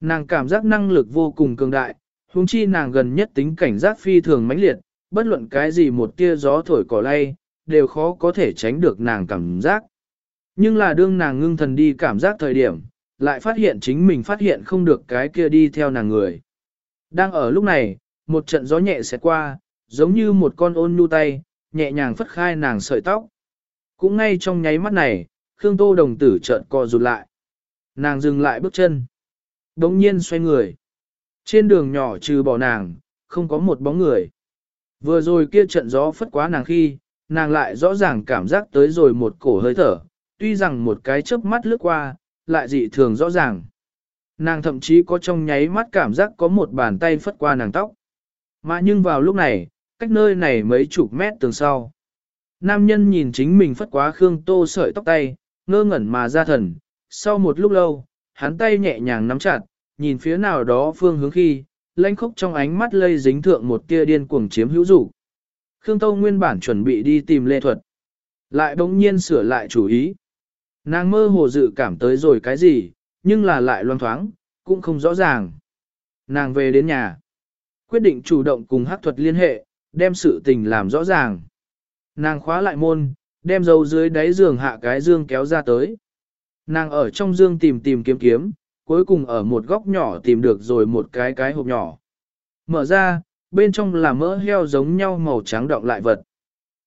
Nàng cảm giác năng lực vô cùng cường đại, huống chi nàng gần nhất tính cảnh giác phi thường mãnh liệt, bất luận cái gì một tia gió thổi cỏ lay, đều khó có thể tránh được nàng cảm giác. Nhưng là đương nàng ngưng thần đi cảm giác thời điểm, lại phát hiện chính mình phát hiện không được cái kia đi theo nàng người. Đang ở lúc này, một trận gió nhẹ sẽ qua, giống như một con ôn nhu tay, nhẹ nhàng phất khai nàng sợi tóc. Cũng ngay trong nháy mắt này, Khương Tô đồng tử trợn co rụt lại. Nàng dừng lại bước chân. Đống nhiên xoay người. Trên đường nhỏ trừ bỏ nàng, không có một bóng người. Vừa rồi kia trận gió phất quá nàng khi, nàng lại rõ ràng cảm giác tới rồi một cổ hơi thở, tuy rằng một cái chớp mắt lướt qua, lại dị thường rõ ràng. Nàng thậm chí có trong nháy mắt cảm giác có một bàn tay phất qua nàng tóc. Mà nhưng vào lúc này, cách nơi này mấy chục mét tường sau. Nam nhân nhìn chính mình phất quá Khương Tô sợi tóc tay, ngơ ngẩn mà ra thần. Sau một lúc lâu, hắn tay nhẹ nhàng nắm chặt, nhìn phía nào đó phương hướng khi, lãnh khốc trong ánh mắt lây dính thượng một tia điên cuồng chiếm hữu dục. Khương Tô nguyên bản chuẩn bị đi tìm Lê Thuật. Lại bỗng nhiên sửa lại chủ ý. Nàng mơ hồ dự cảm tới rồi cái gì, nhưng là lại loang thoáng, cũng không rõ ràng. Nàng về đến nhà. Quyết định chủ động cùng hắc thuật liên hệ, đem sự tình làm rõ ràng. Nàng khóa lại môn, đem dầu dưới đáy giường hạ cái dương kéo ra tới. Nàng ở trong dương tìm tìm kiếm kiếm, cuối cùng ở một góc nhỏ tìm được rồi một cái cái hộp nhỏ. Mở ra, bên trong là mỡ heo giống nhau màu trắng đọng lại vật.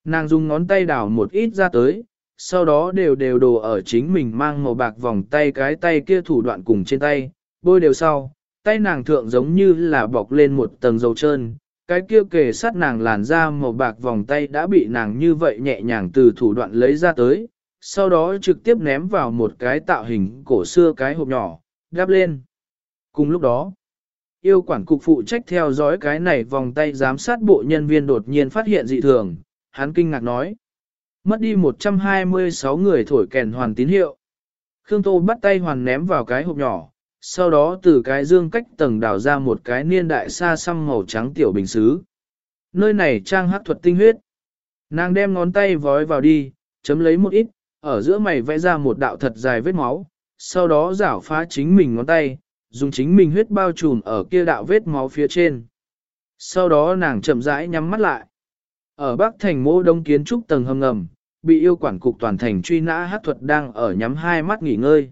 Nàng dùng ngón tay đảo một ít ra tới, sau đó đều đều đồ ở chính mình mang màu bạc vòng tay cái tay kia thủ đoạn cùng trên tay, bôi đều sau, tay nàng thượng giống như là bọc lên một tầng dầu trơn, cái kia kề sát nàng làn ra màu bạc vòng tay đã bị nàng như vậy nhẹ nhàng từ thủ đoạn lấy ra tới, sau đó trực tiếp ném vào một cái tạo hình cổ xưa cái hộp nhỏ, đáp lên. Cùng lúc đó, yêu quản cục phụ trách theo dõi cái này vòng tay giám sát bộ nhân viên đột nhiên phát hiện dị thường, hắn kinh ngạc nói. Mất đi 126 người thổi kèn hoàn tín hiệu. Khương Tô bắt tay hoàn ném vào cái hộp nhỏ, sau đó từ cái dương cách tầng đào ra một cái niên đại xa xăm màu trắng tiểu bình xứ. Nơi này trang hắc thuật tinh huyết. Nàng đem ngón tay vói vào đi, chấm lấy một ít, ở giữa mày vẽ ra một đạo thật dài vết máu, sau đó rảo phá chính mình ngón tay, dùng chính mình huyết bao trùm ở kia đạo vết máu phía trên. Sau đó nàng chậm rãi nhắm mắt lại. Ở Bắc Thành mô đông kiến trúc tầng hầm ngầm, bị yêu quản cục toàn thành truy nã hát thuật đang ở nhắm hai mắt nghỉ ngơi.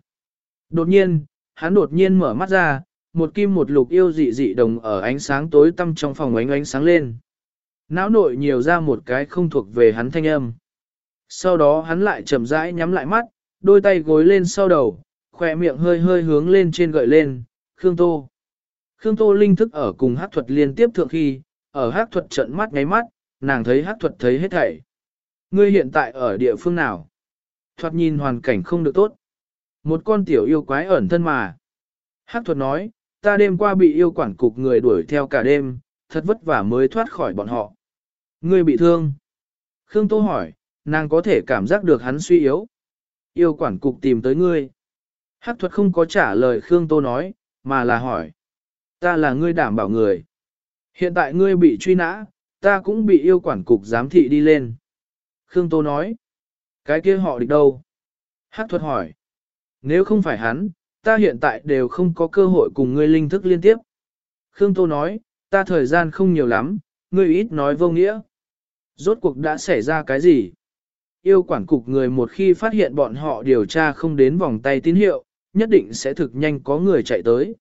Đột nhiên, hắn đột nhiên mở mắt ra, một kim một lục yêu dị dị đồng ở ánh sáng tối tăm trong phòng ánh ánh sáng lên. Não nội nhiều ra một cái không thuộc về hắn thanh âm. Sau đó hắn lại chậm rãi nhắm lại mắt, đôi tay gối lên sau đầu, Khoe miệng hơi hơi hướng lên trên gợi lên, Khương Tô. Khương Tô linh thức ở cùng hát thuật liên tiếp thượng khi, ở hát thuật trận mắt ngáy mắt, nàng thấy hát thuật thấy hết thảy. Ngươi hiện tại ở địa phương nào? Thoạt nhìn hoàn cảnh không được tốt. Một con tiểu yêu quái ẩn thân mà. Hát thuật nói, ta đêm qua bị yêu quản cục người đuổi theo cả đêm, thật vất vả mới thoát khỏi bọn họ. Ngươi bị thương. Khương Tô hỏi, nàng có thể cảm giác được hắn suy yếu. Yêu quản cục tìm tới ngươi. Hắc thuật không có trả lời Khương Tô nói, mà là hỏi. Ta là ngươi đảm bảo người. Hiện tại ngươi bị truy nã, ta cũng bị yêu quản cục giám thị đi lên. Khương Tô nói. Cái kia họ địch đâu? Hắc thuật hỏi. Nếu không phải hắn, ta hiện tại đều không có cơ hội cùng ngươi linh thức liên tiếp. Khương Tô nói, ta thời gian không nhiều lắm, ngươi ít nói vô nghĩa. Rốt cuộc đã xảy ra cái gì? Yêu quản cục người một khi phát hiện bọn họ điều tra không đến vòng tay tín hiệu, nhất định sẽ thực nhanh có người chạy tới.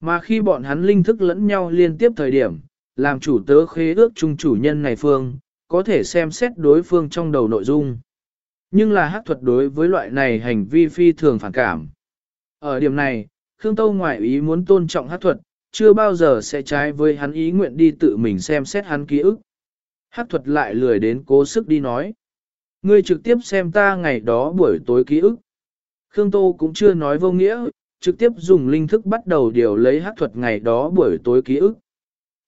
Mà khi bọn hắn linh thức lẫn nhau liên tiếp thời điểm, làm chủ tớ khế ước chung chủ nhân này phương, có thể xem xét đối phương trong đầu nội dung. Nhưng là hắc thuật đối với loại này hành vi phi thường phản cảm. Ở điểm này, Khương Tâu ngoại ý muốn tôn trọng hắc thuật, chưa bao giờ sẽ trái với hắn ý nguyện đi tự mình xem xét hắn ký ức. Hắc thuật lại lười đến cố sức đi nói. Ngươi trực tiếp xem ta ngày đó buổi tối ký ức. Khương Tô cũng chưa nói vô nghĩa, trực tiếp dùng linh thức bắt đầu điều lấy hát thuật ngày đó buổi tối ký ức.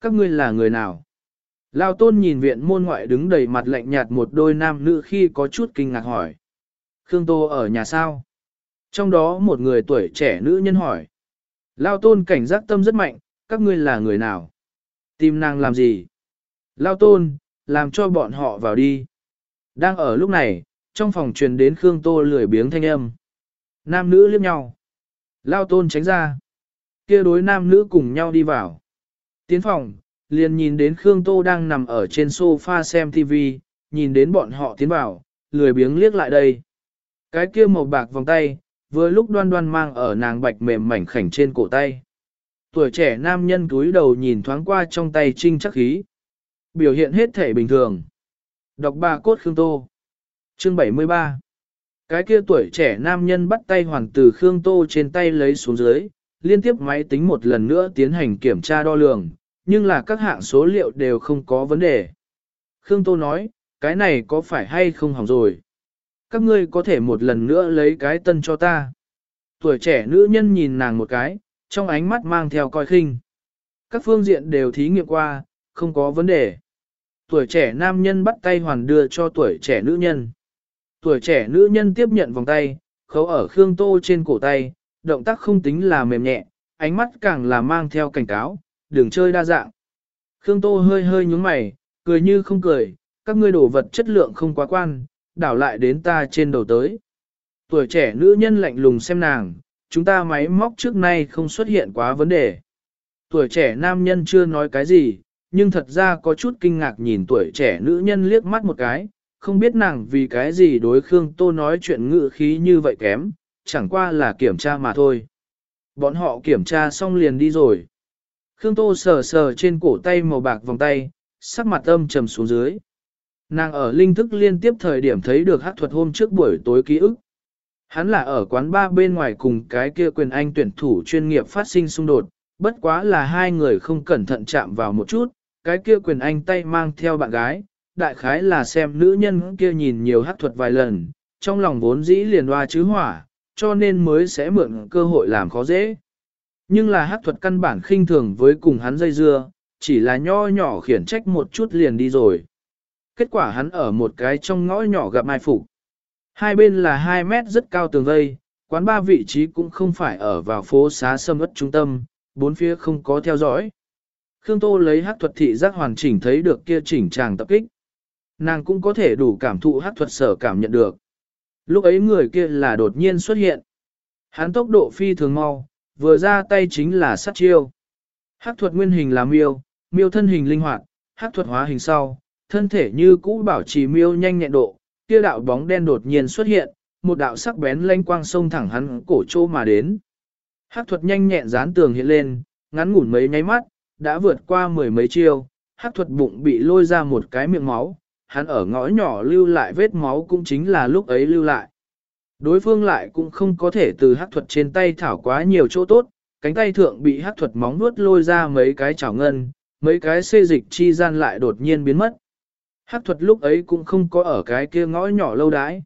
Các ngươi là người nào? Lao tôn nhìn viện môn ngoại đứng đầy mặt lạnh nhạt một đôi nam nữ khi có chút kinh ngạc hỏi. Khương Tô ở nhà sao? Trong đó một người tuổi trẻ nữ nhân hỏi. Lao tôn cảnh giác tâm rất mạnh, các ngươi là người nào? Tìm nàng làm gì? Lao tôn, làm cho bọn họ vào đi. Đang ở lúc này, trong phòng truyền đến Khương Tô lười biếng thanh âm. Nam nữ liếc nhau. Lao tôn tránh ra. kia đối nam nữ cùng nhau đi vào. Tiến phòng, liền nhìn đến Khương Tô đang nằm ở trên sofa xem TV, nhìn đến bọn họ tiến vào, lười biếng liếc lại đây. Cái kia màu bạc vòng tay, vừa lúc đoan đoan mang ở nàng bạch mềm mảnh khảnh trên cổ tay. Tuổi trẻ nam nhân cúi đầu nhìn thoáng qua trong tay trinh chắc khí. Biểu hiện hết thể bình thường. Đọc ba cốt Khương Tô. Chương 73 cái kia tuổi trẻ nam nhân bắt tay hoàn từ Khương Tô trên tay lấy xuống dưới, liên tiếp máy tính một lần nữa tiến hành kiểm tra đo lường, nhưng là các hạng số liệu đều không có vấn đề. Khương Tô nói, cái này có phải hay không hỏng rồi? Các ngươi có thể một lần nữa lấy cái tân cho ta. Tuổi trẻ nữ nhân nhìn nàng một cái, trong ánh mắt mang theo coi khinh. Các phương diện đều thí nghiệm qua, không có vấn đề. Tuổi trẻ nam nhân bắt tay hoàn đưa cho tuổi trẻ nữ nhân. Tuổi trẻ nữ nhân tiếp nhận vòng tay, khấu ở Khương Tô trên cổ tay, động tác không tính là mềm nhẹ, ánh mắt càng là mang theo cảnh cáo, đừng chơi đa dạng. Khương Tô hơi hơi nhúng mày, cười như không cười, các ngươi đổ vật chất lượng không quá quan, đảo lại đến ta trên đầu tới. Tuổi trẻ nữ nhân lạnh lùng xem nàng, chúng ta máy móc trước nay không xuất hiện quá vấn đề. Tuổi trẻ nam nhân chưa nói cái gì, nhưng thật ra có chút kinh ngạc nhìn tuổi trẻ nữ nhân liếc mắt một cái, không biết nàng vì cái gì đối Khương Tô nói chuyện ngự khí như vậy kém, chẳng qua là kiểm tra mà thôi. Bọn họ kiểm tra xong liền đi rồi. Khương Tô sờ sờ trên cổ tay màu bạc vòng tay, sắc mặt âm trầm xuống dưới. Nàng ở linh thức liên tiếp thời điểm thấy được hát thuật hôm trước buổi tối ký ức. Hắn là ở quán ba bên ngoài cùng cái kia quyền anh tuyển thủ chuyên nghiệp phát sinh xung đột, bất quá là hai người không cẩn thận chạm vào một chút, cái kia quyền anh tay mang theo bạn gái, đại khái là xem nữ nhân kia nhìn nhiều hát thuật vài lần, trong lòng vốn dĩ liền hoa chứ hỏa, cho nên mới sẽ mượn cơ hội làm khó dễ. Nhưng là hát thuật căn bản khinh thường với cùng hắn dây dưa, chỉ là nho nhỏ khiển trách một chút liền đi rồi. Kết quả hắn ở một cái trong ngõ nhỏ gặp mai phục. Hai bên là 2 mét rất cao tường vây, quán ba vị trí cũng không phải ở vào phố xá sâm ất trung tâm, bốn phía không có theo dõi. Khương Tô lấy hát thuật thị giác hoàn chỉnh thấy được kia chỉnh tràng tập kích. Nàng cũng có thể đủ cảm thụ hát thuật sở cảm nhận được. Lúc ấy người kia là đột nhiên xuất hiện. Hắn tốc độ phi thường mau, vừa ra tay chính là sát chiêu. Hát thuật nguyên hình là miêu, miêu thân hình linh hoạt, hát thuật hóa hình sau, thân thể như cũ bảo trì miêu nhanh nhẹn độ, kia đạo bóng đen đột nhiên xuất hiện, một đạo sắc bén lanh quang sông thẳng hắn cổ trô mà đến. Hát thuật nhanh nhẹn dán tường hiện lên, ngắn ngủn mấy nháy mắt, đã vượt qua mười mấy chiêu, hát thuật bụng bị lôi ra một cái miệng máu, hắn ở ngõ nhỏ lưu lại vết máu cũng chính là lúc ấy lưu lại. Đối phương lại cũng không có thể từ hắc thuật trên tay thảo quá nhiều chỗ tốt, cánh tay thượng bị hắc thuật móng nuốt lôi ra mấy cái chảo ngân, mấy cái xê dịch chi gian lại đột nhiên biến mất. Hắc thuật lúc ấy cũng không có ở cái kia ngõ nhỏ lâu đãi.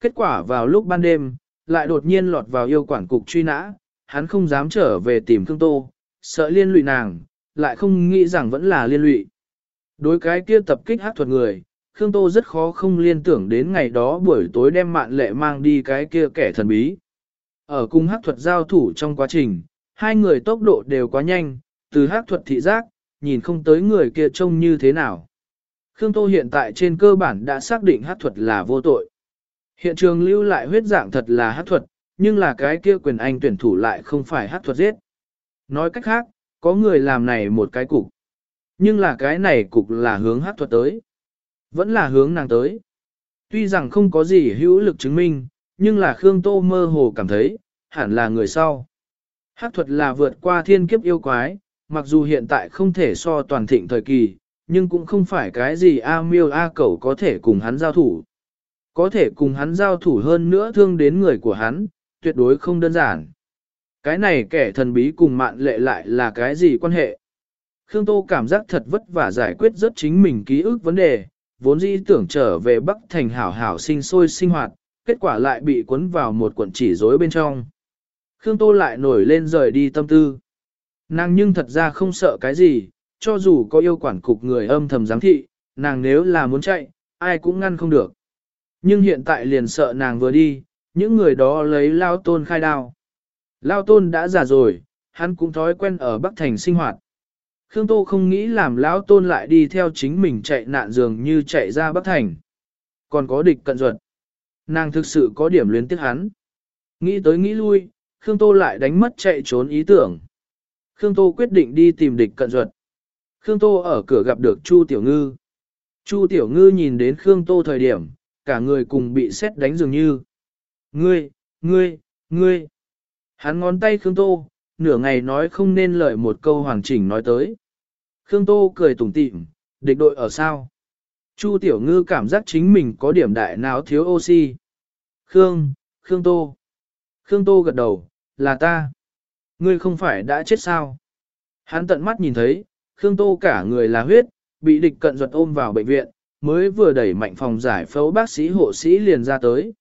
Kết quả vào lúc ban đêm, lại đột nhiên lọt vào yêu quản cục truy nã, hắn không dám trở về tìm Khương Tô, sợ liên lụy nàng, lại không nghĩ rằng vẫn là liên lụy. Đối cái kia tập kích hát thuật người, Khương Tô rất khó không liên tưởng đến ngày đó buổi tối đem mạn lệ mang đi cái kia kẻ thần bí. Ở cung hát thuật giao thủ trong quá trình, hai người tốc độ đều quá nhanh, từ hát thuật thị giác, nhìn không tới người kia trông như thế nào. Khương Tô hiện tại trên cơ bản đã xác định hát thuật là vô tội. Hiện trường lưu lại huyết dạng thật là hát thuật, nhưng là cái kia quyền anh tuyển thủ lại không phải hát thuật giết. Nói cách khác, có người làm này một cái cục. Nhưng là cái này cục là hướng hát thuật tới. Vẫn là hướng nàng tới. Tuy rằng không có gì hữu lực chứng minh, nhưng là Khương Tô mơ hồ cảm thấy, hẳn là người sau. Hát thuật là vượt qua thiên kiếp yêu quái, mặc dù hiện tại không thể so toàn thịnh thời kỳ, nhưng cũng không phải cái gì A miêu A cẩu có thể cùng hắn giao thủ. Có thể cùng hắn giao thủ hơn nữa thương đến người của hắn, tuyệt đối không đơn giản. Cái này kẻ thần bí cùng mạn lệ lại là cái gì quan hệ? Khương Tô cảm giác thật vất vả giải quyết rất chính mình ký ức vấn đề, vốn dĩ tưởng trở về Bắc Thành hảo hảo sinh sôi sinh hoạt, kết quả lại bị cuốn vào một cuộn chỉ rối bên trong. Khương Tô lại nổi lên rời đi tâm tư. Nàng nhưng thật ra không sợ cái gì, cho dù có yêu quản cục người âm thầm giám thị, nàng nếu là muốn chạy, ai cũng ngăn không được. Nhưng hiện tại liền sợ nàng vừa đi, những người đó lấy lao tôn khai đao. Lao tôn đã già rồi, hắn cũng thói quen ở Bắc Thành sinh hoạt. Khương Tô không nghĩ làm lão tôn lại đi theo chính mình chạy nạn dường như chạy ra Bắc Thành. Còn có địch cận ruột. Nàng thực sự có điểm luyến tiếc hắn. Nghĩ tới nghĩ lui, Khương Tô lại đánh mất chạy trốn ý tưởng. Khương Tô quyết định đi tìm địch cận ruột. Khương Tô ở cửa gặp được Chu Tiểu Ngư. Chu Tiểu Ngư nhìn đến Khương Tô thời điểm, cả người cùng bị xét đánh dường như. Ngươi, ngươi, ngươi. Hắn ngón tay Khương Tô, nửa ngày nói không nên lợi một câu hoàn chỉnh nói tới. Khương Tô cười tủm tỉm, địch đội ở sao? Chu Tiểu Ngư cảm giác chính mình có điểm đại não thiếu oxy. Khương, Khương Tô. Khương Tô gật đầu, là ta. Ngươi không phải đã chết sao? Hắn tận mắt nhìn thấy, Khương Tô cả người là huyết, bị địch cận ruột ôm vào bệnh viện, mới vừa đẩy mạnh phòng giải phẫu bác sĩ hộ sĩ liền ra tới.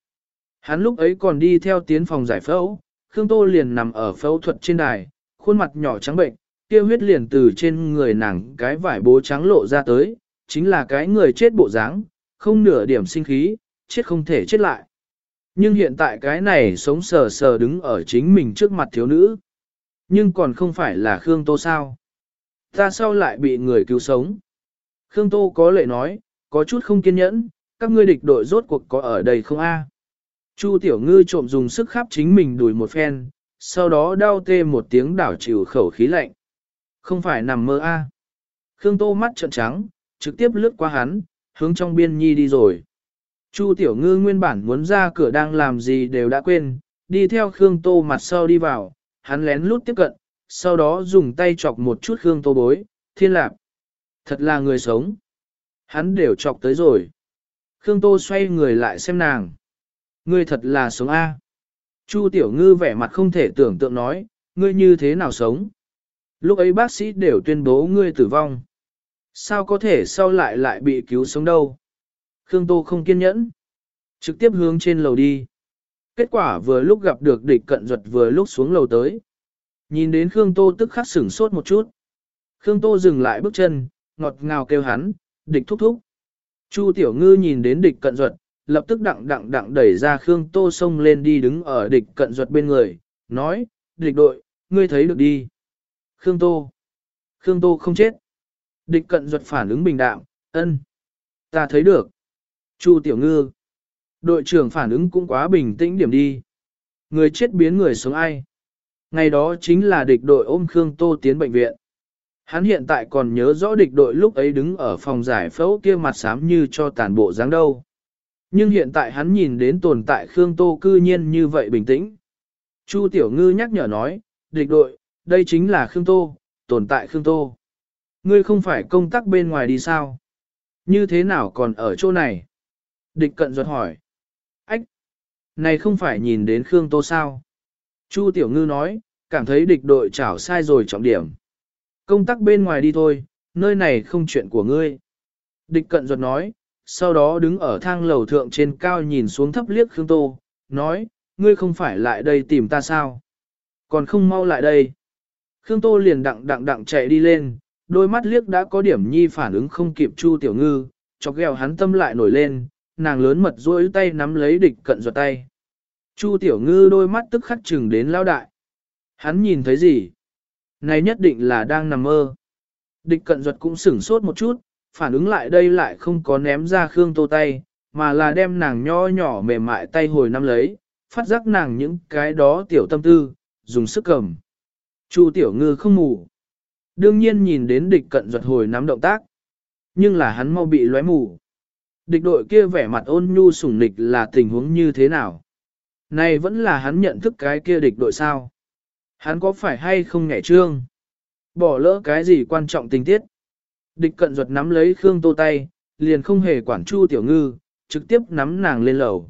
Hắn lúc ấy còn đi theo tiến phòng giải phẫu, Khương Tô liền nằm ở phẫu thuật trên đài, khuôn mặt nhỏ trắng bệnh, kia huyết liền từ trên người nàng cái vải bố trắng lộ ra tới, chính là cái người chết bộ dáng, không nửa điểm sinh khí, chết không thể chết lại. Nhưng hiện tại cái này sống sờ sờ đứng ở chính mình trước mặt thiếu nữ. Nhưng còn không phải là Khương Tô sao. Ta sau lại bị người cứu sống. Khương Tô có lệ nói, có chút không kiên nhẫn, các ngươi địch đội rốt cuộc có ở đây không a? Chu Tiểu Ngư trộm dùng sức khắp chính mình đùi một phen, sau đó đau tê một tiếng đảo chịu khẩu khí lạnh. Không phải nằm mơ a. Khương Tô mắt trợn trắng, trực tiếp lướt qua hắn, hướng trong biên nhi đi rồi. Chu Tiểu Ngư nguyên bản muốn ra cửa đang làm gì đều đã quên, đi theo Khương Tô mặt sau đi vào, hắn lén lút tiếp cận, sau đó dùng tay chọc một chút Khương Tô bối, thiên lạp. Thật là người sống. Hắn đều chọc tới rồi. Khương Tô xoay người lại xem nàng. Ngươi thật là sống A. Chu Tiểu Ngư vẻ mặt không thể tưởng tượng nói, ngươi như thế nào sống. Lúc ấy bác sĩ đều tuyên bố ngươi tử vong. Sao có thể sau lại lại bị cứu sống đâu? Khương Tô không kiên nhẫn. Trực tiếp hướng trên lầu đi. Kết quả vừa lúc gặp được địch cận duật vừa lúc xuống lầu tới. Nhìn đến Khương Tô tức khắc sửng sốt một chút. Khương Tô dừng lại bước chân, ngọt ngào kêu hắn, địch thúc thúc. Chu Tiểu Ngư nhìn đến địch cận duật, lập tức đặng đặng đặng đẩy ra Khương Tô xông lên đi đứng ở địch cận duật bên người, nói, địch đội, ngươi thấy được đi. Khương Tô. Khương Tô không chết. Địch cận ruột phản ứng bình đạm, ân. Ta thấy được. Chu Tiểu Ngư. Đội trưởng phản ứng cũng quá bình tĩnh điểm đi. Người chết biến người sống ai. Ngày đó chính là địch đội ôm Khương Tô tiến bệnh viện. Hắn hiện tại còn nhớ rõ địch đội lúc ấy đứng ở phòng giải phẫu kia mặt xám như cho tàn bộ dáng đâu. Nhưng hiện tại hắn nhìn đến tồn tại Khương Tô cư nhiên như vậy bình tĩnh. Chu Tiểu Ngư nhắc nhở nói, địch đội, đây chính là Khương Tô, tồn tại Khương Tô. Ngươi không phải công tác bên ngoài đi sao? Như thế nào còn ở chỗ này? Địch cận ruột hỏi. Ách! Này không phải nhìn đến Khương Tô sao? Chu Tiểu Ngư nói, cảm thấy địch đội chảo sai rồi trọng điểm. Công tác bên ngoài đi thôi, nơi này không chuyện của ngươi. Địch cận ruột nói, sau đó đứng ở thang lầu thượng trên cao nhìn xuống thấp liếc Khương Tô, nói, ngươi không phải lại đây tìm ta sao? Còn không mau lại đây. Khương Tô liền đặng đặng đặng chạy đi lên, đôi mắt liếc đã có điểm nhi phản ứng không kịp Chu Tiểu Ngư, chọc ghẹo hắn tâm lại nổi lên, nàng lớn mật duỗi tay nắm lấy địch cận giọt tay. Chu Tiểu Ngư đôi mắt tức khắc chừng đến lao đại. Hắn nhìn thấy gì? Này nhất định là đang nằm mơ. Địch cận giật cũng sửng sốt một chút, phản ứng lại đây lại không có ném ra Khương Tô tay, mà là đem nàng nho nhỏ mềm mại tay hồi nắm lấy, phát giác nàng những cái đó tiểu tâm tư, dùng sức cầm. Chu Tiểu Ngư không mù. Đương nhiên nhìn đến địch cận ruột hồi nắm động tác. Nhưng là hắn mau bị lóe mù. Địch đội kia vẻ mặt ôn nhu sủng nịch là tình huống như thế nào? Này vẫn là hắn nhận thức cái kia địch đội sao? Hắn có phải hay không nhảy trương? Bỏ lỡ cái gì quan trọng tình tiết? Địch cận ruột nắm lấy Khương Tô tay, liền không hề quản chu tiểu ngư, trực tiếp nắm nàng lên lầu.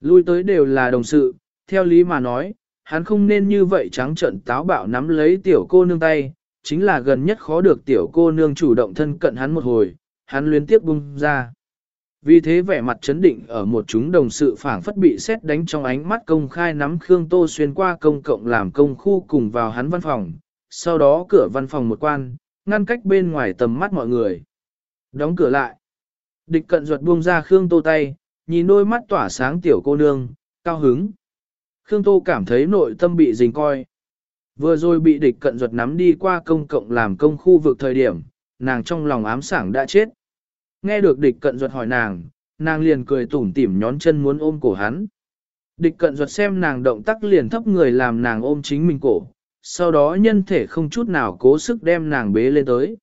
Lui tới đều là đồng sự, theo lý mà nói, hắn không nên như vậy trắng trận táo bạo nắm lấy tiểu cô nương tay, chính là gần nhất khó được tiểu cô nương chủ động thân cận hắn một hồi, hắn liên tiếp bung ra. Vì thế vẻ mặt chấn định ở một chúng đồng sự phảng phất bị xét đánh trong ánh mắt công khai nắm Khương Tô xuyên qua công cộng làm công khu cùng vào hắn văn phòng, sau đó cửa văn phòng một quan, ngăn cách bên ngoài tầm mắt mọi người. Đóng cửa lại. Địch cận ruột buông ra Khương Tô tay, nhìn đôi mắt tỏa sáng tiểu cô nương, cao hứng. Khương Tô cảm thấy nội tâm bị dình coi. Vừa rồi bị địch cận ruột nắm đi qua công cộng làm công khu vực thời điểm, nàng trong lòng ám sảng đã chết. Nghe được địch cận ruột hỏi nàng, nàng liền cười tủm tỉm nhón chân muốn ôm cổ hắn. Địch cận ruột xem nàng động tác liền thấp người làm nàng ôm chính mình cổ, sau đó nhân thể không chút nào cố sức đem nàng bế lên tới.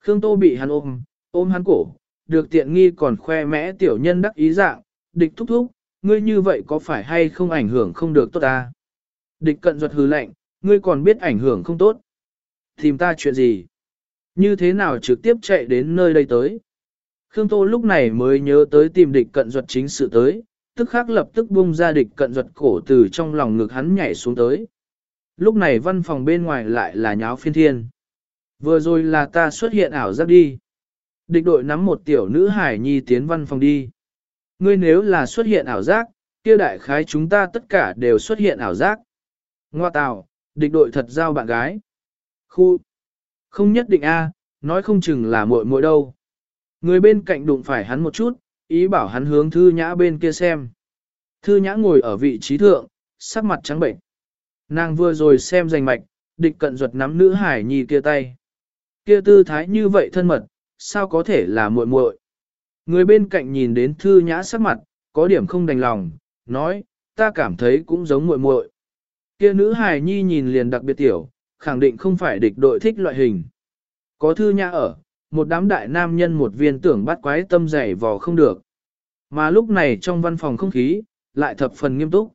Khương Tô bị hắn ôm, ôm hắn cổ, được tiện nghi còn khoe mẽ tiểu nhân đắc ý dạng, địch thúc thúc, ngươi như vậy có phải hay không ảnh hưởng không được tốt ta? Địch cận ruột hứ lệnh, ngươi còn biết ảnh hưởng không tốt. Tìm ta chuyện gì? Như thế nào trực tiếp chạy đến nơi đây tới? Khương Tô lúc này mới nhớ tới tìm địch cận ruột chính sự tới, tức khắc lập tức bung ra địch cận ruột cổ từ trong lòng ngực hắn nhảy xuống tới. Lúc này văn phòng bên ngoài lại là nháo phiên thiên. Vừa rồi là ta xuất hiện ảo giác đi. Địch đội nắm một tiểu nữ hải nhi tiến văn phòng đi. Ngươi nếu là xuất hiện ảo giác, kia đại khái chúng ta tất cả đều xuất hiện ảo giác. Ngoa tào, địch đội thật giao bạn gái. Khu, không nhất định a, nói không chừng là muội muội đâu. Người bên cạnh đụng phải hắn một chút, ý bảo hắn hướng thư nhã bên kia xem. Thư nhã ngồi ở vị trí thượng, sắc mặt trắng bệnh. Nàng vừa rồi xem danh mạch, địch cận ruột nắm nữ hải nhi kia tay. Kia tư thái như vậy thân mật, sao có thể là muội muội? Người bên cạnh nhìn đến thư nhã sắc mặt, có điểm không đành lòng, nói, ta cảm thấy cũng giống muội muội. Kia nữ hài nhi nhìn liền đặc biệt tiểu, khẳng định không phải địch đội thích loại hình. Có thư nhã ở, một đám đại nam nhân một viên tưởng bắt quái tâm dày vò không được. Mà lúc này trong văn phòng không khí, lại thập phần nghiêm túc.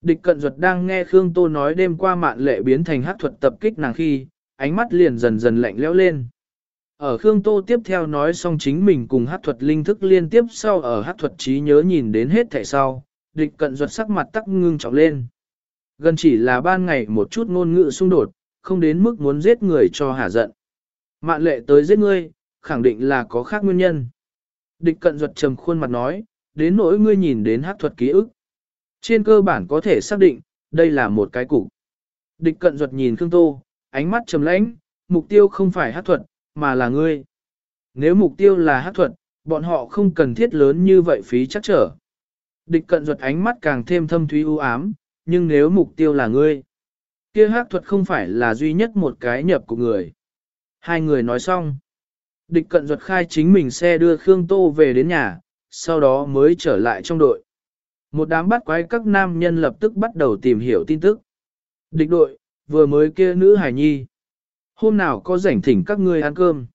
Địch cận duật đang nghe Khương Tô nói đêm qua mạn lệ biến thành hát thuật tập kích nàng khi, ánh mắt liền dần dần lạnh lẽo lên. Ở Khương Tô tiếp theo nói xong chính mình cùng hát thuật linh thức liên tiếp sau ở hát thuật trí nhớ nhìn đến hết thẻ sau, địch cận duật sắc mặt tắc ngưng trọng lên. Gần chỉ là ban ngày một chút ngôn ngữ xung đột, không đến mức muốn giết người cho hả giận. Mạn lệ tới giết ngươi, khẳng định là có khác nguyên nhân. Địch cận duật trầm khuôn mặt nói, đến nỗi ngươi nhìn đến hát thuật ký ức. Trên cơ bản có thể xác định, đây là một cái cục. Địch cận duật nhìn Khương Tô, ánh mắt trầm lãnh, mục tiêu không phải hát thuật, mà là ngươi. Nếu mục tiêu là hát thuật, bọn họ không cần thiết lớn như vậy phí chắc trở. Địch cận ruột ánh mắt càng thêm thâm thúy u ám, nhưng nếu mục tiêu là ngươi, kia hát thuật không phải là duy nhất một cái nhập của người. Hai người nói xong. Địch cận ruột khai chính mình xe đưa Khương Tô về đến nhà, sau đó mới trở lại trong đội. Một đám bắt quái các nam nhân lập tức bắt đầu tìm hiểu tin tức. Địch đội, vừa mới kia nữ hải nhi. Hôm nào có rảnh thỉnh các ngươi ăn cơm.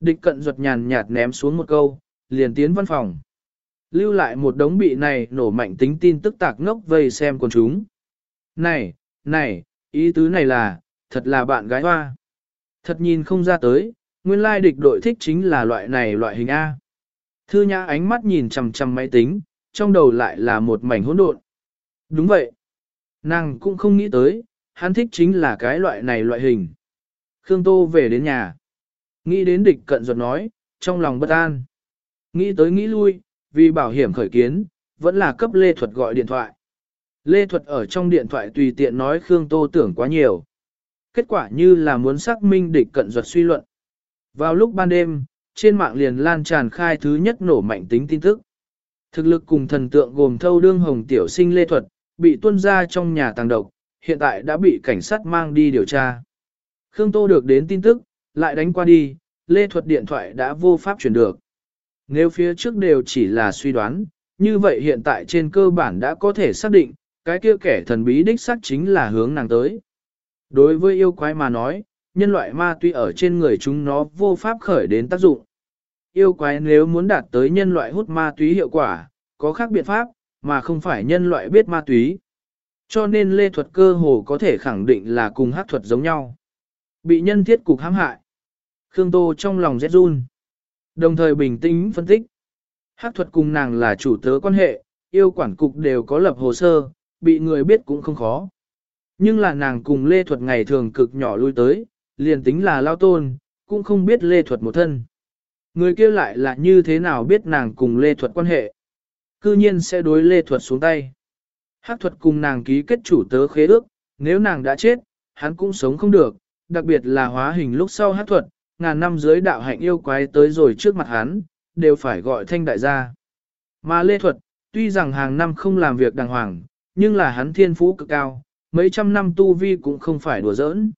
Địch cận ruột nhàn nhạt ném xuống một câu, liền tiến văn phòng. Lưu lại một đống bị này nổ mạnh tính tin tức tạc ngốc vây xem con chúng. Này, này, ý tứ này là, thật là bạn gái hoa. Thật nhìn không ra tới, nguyên lai địch đội thích chính là loại này loại hình A. Thư nhã ánh mắt nhìn chằm chằm máy tính, trong đầu lại là một mảnh hỗn độn. Đúng vậy. Nàng cũng không nghĩ tới, hắn thích chính là cái loại này loại hình. Khương Tô về đến nhà. Nghĩ đến địch cận ruột nói, trong lòng bất an. Nghĩ tới nghĩ lui, vì bảo hiểm khởi kiến, vẫn là cấp Lê Thuật gọi điện thoại. Lê Thuật ở trong điện thoại tùy tiện nói Khương Tô tưởng quá nhiều. Kết quả như là muốn xác minh địch cận ruột suy luận. Vào lúc ban đêm, trên mạng liền lan tràn khai thứ nhất nổ mạnh tính tin tức. Thực lực cùng thần tượng gồm thâu đương hồng tiểu sinh Lê Thuật, bị tuân ra trong nhà tàng độc, hiện tại đã bị cảnh sát mang đi điều tra. Khương Tô được đến tin tức, lại đánh qua đi, Lê Thuật điện thoại đã vô pháp chuyển được. Nếu phía trước đều chỉ là suy đoán, như vậy hiện tại trên cơ bản đã có thể xác định, cái kia kẻ thần bí đích xác chính là hướng nàng tới. Đối với yêu quái mà nói, nhân loại ma tuy ở trên người chúng nó vô pháp khởi đến tác dụng. Yêu quái nếu muốn đạt tới nhân loại hút ma túy hiệu quả, có khác biện pháp, mà không phải nhân loại biết ma túy. Cho nên lê thuật cơ hồ có thể khẳng định là cùng hát thuật giống nhau. Bị nhân thiết cục hãm hại. Khương Tô trong lòng rét run. Đồng thời bình tĩnh phân tích. Hắc thuật cùng nàng là chủ tớ quan hệ, yêu quản cục đều có lập hồ sơ, bị người biết cũng không khó. Nhưng là nàng cùng Lê Thuật ngày thường cực nhỏ lui tới, liền tính là lao tôn, cũng không biết Lê Thuật một thân. Người kia lại là như thế nào biết nàng cùng Lê Thuật quan hệ. Cư nhiên sẽ đối Lê Thuật xuống tay. Hắc thuật cùng nàng ký kết chủ tớ khế ước, nếu nàng đã chết, hắn cũng sống không được, đặc biệt là hóa hình lúc sau hát thuật, ngàn năm dưới đạo hạnh yêu quái tới rồi trước mặt hắn, đều phải gọi thanh đại gia. Mà lê thuật, tuy rằng hàng năm không làm việc đàng hoàng, nhưng là hắn thiên phú cực cao, mấy trăm năm tu vi cũng không phải đùa giỡn.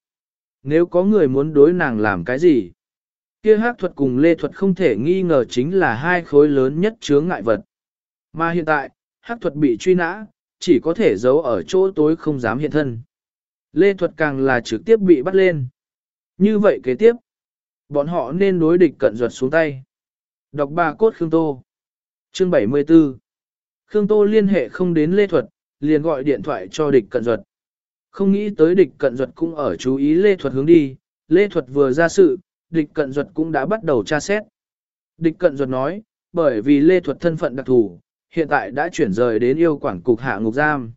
Nếu có người muốn đối nàng làm cái gì, kia hát thuật cùng lê thuật không thể nghi ngờ chính là hai khối lớn nhất chướng ngại vật. Mà hiện tại, hát thuật bị truy nã, chỉ có thể giấu ở chỗ tối không dám hiện thân. Lê Thuật càng là trực tiếp bị bắt lên. Như vậy kế tiếp, bọn họ nên đối địch cận ruột xuống tay. Đọc bà cốt Khương Tô. Chương 74 Khương Tô liên hệ không đến Lê Thuật, liền gọi điện thoại cho địch cận ruột. Không nghĩ tới địch cận ruột cũng ở chú ý Lê Thuật hướng đi, Lê Thuật vừa ra sự, địch cận ruột cũng đã bắt đầu tra xét. Địch cận ruột nói, bởi vì Lê Thuật thân phận đặc thù, hiện tại đã chuyển rời đến yêu quản cục hạ ngục giam.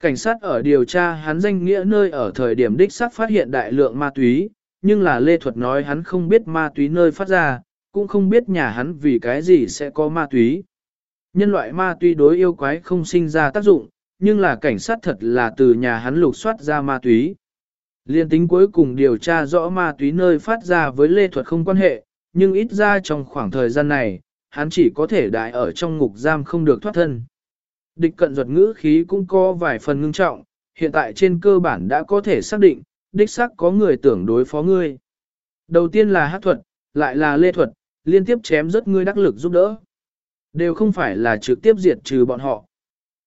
Cảnh sát ở điều tra hắn danh nghĩa nơi ở thời điểm đích xác phát hiện đại lượng ma túy, nhưng là Lê Thuật nói hắn không biết ma túy nơi phát ra, cũng không biết nhà hắn vì cái gì sẽ có ma túy. Nhân loại ma túy đối yêu quái không sinh ra tác dụng, nhưng là cảnh sát thật là từ nhà hắn lục soát ra ma túy. Liên tính cuối cùng điều tra rõ ma túy nơi phát ra với Lê Thuật không quan hệ, nhưng ít ra trong khoảng thời gian này, hắn chỉ có thể đại ở trong ngục giam không được thoát thân. Địch cận ruột ngữ khí cũng có vài phần ngưng trọng, hiện tại trên cơ bản đã có thể xác định, đích xác có người tưởng đối phó ngươi. Đầu tiên là hát thuật, lại là lê thuật, liên tiếp chém rất ngươi đắc lực giúp đỡ. Đều không phải là trực tiếp diệt trừ bọn họ.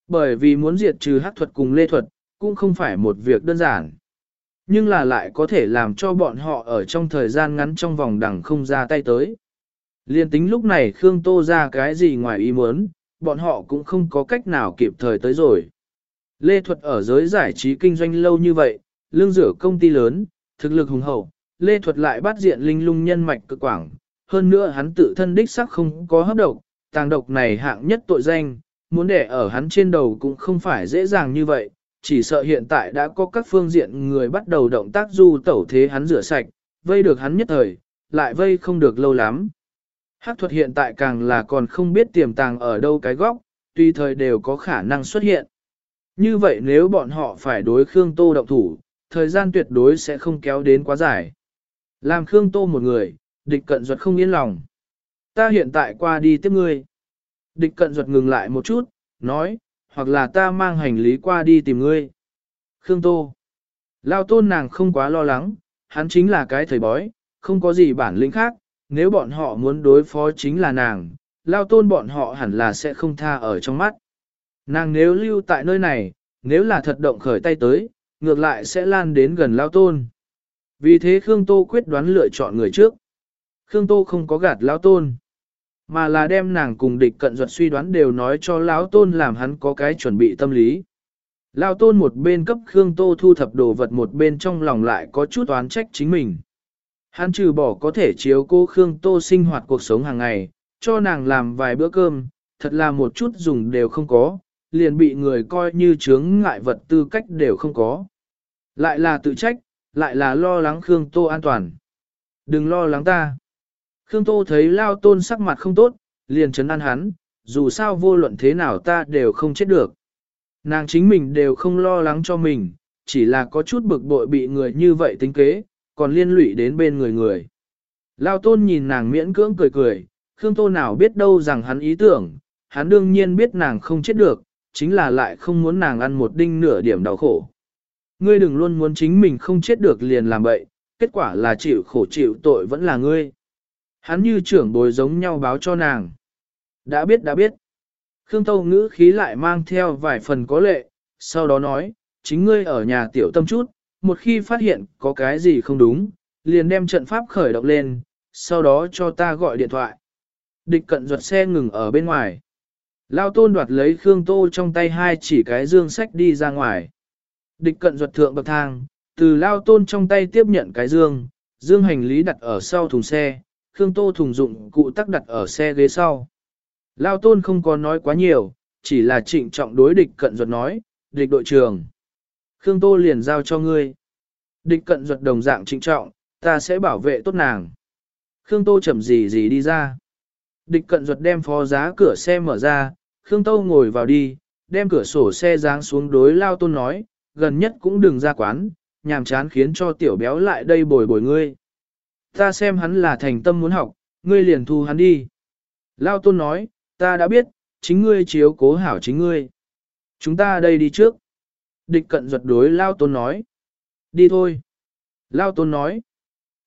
Bởi vì muốn diệt trừ hát thuật cùng lê thuật, cũng không phải một việc đơn giản. Nhưng là lại có thể làm cho bọn họ ở trong thời gian ngắn trong vòng đẳng không ra tay tới. Liên tính lúc này Khương Tô ra cái gì ngoài ý muốn, bọn họ cũng không có cách nào kịp thời tới rồi. Lê Thuật ở giới giải trí kinh doanh lâu như vậy, lương rửa công ty lớn, thực lực hùng hậu, Lê Thuật lại bắt diện linh lung nhân mạch cực quảng, hơn nữa hắn tự thân đích sắc không có hấp độc, tàng độc này hạng nhất tội danh, muốn để ở hắn trên đầu cũng không phải dễ dàng như vậy, chỉ sợ hiện tại đã có các phương diện người bắt đầu động tác du tẩu thế hắn rửa sạch, vây được hắn nhất thời, lại vây không được lâu lắm. Hắc thuật hiện tại càng là còn không biết tiềm tàng ở đâu cái góc, tùy thời đều có khả năng xuất hiện. Như vậy nếu bọn họ phải đối Khương Tô động thủ, thời gian tuyệt đối sẽ không kéo đến quá dài. Làm Khương Tô một người, địch cận duật không yên lòng. Ta hiện tại qua đi tiếp ngươi. Địch cận duật ngừng lại một chút, nói, hoặc là ta mang hành lý qua đi tìm ngươi. Khương Tô. Lao tôn nàng không quá lo lắng, hắn chính là cái thời bói, không có gì bản lĩnh khác, nếu bọn họ muốn đối phó chính là nàng, lao tôn bọn họ hẳn là sẽ không tha ở trong mắt. Nàng nếu lưu tại nơi này, nếu là thật động khởi tay tới, ngược lại sẽ lan đến gần lao tôn. Vì thế Khương Tô quyết đoán lựa chọn người trước. Khương Tô không có gạt lao tôn, mà là đem nàng cùng địch cận duật suy đoán đều nói cho lão tôn làm hắn có cái chuẩn bị tâm lý. Lao tôn một bên cấp Khương Tô thu thập đồ vật một bên trong lòng lại có chút oán trách chính mình. Hắn trừ bỏ có thể chiếu cô Khương Tô sinh hoạt cuộc sống hàng ngày, cho nàng làm vài bữa cơm, thật là một chút dùng đều không có, liền bị người coi như chướng ngại vật tư cách đều không có. Lại là tự trách, lại là lo lắng Khương Tô an toàn. Đừng lo lắng ta. Khương Tô thấy Lao Tôn sắc mặt không tốt, liền chấn an hắn, dù sao vô luận thế nào ta đều không chết được. Nàng chính mình đều không lo lắng cho mình, chỉ là có chút bực bội bị người như vậy tính kế, còn liên lụy đến bên người người. Lao tôn nhìn nàng miễn cưỡng cười cười, Khương Tô nào biết đâu rằng hắn ý tưởng, hắn đương nhiên biết nàng không chết được, chính là lại không muốn nàng ăn một đinh nửa điểm đau khổ. Ngươi đừng luôn muốn chính mình không chết được liền làm bậy, kết quả là chịu khổ chịu tội vẫn là ngươi. Hắn như trưởng bồi giống nhau báo cho nàng. Đã biết đã biết. Khương Tâu ngữ khí lại mang theo vài phần có lệ, sau đó nói, chính ngươi ở nhà tiểu tâm chút, một khi phát hiện có cái gì không đúng, liền đem trận pháp khởi động lên, sau đó cho ta gọi điện thoại. Địch cận ruột xe ngừng ở bên ngoài. Lao tôn đoạt lấy Khương Tô trong tay hai chỉ cái dương sách đi ra ngoài. Địch cận ruột thượng bậc thang, từ Lao tôn trong tay tiếp nhận cái dương, dương hành lý đặt ở sau thùng xe, Khương Tô thùng dụng cụ tắc đặt ở xe ghế sau. Lao tôn không có nói quá nhiều, chỉ là trịnh trọng đối địch cận ruột nói, địch đội trưởng. Khương Tô liền giao cho ngươi. Địch cận ruột đồng dạng trịnh trọng, ta sẽ bảo vệ tốt nàng. Khương Tô chậm gì gì đi ra. Địch cận ruột đem phó giá cửa xe mở ra, Khương Tô ngồi vào đi, đem cửa sổ xe giáng xuống đối lao tôn nói, gần nhất cũng đừng ra quán, nhàm chán khiến cho tiểu béo lại đây bồi bồi ngươi. Ta xem hắn là thành tâm muốn học, ngươi liền thu hắn đi. Lao tôn nói, ta đã biết, chính ngươi chiếu cố hảo chính ngươi. Chúng ta đây đi trước. Địch cận duật đối Lao Tôn nói. Đi thôi. Lao Tôn nói.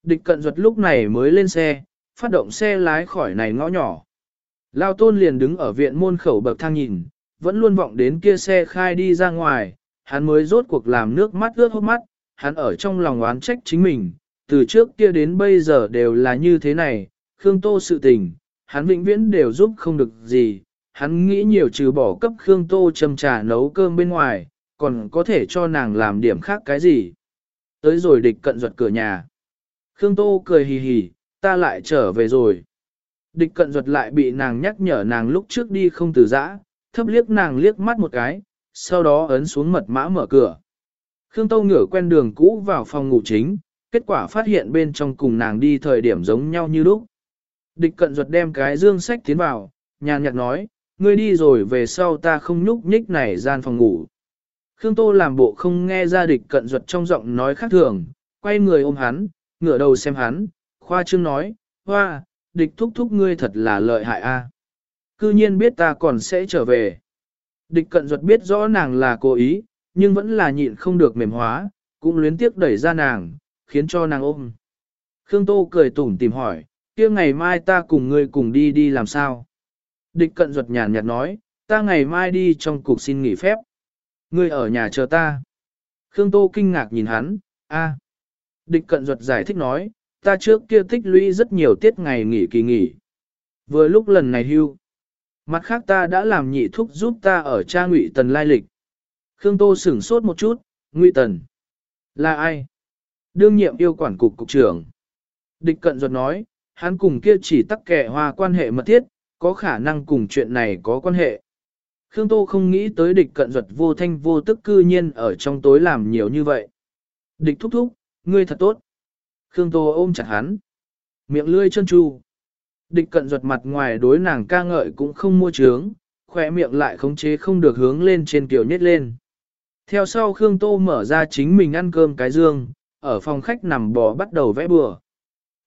Địch cận duật lúc này mới lên xe, phát động xe lái khỏi này ngõ nhỏ. Lao Tôn liền đứng ở viện môn khẩu bậc thang nhìn, vẫn luôn vọng đến kia xe khai đi ra ngoài, hắn mới rốt cuộc làm nước mắt ướt hốc mắt, hắn ở trong lòng oán trách chính mình, từ trước kia đến bây giờ đều là như thế này, Khương Tô sự tình, hắn vĩnh viễn đều giúp không được gì, hắn nghĩ nhiều trừ bỏ cấp Khương Tô châm trà nấu cơm bên ngoài, còn có thể cho nàng làm điểm khác cái gì. Tới rồi địch cận ruột cửa nhà. Khương Tô cười hì hì, ta lại trở về rồi. Địch cận ruột lại bị nàng nhắc nhở nàng lúc trước đi không từ giã, thấp liếc nàng liếc mắt một cái, sau đó ấn xuống mật mã mở cửa. Khương Tô ngửa quen đường cũ vào phòng ngủ chính, kết quả phát hiện bên trong cùng nàng đi thời điểm giống nhau như lúc. Địch cận ruột đem cái dương sách tiến vào, nhàn nhạt nói, ngươi đi rồi về sau ta không nhúc nhích này gian phòng ngủ. Khương Tô làm bộ không nghe ra địch cận duật trong giọng nói khác thường, quay người ôm hắn, ngửa đầu xem hắn, khoa trương nói, hoa, địch thúc thúc ngươi thật là lợi hại a. Cư nhiên biết ta còn sẽ trở về. Địch cận duật biết rõ nàng là cố ý, nhưng vẫn là nhịn không được mềm hóa, cũng luyến tiếc đẩy ra nàng, khiến cho nàng ôm. Khương Tô cười tủm tìm hỏi, kia ngày mai ta cùng ngươi cùng đi đi làm sao? Địch cận duật nhàn nhạt nói, ta ngày mai đi trong cục xin nghỉ phép. Ngươi ở nhà chờ ta. Khương Tô kinh ngạc nhìn hắn, a. Địch cận duật giải thích nói, ta trước kia tích lũy rất nhiều tiết ngày nghỉ kỳ nghỉ. Vừa lúc lần này hưu. Mặt khác ta đã làm nhị thúc giúp ta ở cha ngụy tần lai lịch. Khương Tô sửng sốt một chút, ngụy tần. Là ai? Đương nhiệm yêu quản cục cục trưởng. Địch cận duật nói, hắn cùng kia chỉ tắc kẻ hoa quan hệ mật thiết, có khả năng cùng chuyện này có quan hệ. Khương Tô không nghĩ tới địch cận duật vô thanh vô tức cư nhiên ở trong tối làm nhiều như vậy. Địch thúc thúc, ngươi thật tốt. Khương Tô ôm chặt hắn. Miệng lươi chân chu. Địch cận duật mặt ngoài đối nàng ca ngợi cũng không mua trướng, khỏe miệng lại khống chế không được hướng lên trên kiểu nhét lên. Theo sau Khương Tô mở ra chính mình ăn cơm cái dương, ở phòng khách nằm bò bắt đầu vẽ bừa.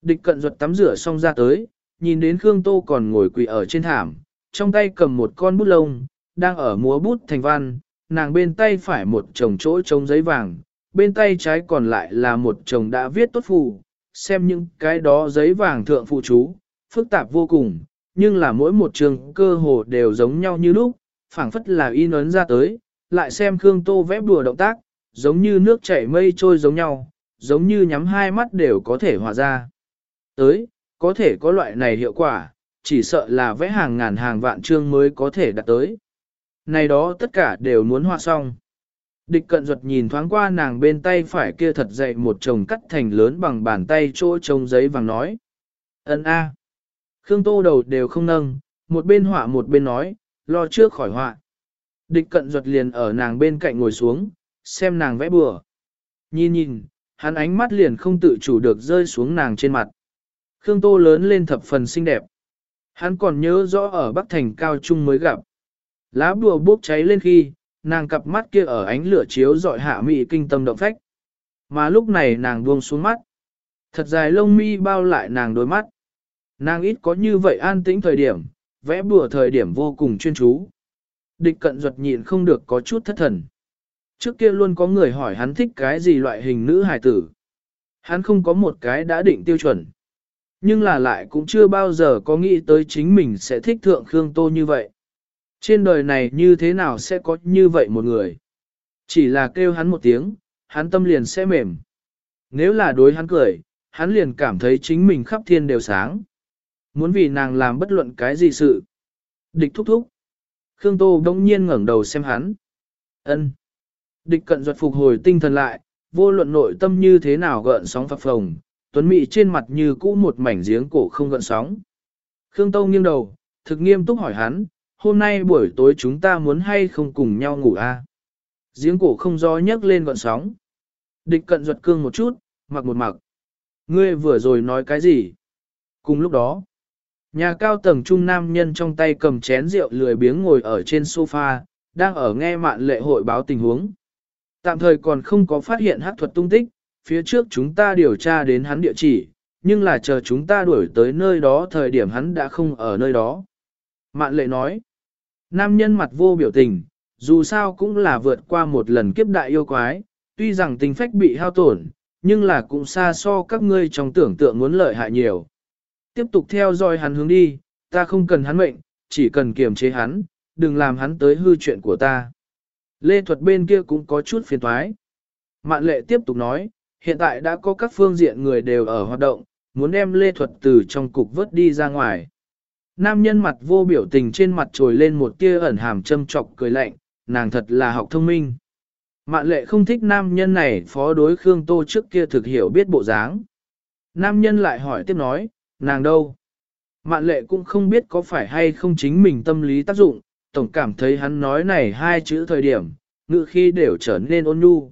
Địch cận duật tắm rửa xong ra tới, nhìn đến Khương Tô còn ngồi quỳ ở trên thảm, trong tay cầm một con bút lông, đang ở múa bút thành văn, nàng bên tay phải một chồng chỗ trống giấy vàng, bên tay trái còn lại là một chồng đã viết tốt phù, xem những cái đó giấy vàng thượng phụ chú, phức tạp vô cùng, nhưng là mỗi một trường cơ hồ đều giống nhau như lúc, phảng phất là in ấn ra tới, lại xem Khương Tô vẽ đùa động tác, giống như nước chảy mây trôi giống nhau, giống như nhắm hai mắt đều có thể hòa ra. Tới, có thể có loại này hiệu quả, chỉ sợ là vẽ hàng ngàn hàng vạn chương mới có thể đạt tới. Này đó tất cả đều muốn họa xong. Địch cận ruột nhìn thoáng qua nàng bên tay phải kia thật dậy một chồng cắt thành lớn bằng bàn tay chỗ trông giấy vàng nói. Ấn A. Khương Tô đầu đều không nâng, một bên họa một bên nói, lo trước khỏi họa. Địch cận ruột liền ở nàng bên cạnh ngồi xuống, xem nàng vẽ bừa. Nhìn nhìn, hắn ánh mắt liền không tự chủ được rơi xuống nàng trên mặt. Khương Tô lớn lên thập phần xinh đẹp. Hắn còn nhớ rõ ở Bắc Thành Cao Trung mới gặp. Lá bùa bốc cháy lên khi, nàng cặp mắt kia ở ánh lửa chiếu dọi hạ mị kinh tâm động phách. Mà lúc này nàng buông xuống mắt. Thật dài lông mi bao lại nàng đôi mắt. Nàng ít có như vậy an tĩnh thời điểm, vẽ bùa thời điểm vô cùng chuyên chú. Địch cận ruột nhịn không được có chút thất thần. Trước kia luôn có người hỏi hắn thích cái gì loại hình nữ hài tử. Hắn không có một cái đã định tiêu chuẩn. Nhưng là lại cũng chưa bao giờ có nghĩ tới chính mình sẽ thích thượng Khương Tô như vậy. Trên đời này như thế nào sẽ có như vậy một người? Chỉ là kêu hắn một tiếng, hắn tâm liền sẽ mềm. Nếu là đối hắn cười, hắn liền cảm thấy chính mình khắp thiên đều sáng. Muốn vì nàng làm bất luận cái gì sự. Địch thúc thúc. Khương Tô đông nhiên ngẩng đầu xem hắn. ân Địch cận duật phục hồi tinh thần lại, vô luận nội tâm như thế nào gợn sóng phập phồng, tuấn mị trên mặt như cũ một mảnh giếng cổ không gợn sóng. Khương Tô nghiêng đầu, thực nghiêm túc hỏi hắn, hôm nay buổi tối chúng ta muốn hay không cùng nhau ngủ a? À? Giếng cổ không gió nhấc lên gọn sóng. Địch cận ruột cương một chút, mặc một mặc. Ngươi vừa rồi nói cái gì? Cùng lúc đó, nhà cao tầng trung nam nhân trong tay cầm chén rượu lười biếng ngồi ở trên sofa, đang ở nghe mạn lệ hội báo tình huống. Tạm thời còn không có phát hiện hát thuật tung tích, phía trước chúng ta điều tra đến hắn địa chỉ, nhưng là chờ chúng ta đuổi tới nơi đó thời điểm hắn đã không ở nơi đó. Mạn lệ nói, nam nhân mặt vô biểu tình, dù sao cũng là vượt qua một lần kiếp đại yêu quái, tuy rằng tình phách bị hao tổn, nhưng là cũng xa so các ngươi trong tưởng tượng muốn lợi hại nhiều. Tiếp tục theo dõi hắn hướng đi, ta không cần hắn mệnh, chỉ cần kiềm chế hắn, đừng làm hắn tới hư chuyện của ta. Lê thuật bên kia cũng có chút phiền toái. Mạn lệ tiếp tục nói, hiện tại đã có các phương diện người đều ở hoạt động, muốn đem lê thuật từ trong cục vớt đi ra ngoài. Nam nhân mặt vô biểu tình trên mặt trồi lên một tia ẩn hàm châm trọc cười lạnh, nàng thật là học thông minh. Mạn lệ không thích nam nhân này phó đối Khương Tô trước kia thực hiểu biết bộ dáng. Nam nhân lại hỏi tiếp nói, nàng đâu? Mạn lệ cũng không biết có phải hay không chính mình tâm lý tác dụng, tổng cảm thấy hắn nói này hai chữ thời điểm, ngữ khi đều trở nên ôn nhu.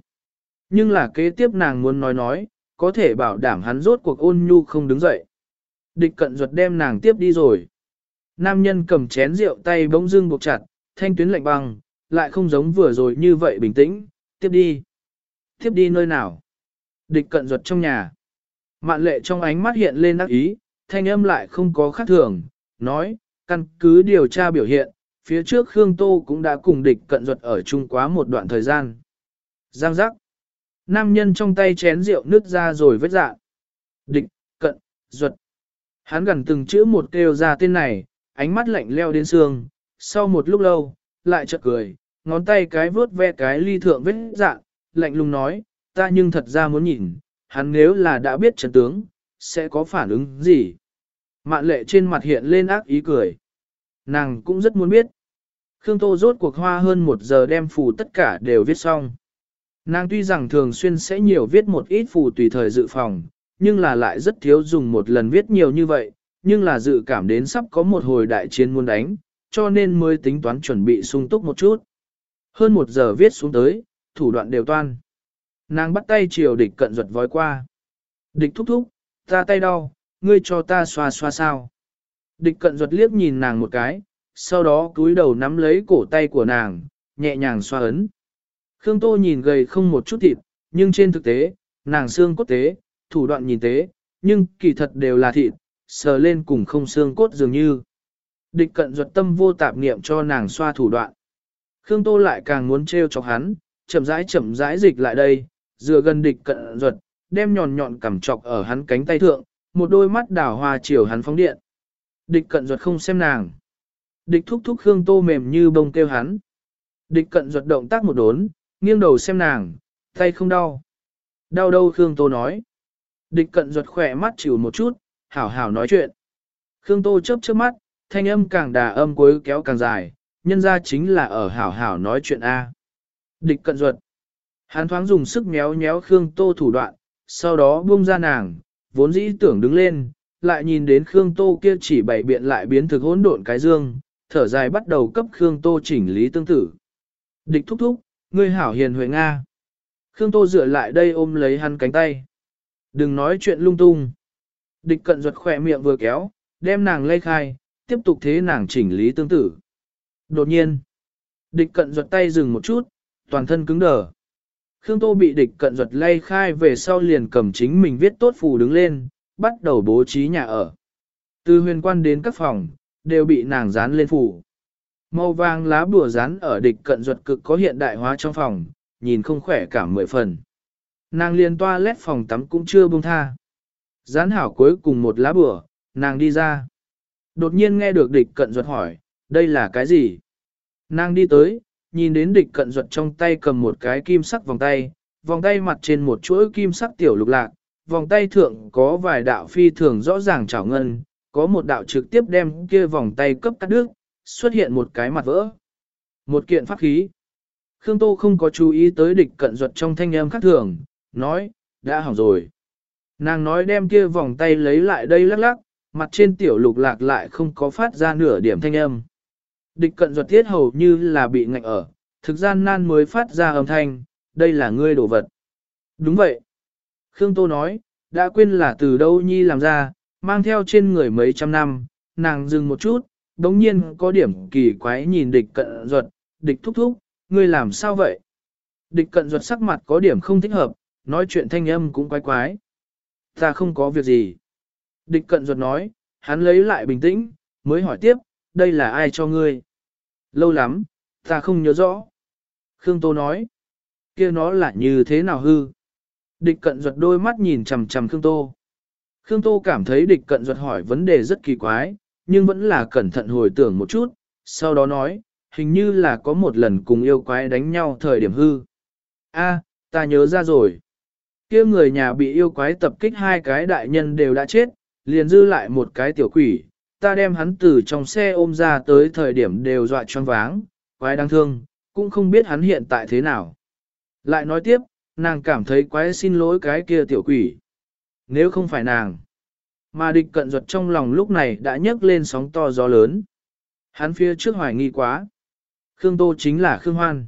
Nhưng là kế tiếp nàng muốn nói nói, có thể bảo đảm hắn rốt cuộc ôn nhu không đứng dậy. Địch cận ruột đem nàng tiếp đi rồi. Nam nhân cầm chén rượu tay bỗng dưng buộc chặt, thanh tuyến lạnh băng, lại không giống vừa rồi như vậy bình tĩnh, tiếp đi. Tiếp đi nơi nào? Địch cận ruột trong nhà. Mạn lệ trong ánh mắt hiện lên đắc ý, thanh âm lại không có khác thường, nói, căn cứ điều tra biểu hiện, phía trước Khương Tô cũng đã cùng địch cận ruột ở chung quá một đoạn thời gian. Giang giác. Nam nhân trong tay chén rượu nứt ra rồi vết dạ. Địch, cận, ruột. Hắn gần từng chữ một kêu ra tên này, ánh mắt lạnh leo đến xương, sau một lúc lâu, lại chợt cười, ngón tay cái vướt ve cái ly thượng vết dạ, lạnh lùng nói, ta nhưng thật ra muốn nhìn, hắn nếu là đã biết trận tướng, sẽ có phản ứng gì? Mạn lệ trên mặt hiện lên ác ý cười. Nàng cũng rất muốn biết. Khương Tô rốt cuộc hoa hơn một giờ đem phù tất cả đều viết xong. Nàng tuy rằng thường xuyên sẽ nhiều viết một ít phù tùy thời dự phòng, nhưng là lại rất thiếu dùng một lần viết nhiều như vậy, nhưng là dự cảm đến sắp có một hồi đại chiến muốn đánh, cho nên mới tính toán chuẩn bị sung túc một chút. Hơn một giờ viết xuống tới, thủ đoạn đều toan. Nàng bắt tay chiều địch cận ruột vói qua. Địch thúc thúc, ta tay đau, ngươi cho ta xoa xoa sao. Địch cận ruột liếc nhìn nàng một cái, sau đó cúi đầu nắm lấy cổ tay của nàng, nhẹ nhàng xoa ấn. Khương Tô nhìn gầy không một chút thịt, nhưng trên thực tế, nàng xương cốt tế, thủ đoạn nhìn tế, nhưng kỳ thật đều là thịt, sờ lên cùng không xương cốt dường như. Địch cận ruột tâm vô tạp niệm cho nàng xoa thủ đoạn. Khương Tô lại càng muốn trêu chọc hắn, chậm rãi chậm rãi dịch lại đây, dựa gần địch cận ruột, đem nhọn nhọn cầm chọc ở hắn cánh tay thượng, một đôi mắt đảo hoa chiều hắn phóng điện. Địch cận ruột không xem nàng. Địch thúc thúc Khương Tô mềm như bông kêu hắn. Địch cận ruột động tác một đốn, nghiêng đầu xem nàng, tay không đau. Đau đâu Khương Tô nói. Địch cận ruột khỏe mắt chịu một chút, hảo hảo nói chuyện. Khương Tô chớp chớp mắt, thanh âm càng đà âm cuối kéo càng dài, nhân ra chính là ở hảo hảo nói chuyện A. Địch cận ruột. Hán thoáng dùng sức méo méo Khương Tô thủ đoạn, sau đó buông ra nàng, vốn dĩ tưởng đứng lên, lại nhìn đến Khương Tô kia chỉ bảy biện lại biến thực hỗn độn cái dương, thở dài bắt đầu cấp Khương Tô chỉnh lý tương tự. Địch thúc thúc, ngươi hảo hiền huệ Nga. Khương Tô dựa lại đây ôm lấy hắn cánh tay. Đừng nói chuyện lung tung. Địch cận ruột khỏe miệng vừa kéo, đem nàng lây khai, tiếp tục thế nàng chỉnh lý tương tự. Đột nhiên, địch cận ruột tay dừng một chút, toàn thân cứng đờ. Khương Tô bị địch cận ruột lây khai về sau liền cầm chính mình viết tốt phù đứng lên, bắt đầu bố trí nhà ở. Từ huyền quan đến các phòng, đều bị nàng dán lên phủ. Màu vàng lá bùa dán ở địch cận ruột cực có hiện đại hóa trong phòng, nhìn không khỏe cả mười phần. Nàng liền toa lét phòng tắm cũng chưa buông tha gián hảo cuối cùng một lá bửa nàng đi ra. Đột nhiên nghe được địch cận ruột hỏi, đây là cái gì? Nàng đi tới, nhìn đến địch cận ruột trong tay cầm một cái kim sắc vòng tay, vòng tay mặt trên một chuỗi kim sắc tiểu lục lạc, vòng tay thượng có vài đạo phi thường rõ ràng trảo ngân, có một đạo trực tiếp đem kia vòng tay cấp cắt đứt, xuất hiện một cái mặt vỡ. Một kiện pháp khí. Khương Tô không có chú ý tới địch cận ruột trong thanh âm khác thường, nói, đã hỏng rồi. Nàng nói đem kia vòng tay lấy lại đây lắc lắc, mặt trên tiểu lục lạc lại không có phát ra nửa điểm thanh âm. Địch cận ruột thiết hầu như là bị ngạnh ở, thực gian nan mới phát ra âm thanh, đây là ngươi đồ vật. Đúng vậy. Khương Tô nói, đã quên là từ đâu nhi làm ra, mang theo trên người mấy trăm năm, nàng dừng một chút, đống nhiên có điểm kỳ quái nhìn địch cận ruột, địch thúc thúc, ngươi làm sao vậy? Địch cận ruột sắc mặt có điểm không thích hợp, nói chuyện thanh âm cũng quái quái. Ta không có việc gì. Địch cận ruột nói, hắn lấy lại bình tĩnh, mới hỏi tiếp, đây là ai cho ngươi? Lâu lắm, ta không nhớ rõ. Khương Tô nói, kia nó là như thế nào hư? Địch cận ruột đôi mắt nhìn chằm chằm Khương Tô. Khương Tô cảm thấy địch cận ruột hỏi vấn đề rất kỳ quái, nhưng vẫn là cẩn thận hồi tưởng một chút, sau đó nói, hình như là có một lần cùng yêu quái đánh nhau thời điểm hư. A, ta nhớ ra rồi kia người nhà bị yêu quái tập kích hai cái đại nhân đều đã chết, liền dư lại một cái tiểu quỷ, ta đem hắn từ trong xe ôm ra tới thời điểm đều dọa choáng váng, quái đáng thương, cũng không biết hắn hiện tại thế nào. Lại nói tiếp, nàng cảm thấy quái xin lỗi cái kia tiểu quỷ. Nếu không phải nàng, mà địch cận ruột trong lòng lúc này đã nhấc lên sóng to gió lớn. Hắn phía trước hoài nghi quá. Khương Tô chính là Khương Hoan.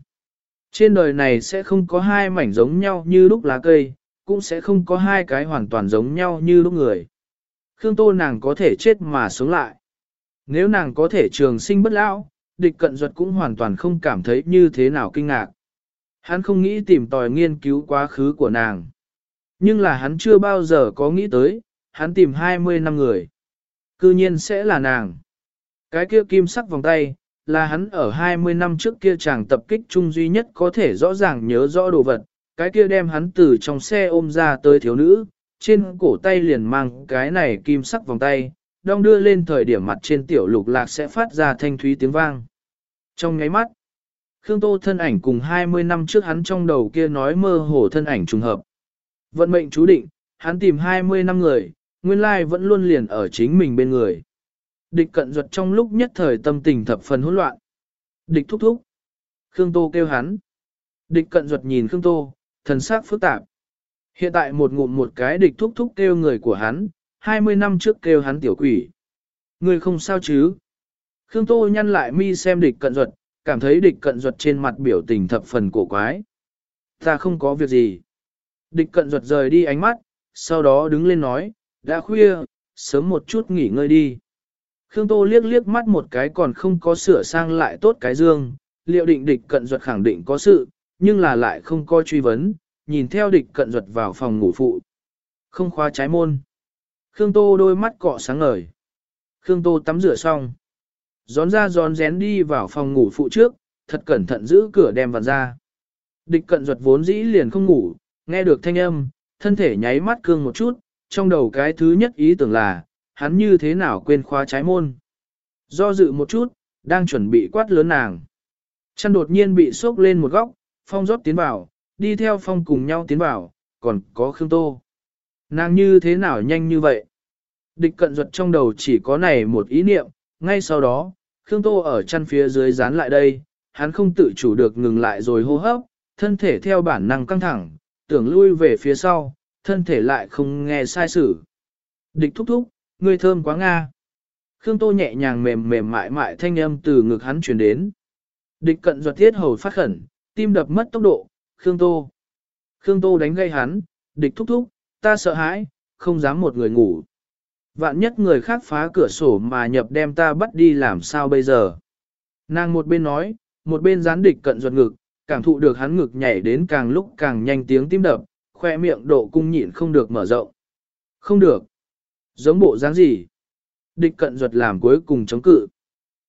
Trên đời này sẽ không có hai mảnh giống nhau như lúc lá cây, cũng sẽ không có hai cái hoàn toàn giống nhau như lúc người. Khương Tô nàng có thể chết mà sống lại. Nếu nàng có thể trường sinh bất lão, địch cận duật cũng hoàn toàn không cảm thấy như thế nào kinh ngạc. Hắn không nghĩ tìm tòi nghiên cứu quá khứ của nàng. Nhưng là hắn chưa bao giờ có nghĩ tới, hắn tìm 20 năm người. Cư nhiên sẽ là nàng. Cái kia kim sắc vòng tay, là hắn ở 20 năm trước kia chàng tập kích chung duy nhất có thể rõ ràng nhớ rõ đồ vật. Cái kia đem hắn từ trong xe ôm ra tới thiếu nữ, trên cổ tay liền mang cái này kim sắc vòng tay, đong đưa lên thời điểm mặt trên tiểu lục lạc sẽ phát ra thanh thúy tiếng vang. Trong ngáy mắt, Khương Tô thân ảnh cùng 20 năm trước hắn trong đầu kia nói mơ hồ thân ảnh trùng hợp. Vận mệnh chú định, hắn tìm 20 năm người, nguyên lai vẫn luôn liền ở chính mình bên người. Địch cận duật trong lúc nhất thời tâm tình thập phần hỗn loạn. Địch thúc thúc. Khương Tô kêu hắn. Địch cận duật nhìn Khương Tô, thần sắc phức tạp. Hiện tại một ngụm một cái địch thúc thúc kêu người của hắn, 20 năm trước kêu hắn tiểu quỷ. Người không sao chứ? Khương Tô nhăn lại mi xem địch cận duật, cảm thấy địch cận duật trên mặt biểu tình thập phần cổ quái. Ta không có việc gì. Địch cận duật rời đi ánh mắt, sau đó đứng lên nói, đã khuya, sớm một chút nghỉ ngơi đi. Khương Tô liếc liếc mắt một cái còn không có sửa sang lại tốt cái dương, liệu định địch cận duật khẳng định có sự, nhưng là lại không coi truy vấn, nhìn theo địch cận ruột vào phòng ngủ phụ. Không khóa trái môn. Khương Tô đôi mắt cọ sáng ngời. Khương Tô tắm rửa xong. Gión ra gión rén đi vào phòng ngủ phụ trước, thật cẩn thận giữ cửa đem vào ra. Địch cận ruột vốn dĩ liền không ngủ, nghe được thanh âm, thân thể nháy mắt cương một chút, trong đầu cái thứ nhất ý tưởng là, hắn như thế nào quên khóa trái môn. Do dự một chút, đang chuẩn bị quát lớn nàng. Chăn đột nhiên bị sốc lên một góc, phong rót tiến vào, đi theo phong cùng nhau tiến vào, còn có Khương Tô. Nàng như thế nào nhanh như vậy? Địch cận ruột trong đầu chỉ có này một ý niệm, ngay sau đó, Khương Tô ở chăn phía dưới dán lại đây, hắn không tự chủ được ngừng lại rồi hô hấp, thân thể theo bản năng căng thẳng, tưởng lui về phía sau, thân thể lại không nghe sai sử. Địch thúc thúc, ngươi thơm quá Nga. Khương Tô nhẹ nhàng mềm mềm mại mại thanh âm từ ngực hắn truyền đến. Địch cận ruột thiết hầu phát khẩn, tim đập mất tốc độ, Khương Tô. Khương Tô đánh gây hắn, địch thúc thúc, ta sợ hãi, không dám một người ngủ. Vạn nhất người khác phá cửa sổ mà nhập đem ta bắt đi làm sao bây giờ. Nàng một bên nói, một bên gián địch cận ruột ngực, cảm thụ được hắn ngực nhảy đến càng lúc càng nhanh tiếng tim đập, khoe miệng độ cung nhịn không được mở rộng. Không được. Giống bộ dáng gì? Địch cận ruột làm cuối cùng chống cự.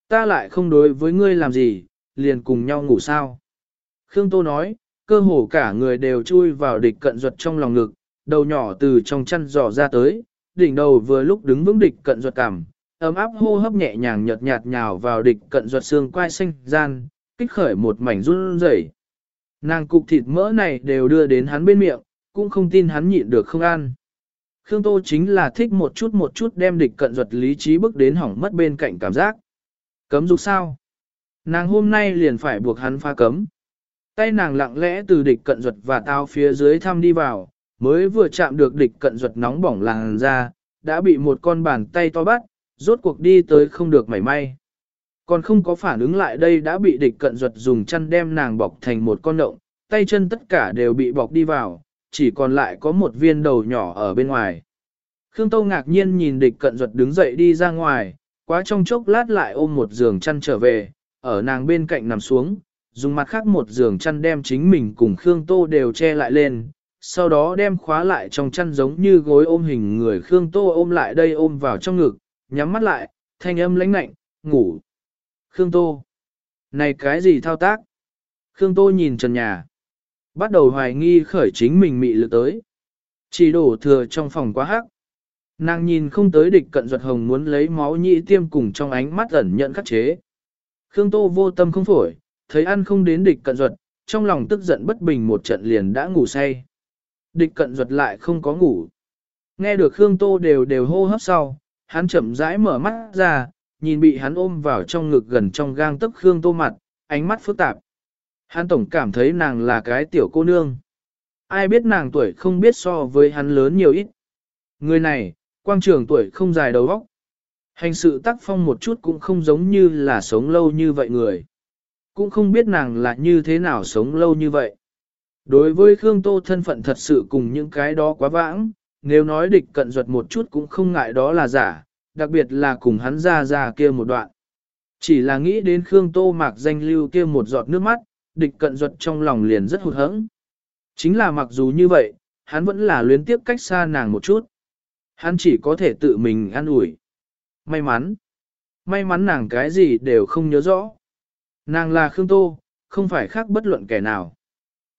Ta lại không đối với ngươi làm gì, liền cùng nhau ngủ sao. Khương Tô nói, cơ hồ cả người đều chui vào địch cận ruột trong lòng ngực, đầu nhỏ từ trong chăn dò ra tới, đỉnh đầu vừa lúc đứng vững địch cận ruột cảm, ấm áp hô hấp nhẹ nhàng nhợt nhạt nhào vào địch cận ruột xương quai xanh gian, kích khởi một mảnh run rẩy. Nàng cục thịt mỡ này đều đưa đến hắn bên miệng, cũng không tin hắn nhịn được không ăn. Khương Tô chính là thích một chút một chút đem địch cận ruột lý trí bước đến hỏng mất bên cạnh cảm giác. Cấm dục sao? Nàng hôm nay liền phải buộc hắn pha cấm. Tay nàng lặng lẽ từ địch cận duật và tao phía dưới thăm đi vào, mới vừa chạm được địch cận duật nóng bỏng làn ra, đã bị một con bàn tay to bắt, rốt cuộc đi tới không được mảy may. Còn không có phản ứng lại đây đã bị địch cận duật dùng chăn đem nàng bọc thành một con động, tay chân tất cả đều bị bọc đi vào, chỉ còn lại có một viên đầu nhỏ ở bên ngoài. Khương Tâu ngạc nhiên nhìn địch cận duật đứng dậy đi ra ngoài, quá trong chốc lát lại ôm một giường chăn trở về, ở nàng bên cạnh nằm xuống, dùng mặt khác một giường chăn đem chính mình cùng Khương Tô đều che lại lên, sau đó đem khóa lại trong chăn giống như gối ôm hình người Khương Tô ôm lại đây ôm vào trong ngực, nhắm mắt lại, thanh âm lãnh lạnh, ngủ. Khương Tô. Này cái gì thao tác? Khương Tô nhìn trần nhà. Bắt đầu hoài nghi khởi chính mình mị lực tới. Chỉ đổ thừa trong phòng quá hắc. Nàng nhìn không tới địch cận ruột hồng muốn lấy máu nhị tiêm cùng trong ánh mắt ẩn nhận khắc chế. Khương Tô vô tâm không phổi, thấy ăn không đến địch cận duật trong lòng tức giận bất bình một trận liền đã ngủ say. Địch cận duật lại không có ngủ. Nghe được Khương Tô đều đều hô hấp sau, hắn chậm rãi mở mắt ra, nhìn bị hắn ôm vào trong ngực gần trong gang tấc Khương Tô mặt, ánh mắt phức tạp. Hắn tổng cảm thấy nàng là cái tiểu cô nương. Ai biết nàng tuổi không biết so với hắn lớn nhiều ít. Người này, quang trường tuổi không dài đầu óc. Hành sự tác phong một chút cũng không giống như là sống lâu như vậy người. Cũng không biết nàng là như thế nào sống lâu như vậy. Đối với Khương Tô thân phận thật sự cùng những cái đó quá vãng, nếu nói địch cận duật một chút cũng không ngại đó là giả, đặc biệt là cùng hắn ra ra kia một đoạn. Chỉ là nghĩ đến Khương Tô mạc danh lưu kia một giọt nước mắt, địch cận duật trong lòng liền rất hụt hẫng. Chính là mặc dù như vậy, hắn vẫn là luyến tiếp cách xa nàng một chút. Hắn chỉ có thể tự mình ăn ủi. May mắn. May mắn nàng cái gì đều không nhớ rõ. Nàng là Khương Tô, không phải khác bất luận kẻ nào.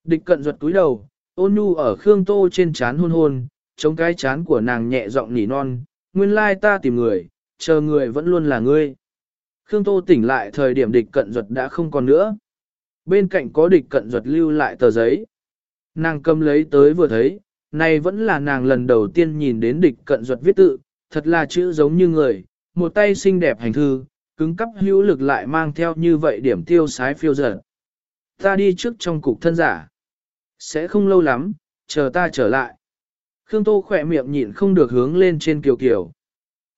Địch cận ruột túi đầu, ôn nhu ở Khương Tô trên chán hôn hôn, chống cái chán của nàng nhẹ giọng nỉ non, nguyên lai ta tìm người, chờ người vẫn luôn là ngươi. Khương Tô tỉnh lại thời điểm địch cận ruột đã không còn nữa. Bên cạnh có địch cận ruột lưu lại tờ giấy. Nàng cầm lấy tới vừa thấy, này vẫn là nàng lần đầu tiên nhìn đến địch cận ruột viết tự, thật là chữ giống như người, một tay xinh đẹp hành thư, cứng cắp hữu lực lại mang theo như vậy điểm tiêu sái phiêu dở. Ta đi trước trong cục thân giả. Sẽ không lâu lắm, chờ ta trở lại. Khương Tô khỏe miệng nhịn không được hướng lên trên kiều kiều.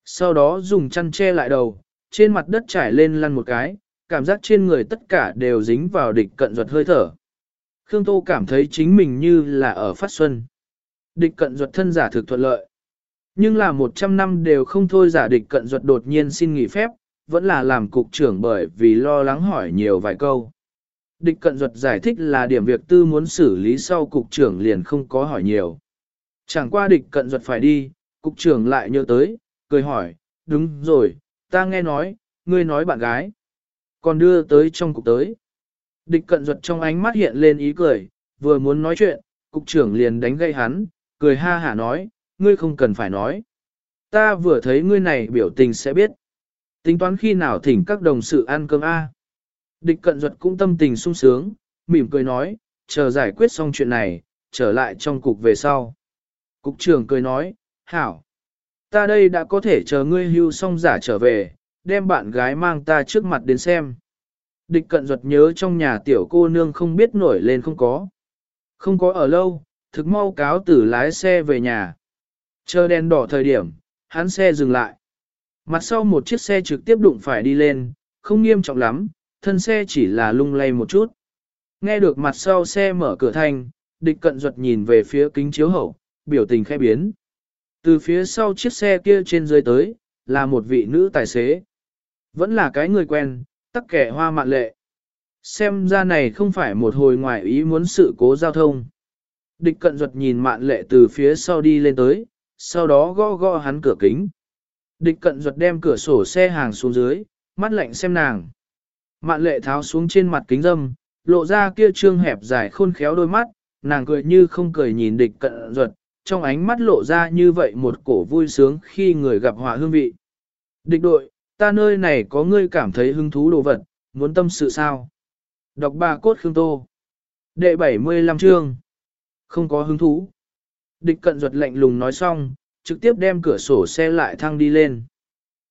Sau đó dùng chăn che lại đầu, trên mặt đất trải lên lăn một cái, cảm giác trên người tất cả đều dính vào địch cận ruột hơi thở. Khương Tô cảm thấy chính mình như là ở phát xuân. Địch cận ruột thân giả thực thuận lợi. Nhưng là 100 năm đều không thôi giả địch cận ruột đột nhiên xin nghỉ phép, vẫn là làm cục trưởng bởi vì lo lắng hỏi nhiều vài câu. Địch cận duật giải thích là điểm việc tư muốn xử lý sau cục trưởng liền không có hỏi nhiều. Chẳng qua địch cận duật phải đi, cục trưởng lại nhớ tới, cười hỏi, đúng rồi, ta nghe nói, ngươi nói bạn gái. Còn đưa tới trong cục tới. Địch cận duật trong ánh mắt hiện lên ý cười, vừa muốn nói chuyện, cục trưởng liền đánh gây hắn, cười ha hả nói, ngươi không cần phải nói. Ta vừa thấy ngươi này biểu tình sẽ biết. Tính toán khi nào thỉnh các đồng sự ăn cơm A. Địch cận duật cũng tâm tình sung sướng, mỉm cười nói, chờ giải quyết xong chuyện này, trở lại trong cục về sau. Cục trưởng cười nói, hảo, ta đây đã có thể chờ ngươi hưu xong giả trở về, đem bạn gái mang ta trước mặt đến xem. Địch cận duật nhớ trong nhà tiểu cô nương không biết nổi lên không có. Không có ở lâu, thực mau cáo tử lái xe về nhà. Chờ đèn đỏ thời điểm, hắn xe dừng lại. Mặt sau một chiếc xe trực tiếp đụng phải đi lên, không nghiêm trọng lắm, thân xe chỉ là lung lay một chút. Nghe được mặt sau xe mở cửa thành, địch cận duật nhìn về phía kính chiếu hậu, biểu tình khẽ biến. Từ phía sau chiếc xe kia trên dưới tới, là một vị nữ tài xế. Vẫn là cái người quen, tắc kẻ hoa mạn lệ. Xem ra này không phải một hồi ngoài ý muốn sự cố giao thông. Địch cận duật nhìn mạn lệ từ phía sau đi lên tới, sau đó gõ gõ hắn cửa kính. Địch cận ruột đem cửa sổ xe hàng xuống dưới, mắt lạnh xem nàng. Mạn lệ tháo xuống trên mặt kính dâm, lộ ra kia trương hẹp dài khôn khéo đôi mắt, nàng cười như không cười nhìn địch cận ruột, trong ánh mắt lộ ra như vậy một cổ vui sướng khi người gặp họa hương vị. Địch đội, ta nơi này có ngươi cảm thấy hứng thú đồ vật, muốn tâm sự sao? Đọc bà cốt khương tô. Đệ 75 chương. Không có hứng thú. Địch cận ruột lạnh lùng nói xong, trực tiếp đem cửa sổ xe lại thăng đi lên.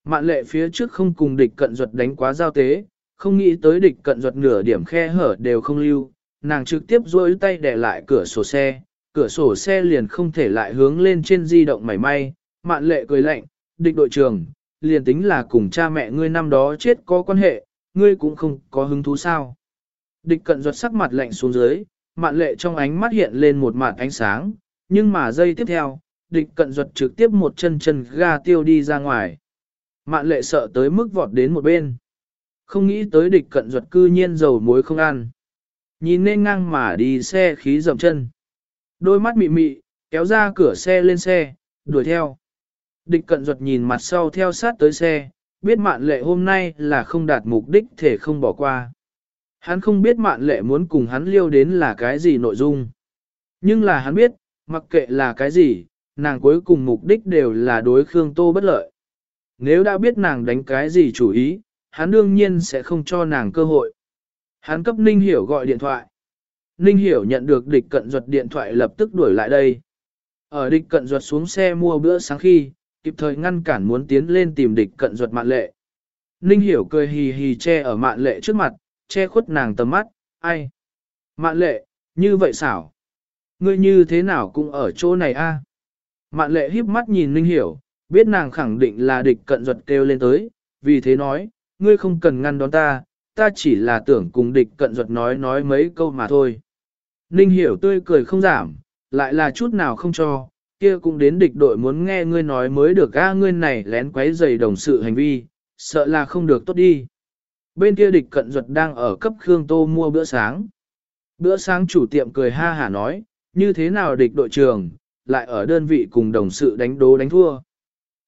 Mạn lệ phía trước không cùng địch cận ruột đánh quá giao tế, không nghĩ tới địch cận ruột nửa điểm khe hở đều không lưu, nàng trực tiếp duỗi tay để lại cửa sổ xe, cửa sổ xe liền không thể lại hướng lên trên di động mảy may, mạn lệ cười lạnh, địch đội trưởng, liền tính là cùng cha mẹ ngươi năm đó chết có quan hệ, ngươi cũng không có hứng thú sao. Địch cận ruột sắc mặt lạnh xuống dưới, mạn lệ trong ánh mắt hiện lên một mặt ánh sáng, nhưng mà giây tiếp theo, địch cận duật trực tiếp một chân chân ga tiêu đi ra ngoài. Mạn lệ sợ tới mức vọt đến một bên. Không nghĩ tới địch cận duật cư nhiên dầu muối không ăn. Nhìn nên ngang mà đi xe khí dầm chân. Đôi mắt mị mị, kéo ra cửa xe lên xe, đuổi theo. Địch cận duật nhìn mặt sau theo sát tới xe, biết mạn lệ hôm nay là không đạt mục đích thể không bỏ qua. Hắn không biết mạn lệ muốn cùng hắn liêu đến là cái gì nội dung. Nhưng là hắn biết, mặc kệ là cái gì, nàng cuối cùng mục đích đều là đối Khương Tô bất lợi. Nếu đã biết nàng đánh cái gì chủ ý, hắn đương nhiên sẽ không cho nàng cơ hội. Hắn cấp Ninh Hiểu gọi điện thoại. Ninh Hiểu nhận được địch cận duật điện thoại lập tức đuổi lại đây. Ở địch cận duật xuống xe mua bữa sáng khi, kịp thời ngăn cản muốn tiến lên tìm địch cận duật mạn lệ. Ninh hiểu cười hì hì che ở mạn lệ trước mặt, che khuất nàng tầm mắt, ai? Mạn lệ, như vậy xảo. Ngươi như thế nào cũng ở chỗ này a? Mạn lệ híp mắt nhìn Ninh hiểu, biết nàng khẳng định là địch cận ruột kêu lên tới, vì thế nói, ngươi không cần ngăn đón ta, ta chỉ là tưởng cùng địch cận ruột nói nói mấy câu mà thôi. Ninh hiểu tươi cười không giảm, lại là chút nào không cho, kia cũng đến địch đội muốn nghe ngươi nói mới được a ngươi này lén quấy giày đồng sự hành vi, sợ là không được tốt đi. Bên kia địch cận ruột đang ở cấp Khương Tô mua bữa sáng. Bữa sáng chủ tiệm cười ha hả nói, như thế nào địch đội trưởng, lại ở đơn vị cùng đồng sự đánh đố đánh thua.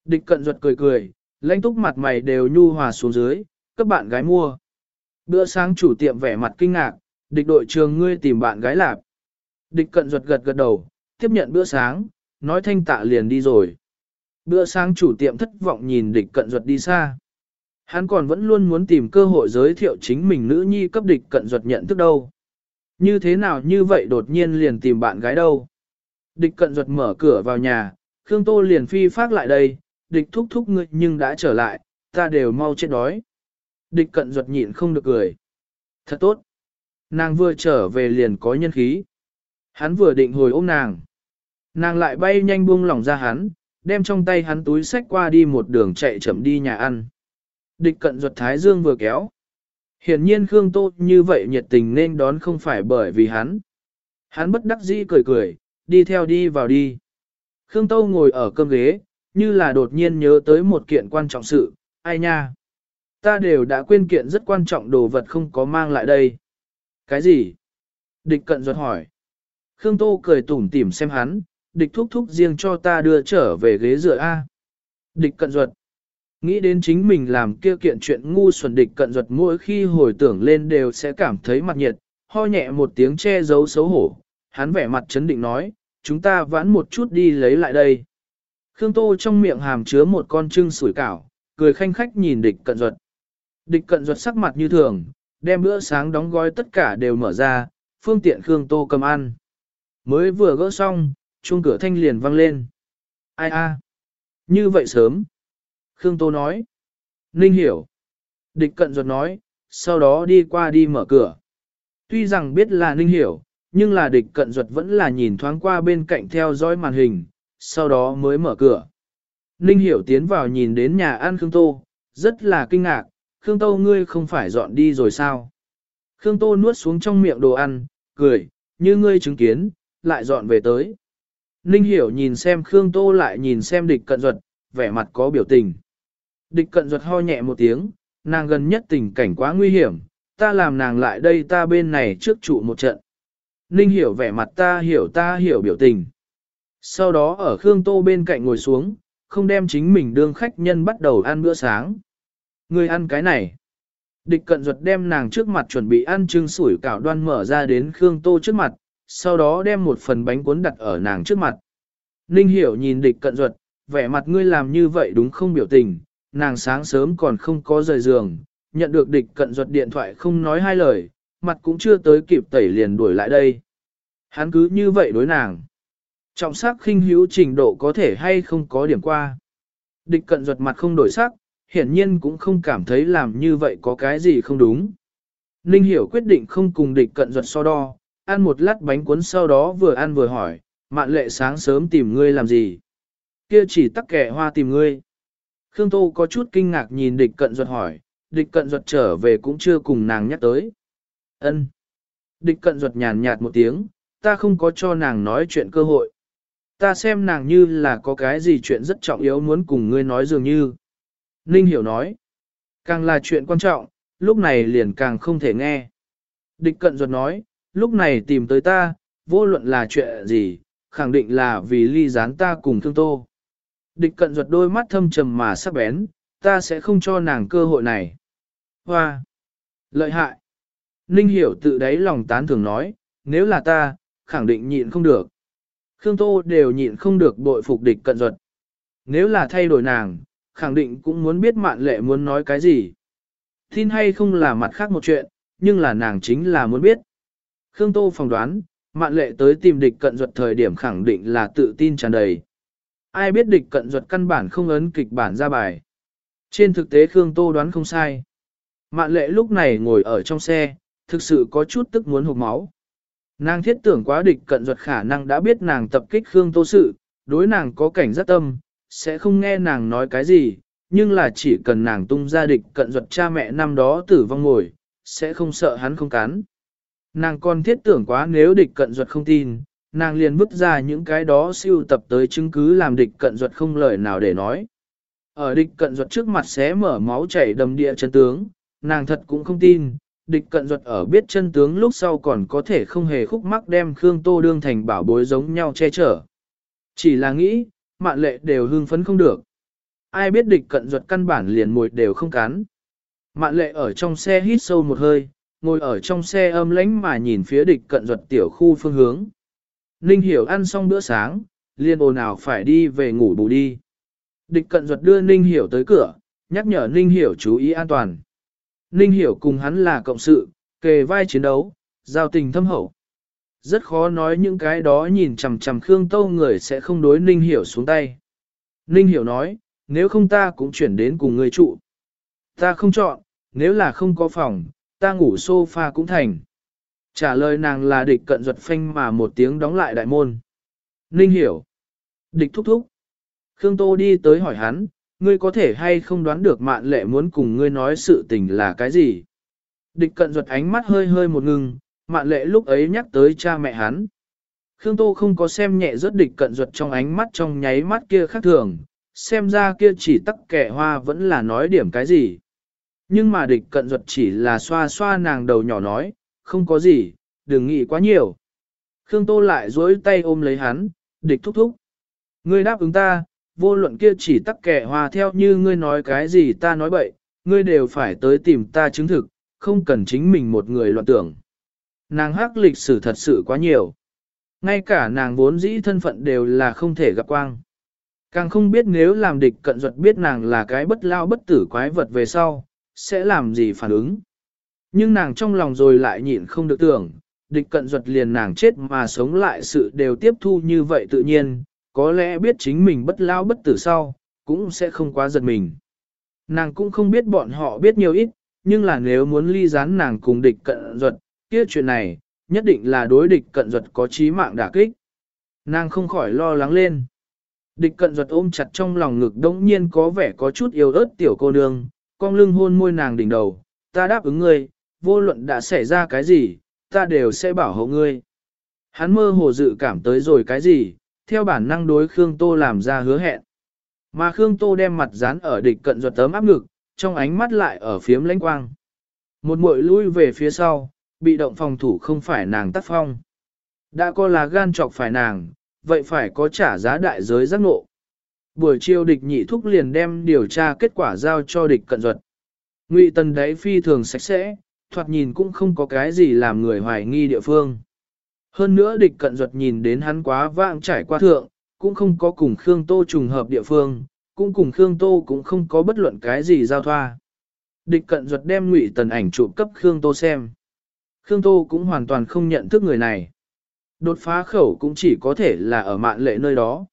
Địch cận ruột cười cười, lãnh túc mặt mày đều nhu hòa xuống dưới, các bạn gái mua. Bữa sáng chủ tiệm vẻ mặt kinh ngạc, địch đội trường ngươi tìm bạn gái lạp. Địch cận ruột gật gật đầu, tiếp nhận bữa sáng, nói thanh tạ liền đi rồi. Bữa sáng chủ tiệm thất vọng nhìn địch cận ruột đi xa. Hắn còn vẫn luôn muốn tìm cơ hội giới thiệu chính mình nữ nhi cấp địch cận ruột nhận thức đâu. Như thế nào như vậy đột nhiên liền tìm bạn gái đâu. Địch cận ruột mở cửa vào nhà, Khương Tô liền phi phát lại đây, địch thúc thúc ngươi nhưng đã trở lại, ta đều mau chết đói. Địch cận ruột nhịn không được cười. Thật tốt. Nàng vừa trở về liền có nhân khí. Hắn vừa định hồi ôm nàng. Nàng lại bay nhanh buông lỏng ra hắn, đem trong tay hắn túi sách qua đi một đường chạy chậm đi nhà ăn. Địch cận ruột thái dương vừa kéo. Hiển nhiên Khương Tô như vậy nhiệt tình nên đón không phải bởi vì hắn. Hắn bất đắc dĩ cười cười, đi theo đi vào đi. Khương Tô ngồi ở cơm ghế, như là đột nhiên nhớ tới một kiện quan trọng sự, ai nha. Ta đều đã quên kiện rất quan trọng đồ vật không có mang lại đây. Cái gì? Địch cận ruột hỏi. Khương Tô cười tủm tỉm xem hắn, địch thúc thúc riêng cho ta đưa trở về ghế dựa A. Địch cận ruột. Nghĩ đến chính mình làm kia kiện chuyện ngu xuẩn địch cận ruột mỗi khi hồi tưởng lên đều sẽ cảm thấy mặt nhiệt, ho nhẹ một tiếng che giấu xấu hổ. Hắn vẻ mặt chấn định nói, chúng ta vãn một chút đi lấy lại đây. Khương Tô trong miệng hàm chứa một con trưng sủi cảo, cười khanh khách nhìn địch cận ruột. Địch cận ruột sắc mặt như thường, đem bữa sáng đóng gói tất cả đều mở ra, phương tiện Khương Tô cầm ăn. Mới vừa gỡ xong, chuông cửa thanh liền vang lên. Ai a? Như vậy sớm. Khương Tô nói. Ninh hiểu. Địch cận ruột nói, sau đó đi qua đi mở cửa. Tuy rằng biết là Ninh hiểu, nhưng là địch cận duật vẫn là nhìn thoáng qua bên cạnh theo dõi màn hình, sau đó mới mở cửa. Ninh hiểu tiến vào nhìn đến nhà ăn Khương Tô, rất là kinh ngạc, Khương Tô ngươi không phải dọn đi rồi sao? Khương Tô nuốt xuống trong miệng đồ ăn, cười, như ngươi chứng kiến, lại dọn về tới. Ninh hiểu nhìn xem Khương Tô lại nhìn xem địch cận duật vẻ mặt có biểu tình. Địch cận duật ho nhẹ một tiếng, nàng gần nhất tình cảnh quá nguy hiểm, ta làm nàng lại đây ta bên này trước trụ một trận. Ninh hiểu vẻ mặt ta hiểu ta hiểu biểu tình. Sau đó ở Khương Tô bên cạnh ngồi xuống, không đem chính mình đương khách nhân bắt đầu ăn bữa sáng. Người ăn cái này. Địch cận ruột đem nàng trước mặt chuẩn bị ăn trưng sủi cảo đoan mở ra đến Khương Tô trước mặt, sau đó đem một phần bánh cuốn đặt ở nàng trước mặt. Ninh hiểu nhìn địch cận ruột, vẻ mặt ngươi làm như vậy đúng không biểu tình, nàng sáng sớm còn không có rời giường, nhận được địch cận ruột điện thoại không nói hai lời, mặt cũng chưa tới kịp tẩy liền đuổi lại đây. Hắn cứ như vậy đối nàng. Trọng sắc khinh hữu trình độ có thể hay không có điểm qua. Địch cận ruột mặt không đổi sắc, hiển nhiên cũng không cảm thấy làm như vậy có cái gì không đúng. Ninh hiểu quyết định không cùng địch cận ruột so đo, ăn một lát bánh cuốn sau đó vừa ăn vừa hỏi, mạn lệ sáng sớm tìm ngươi làm gì? Kia chỉ tắc kẻ hoa tìm ngươi. Khương Tô có chút kinh ngạc nhìn địch cận ruột hỏi, địch cận ruột trở về cũng chưa cùng nàng nhắc tới ân Địch cận ruột nhàn nhạt một tiếng, ta không có cho nàng nói chuyện cơ hội. Ta xem nàng như là có cái gì chuyện rất trọng yếu muốn cùng ngươi nói dường như. Ninh hiểu nói, càng là chuyện quan trọng, lúc này liền càng không thể nghe. Địch cận ruột nói, lúc này tìm tới ta, vô luận là chuyện gì, khẳng định là vì ly gián ta cùng thương tô. Địch cận ruột đôi mắt thâm trầm mà sắc bén, ta sẽ không cho nàng cơ hội này. Hoa! Lợi hại! Ninh hiểu tự đáy lòng tán thường nói, nếu là ta, khẳng định nhịn không được. Khương Tô đều nhịn không được bội phục địch cận duật. Nếu là thay đổi nàng, khẳng định cũng muốn biết mạn lệ muốn nói cái gì. Tin hay không là mặt khác một chuyện, nhưng là nàng chính là muốn biết. Khương Tô phỏng đoán, mạn lệ tới tìm địch cận duật thời điểm khẳng định là tự tin tràn đầy. Ai biết địch cận duật căn bản không ấn kịch bản ra bài. Trên thực tế Khương Tô đoán không sai. Mạn lệ lúc này ngồi ở trong xe, thực sự có chút tức muốn hụt máu. Nàng thiết tưởng quá địch cận duật khả năng đã biết nàng tập kích Khương Tô sự, đối nàng có cảnh giác tâm, sẽ không nghe nàng nói cái gì, nhưng là chỉ cần nàng tung ra địch cận duật cha mẹ năm đó tử vong ngồi, sẽ không sợ hắn không cắn. Nàng còn thiết tưởng quá nếu địch cận duật không tin, nàng liền vứt ra những cái đó siêu tập tới chứng cứ làm địch cận duật không lời nào để nói. Ở địch cận duật trước mặt xé mở máu chảy đầm địa chân tướng, nàng thật cũng không tin, địch cận duật ở biết chân tướng lúc sau còn có thể không hề khúc mắc đem Khương Tô đương thành bảo bối giống nhau che chở. Chỉ là nghĩ, mạn lệ đều hưng phấn không được. Ai biết địch cận duật căn bản liền mùi đều không cắn. Mạn lệ ở trong xe hít sâu một hơi, ngồi ở trong xe âm lánh mà nhìn phía địch cận duật tiểu khu phương hướng. Ninh hiểu ăn xong bữa sáng, liền ồn ào phải đi về ngủ bù đi. Địch cận duật đưa Ninh hiểu tới cửa, nhắc nhở Ninh hiểu chú ý an toàn. Ninh hiểu cùng hắn là cộng sự, kề vai chiến đấu, giao tình thâm hậu. Rất khó nói những cái đó nhìn chằm chằm Khương Tâu người sẽ không đối Ninh hiểu xuống tay. Ninh hiểu nói, nếu không ta cũng chuyển đến cùng người trụ. Ta không chọn, nếu là không có phòng, ta ngủ sofa cũng thành. Trả lời nàng là địch cận ruột phanh mà một tiếng đóng lại đại môn. Ninh hiểu. Địch thúc thúc. Khương Tô đi tới hỏi hắn, ngươi có thể hay không đoán được mạn lệ muốn cùng ngươi nói sự tình là cái gì? Địch cận ruột ánh mắt hơi hơi một ngừng, mạn lệ lúc ấy nhắc tới cha mẹ hắn. Khương Tô không có xem nhẹ rớt địch cận ruột trong ánh mắt trong nháy mắt kia khác thường, xem ra kia chỉ tắc kẻ hoa vẫn là nói điểm cái gì. Nhưng mà địch cận ruột chỉ là xoa xoa nàng đầu nhỏ nói, không có gì, đừng nghĩ quá nhiều. Khương Tô lại dối tay ôm lấy hắn, địch thúc thúc. Ngươi đáp ứng ta, vô luận kia chỉ tắc kẻ hòa theo như ngươi nói cái gì ta nói bậy, ngươi đều phải tới tìm ta chứng thực, không cần chính mình một người loạn tưởng. Nàng hắc lịch sử thật sự quá nhiều. Ngay cả nàng vốn dĩ thân phận đều là không thể gặp quang. Càng không biết nếu làm địch cận duật biết nàng là cái bất lao bất tử quái vật về sau, sẽ làm gì phản ứng. Nhưng nàng trong lòng rồi lại nhịn không được tưởng, địch cận duật liền nàng chết mà sống lại sự đều tiếp thu như vậy tự nhiên, có lẽ biết chính mình bất lao bất tử sau, cũng sẽ không quá giật mình. Nàng cũng không biết bọn họ biết nhiều ít, nhưng là nếu muốn ly gián nàng cùng địch cận duật, kia chuyện này, nhất định là đối địch cận duật có chí mạng đả kích. Nàng không khỏi lo lắng lên. Địch cận duật ôm chặt trong lòng ngực đống nhiên có vẻ có chút yếu ớt tiểu cô nương, con lưng hôn môi nàng đỉnh đầu, ta đáp ứng ngươi, vô luận đã xảy ra cái gì, ta đều sẽ bảo hộ ngươi. Hắn mơ hồ dự cảm tới rồi cái gì, theo bản năng đối Khương Tô làm ra hứa hẹn. Mà Khương Tô đem mặt dán ở địch cận ruột tấm áp ngực, trong ánh mắt lại ở phiếm lãnh quang. Một muội lui về phía sau, bị động phòng thủ không phải nàng tác phong. Đã có là gan chọc phải nàng, vậy phải có trả giá đại giới giác ngộ. Buổi chiều địch nhị thúc liền đem điều tra kết quả giao cho địch cận ruột. Ngụy tần đấy phi thường sạch sẽ, thoạt nhìn cũng không có cái gì làm người hoài nghi địa phương. Hơn nữa địch cận duật nhìn đến hắn quá vãng trải qua thượng, cũng không có cùng Khương Tô trùng hợp địa phương, cũng cùng Khương Tô cũng không có bất luận cái gì giao thoa. Địch cận duật đem ngụy tần ảnh chụp cấp Khương Tô xem. Khương Tô cũng hoàn toàn không nhận thức người này. Đột phá khẩu cũng chỉ có thể là ở mạn lệ nơi đó.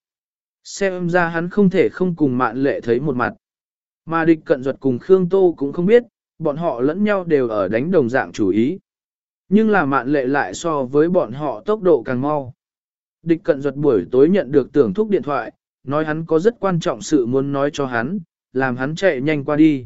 Xem ra hắn không thể không cùng mạn lệ thấy một mặt. Mà địch cận duật cùng Khương Tô cũng không biết, bọn họ lẫn nhau đều ở đánh đồng dạng chủ ý. Nhưng là mạn lệ lại so với bọn họ tốc độ càng mau. Địch cận ruột buổi tối nhận được tưởng thúc điện thoại, nói hắn có rất quan trọng sự muốn nói cho hắn, làm hắn chạy nhanh qua đi.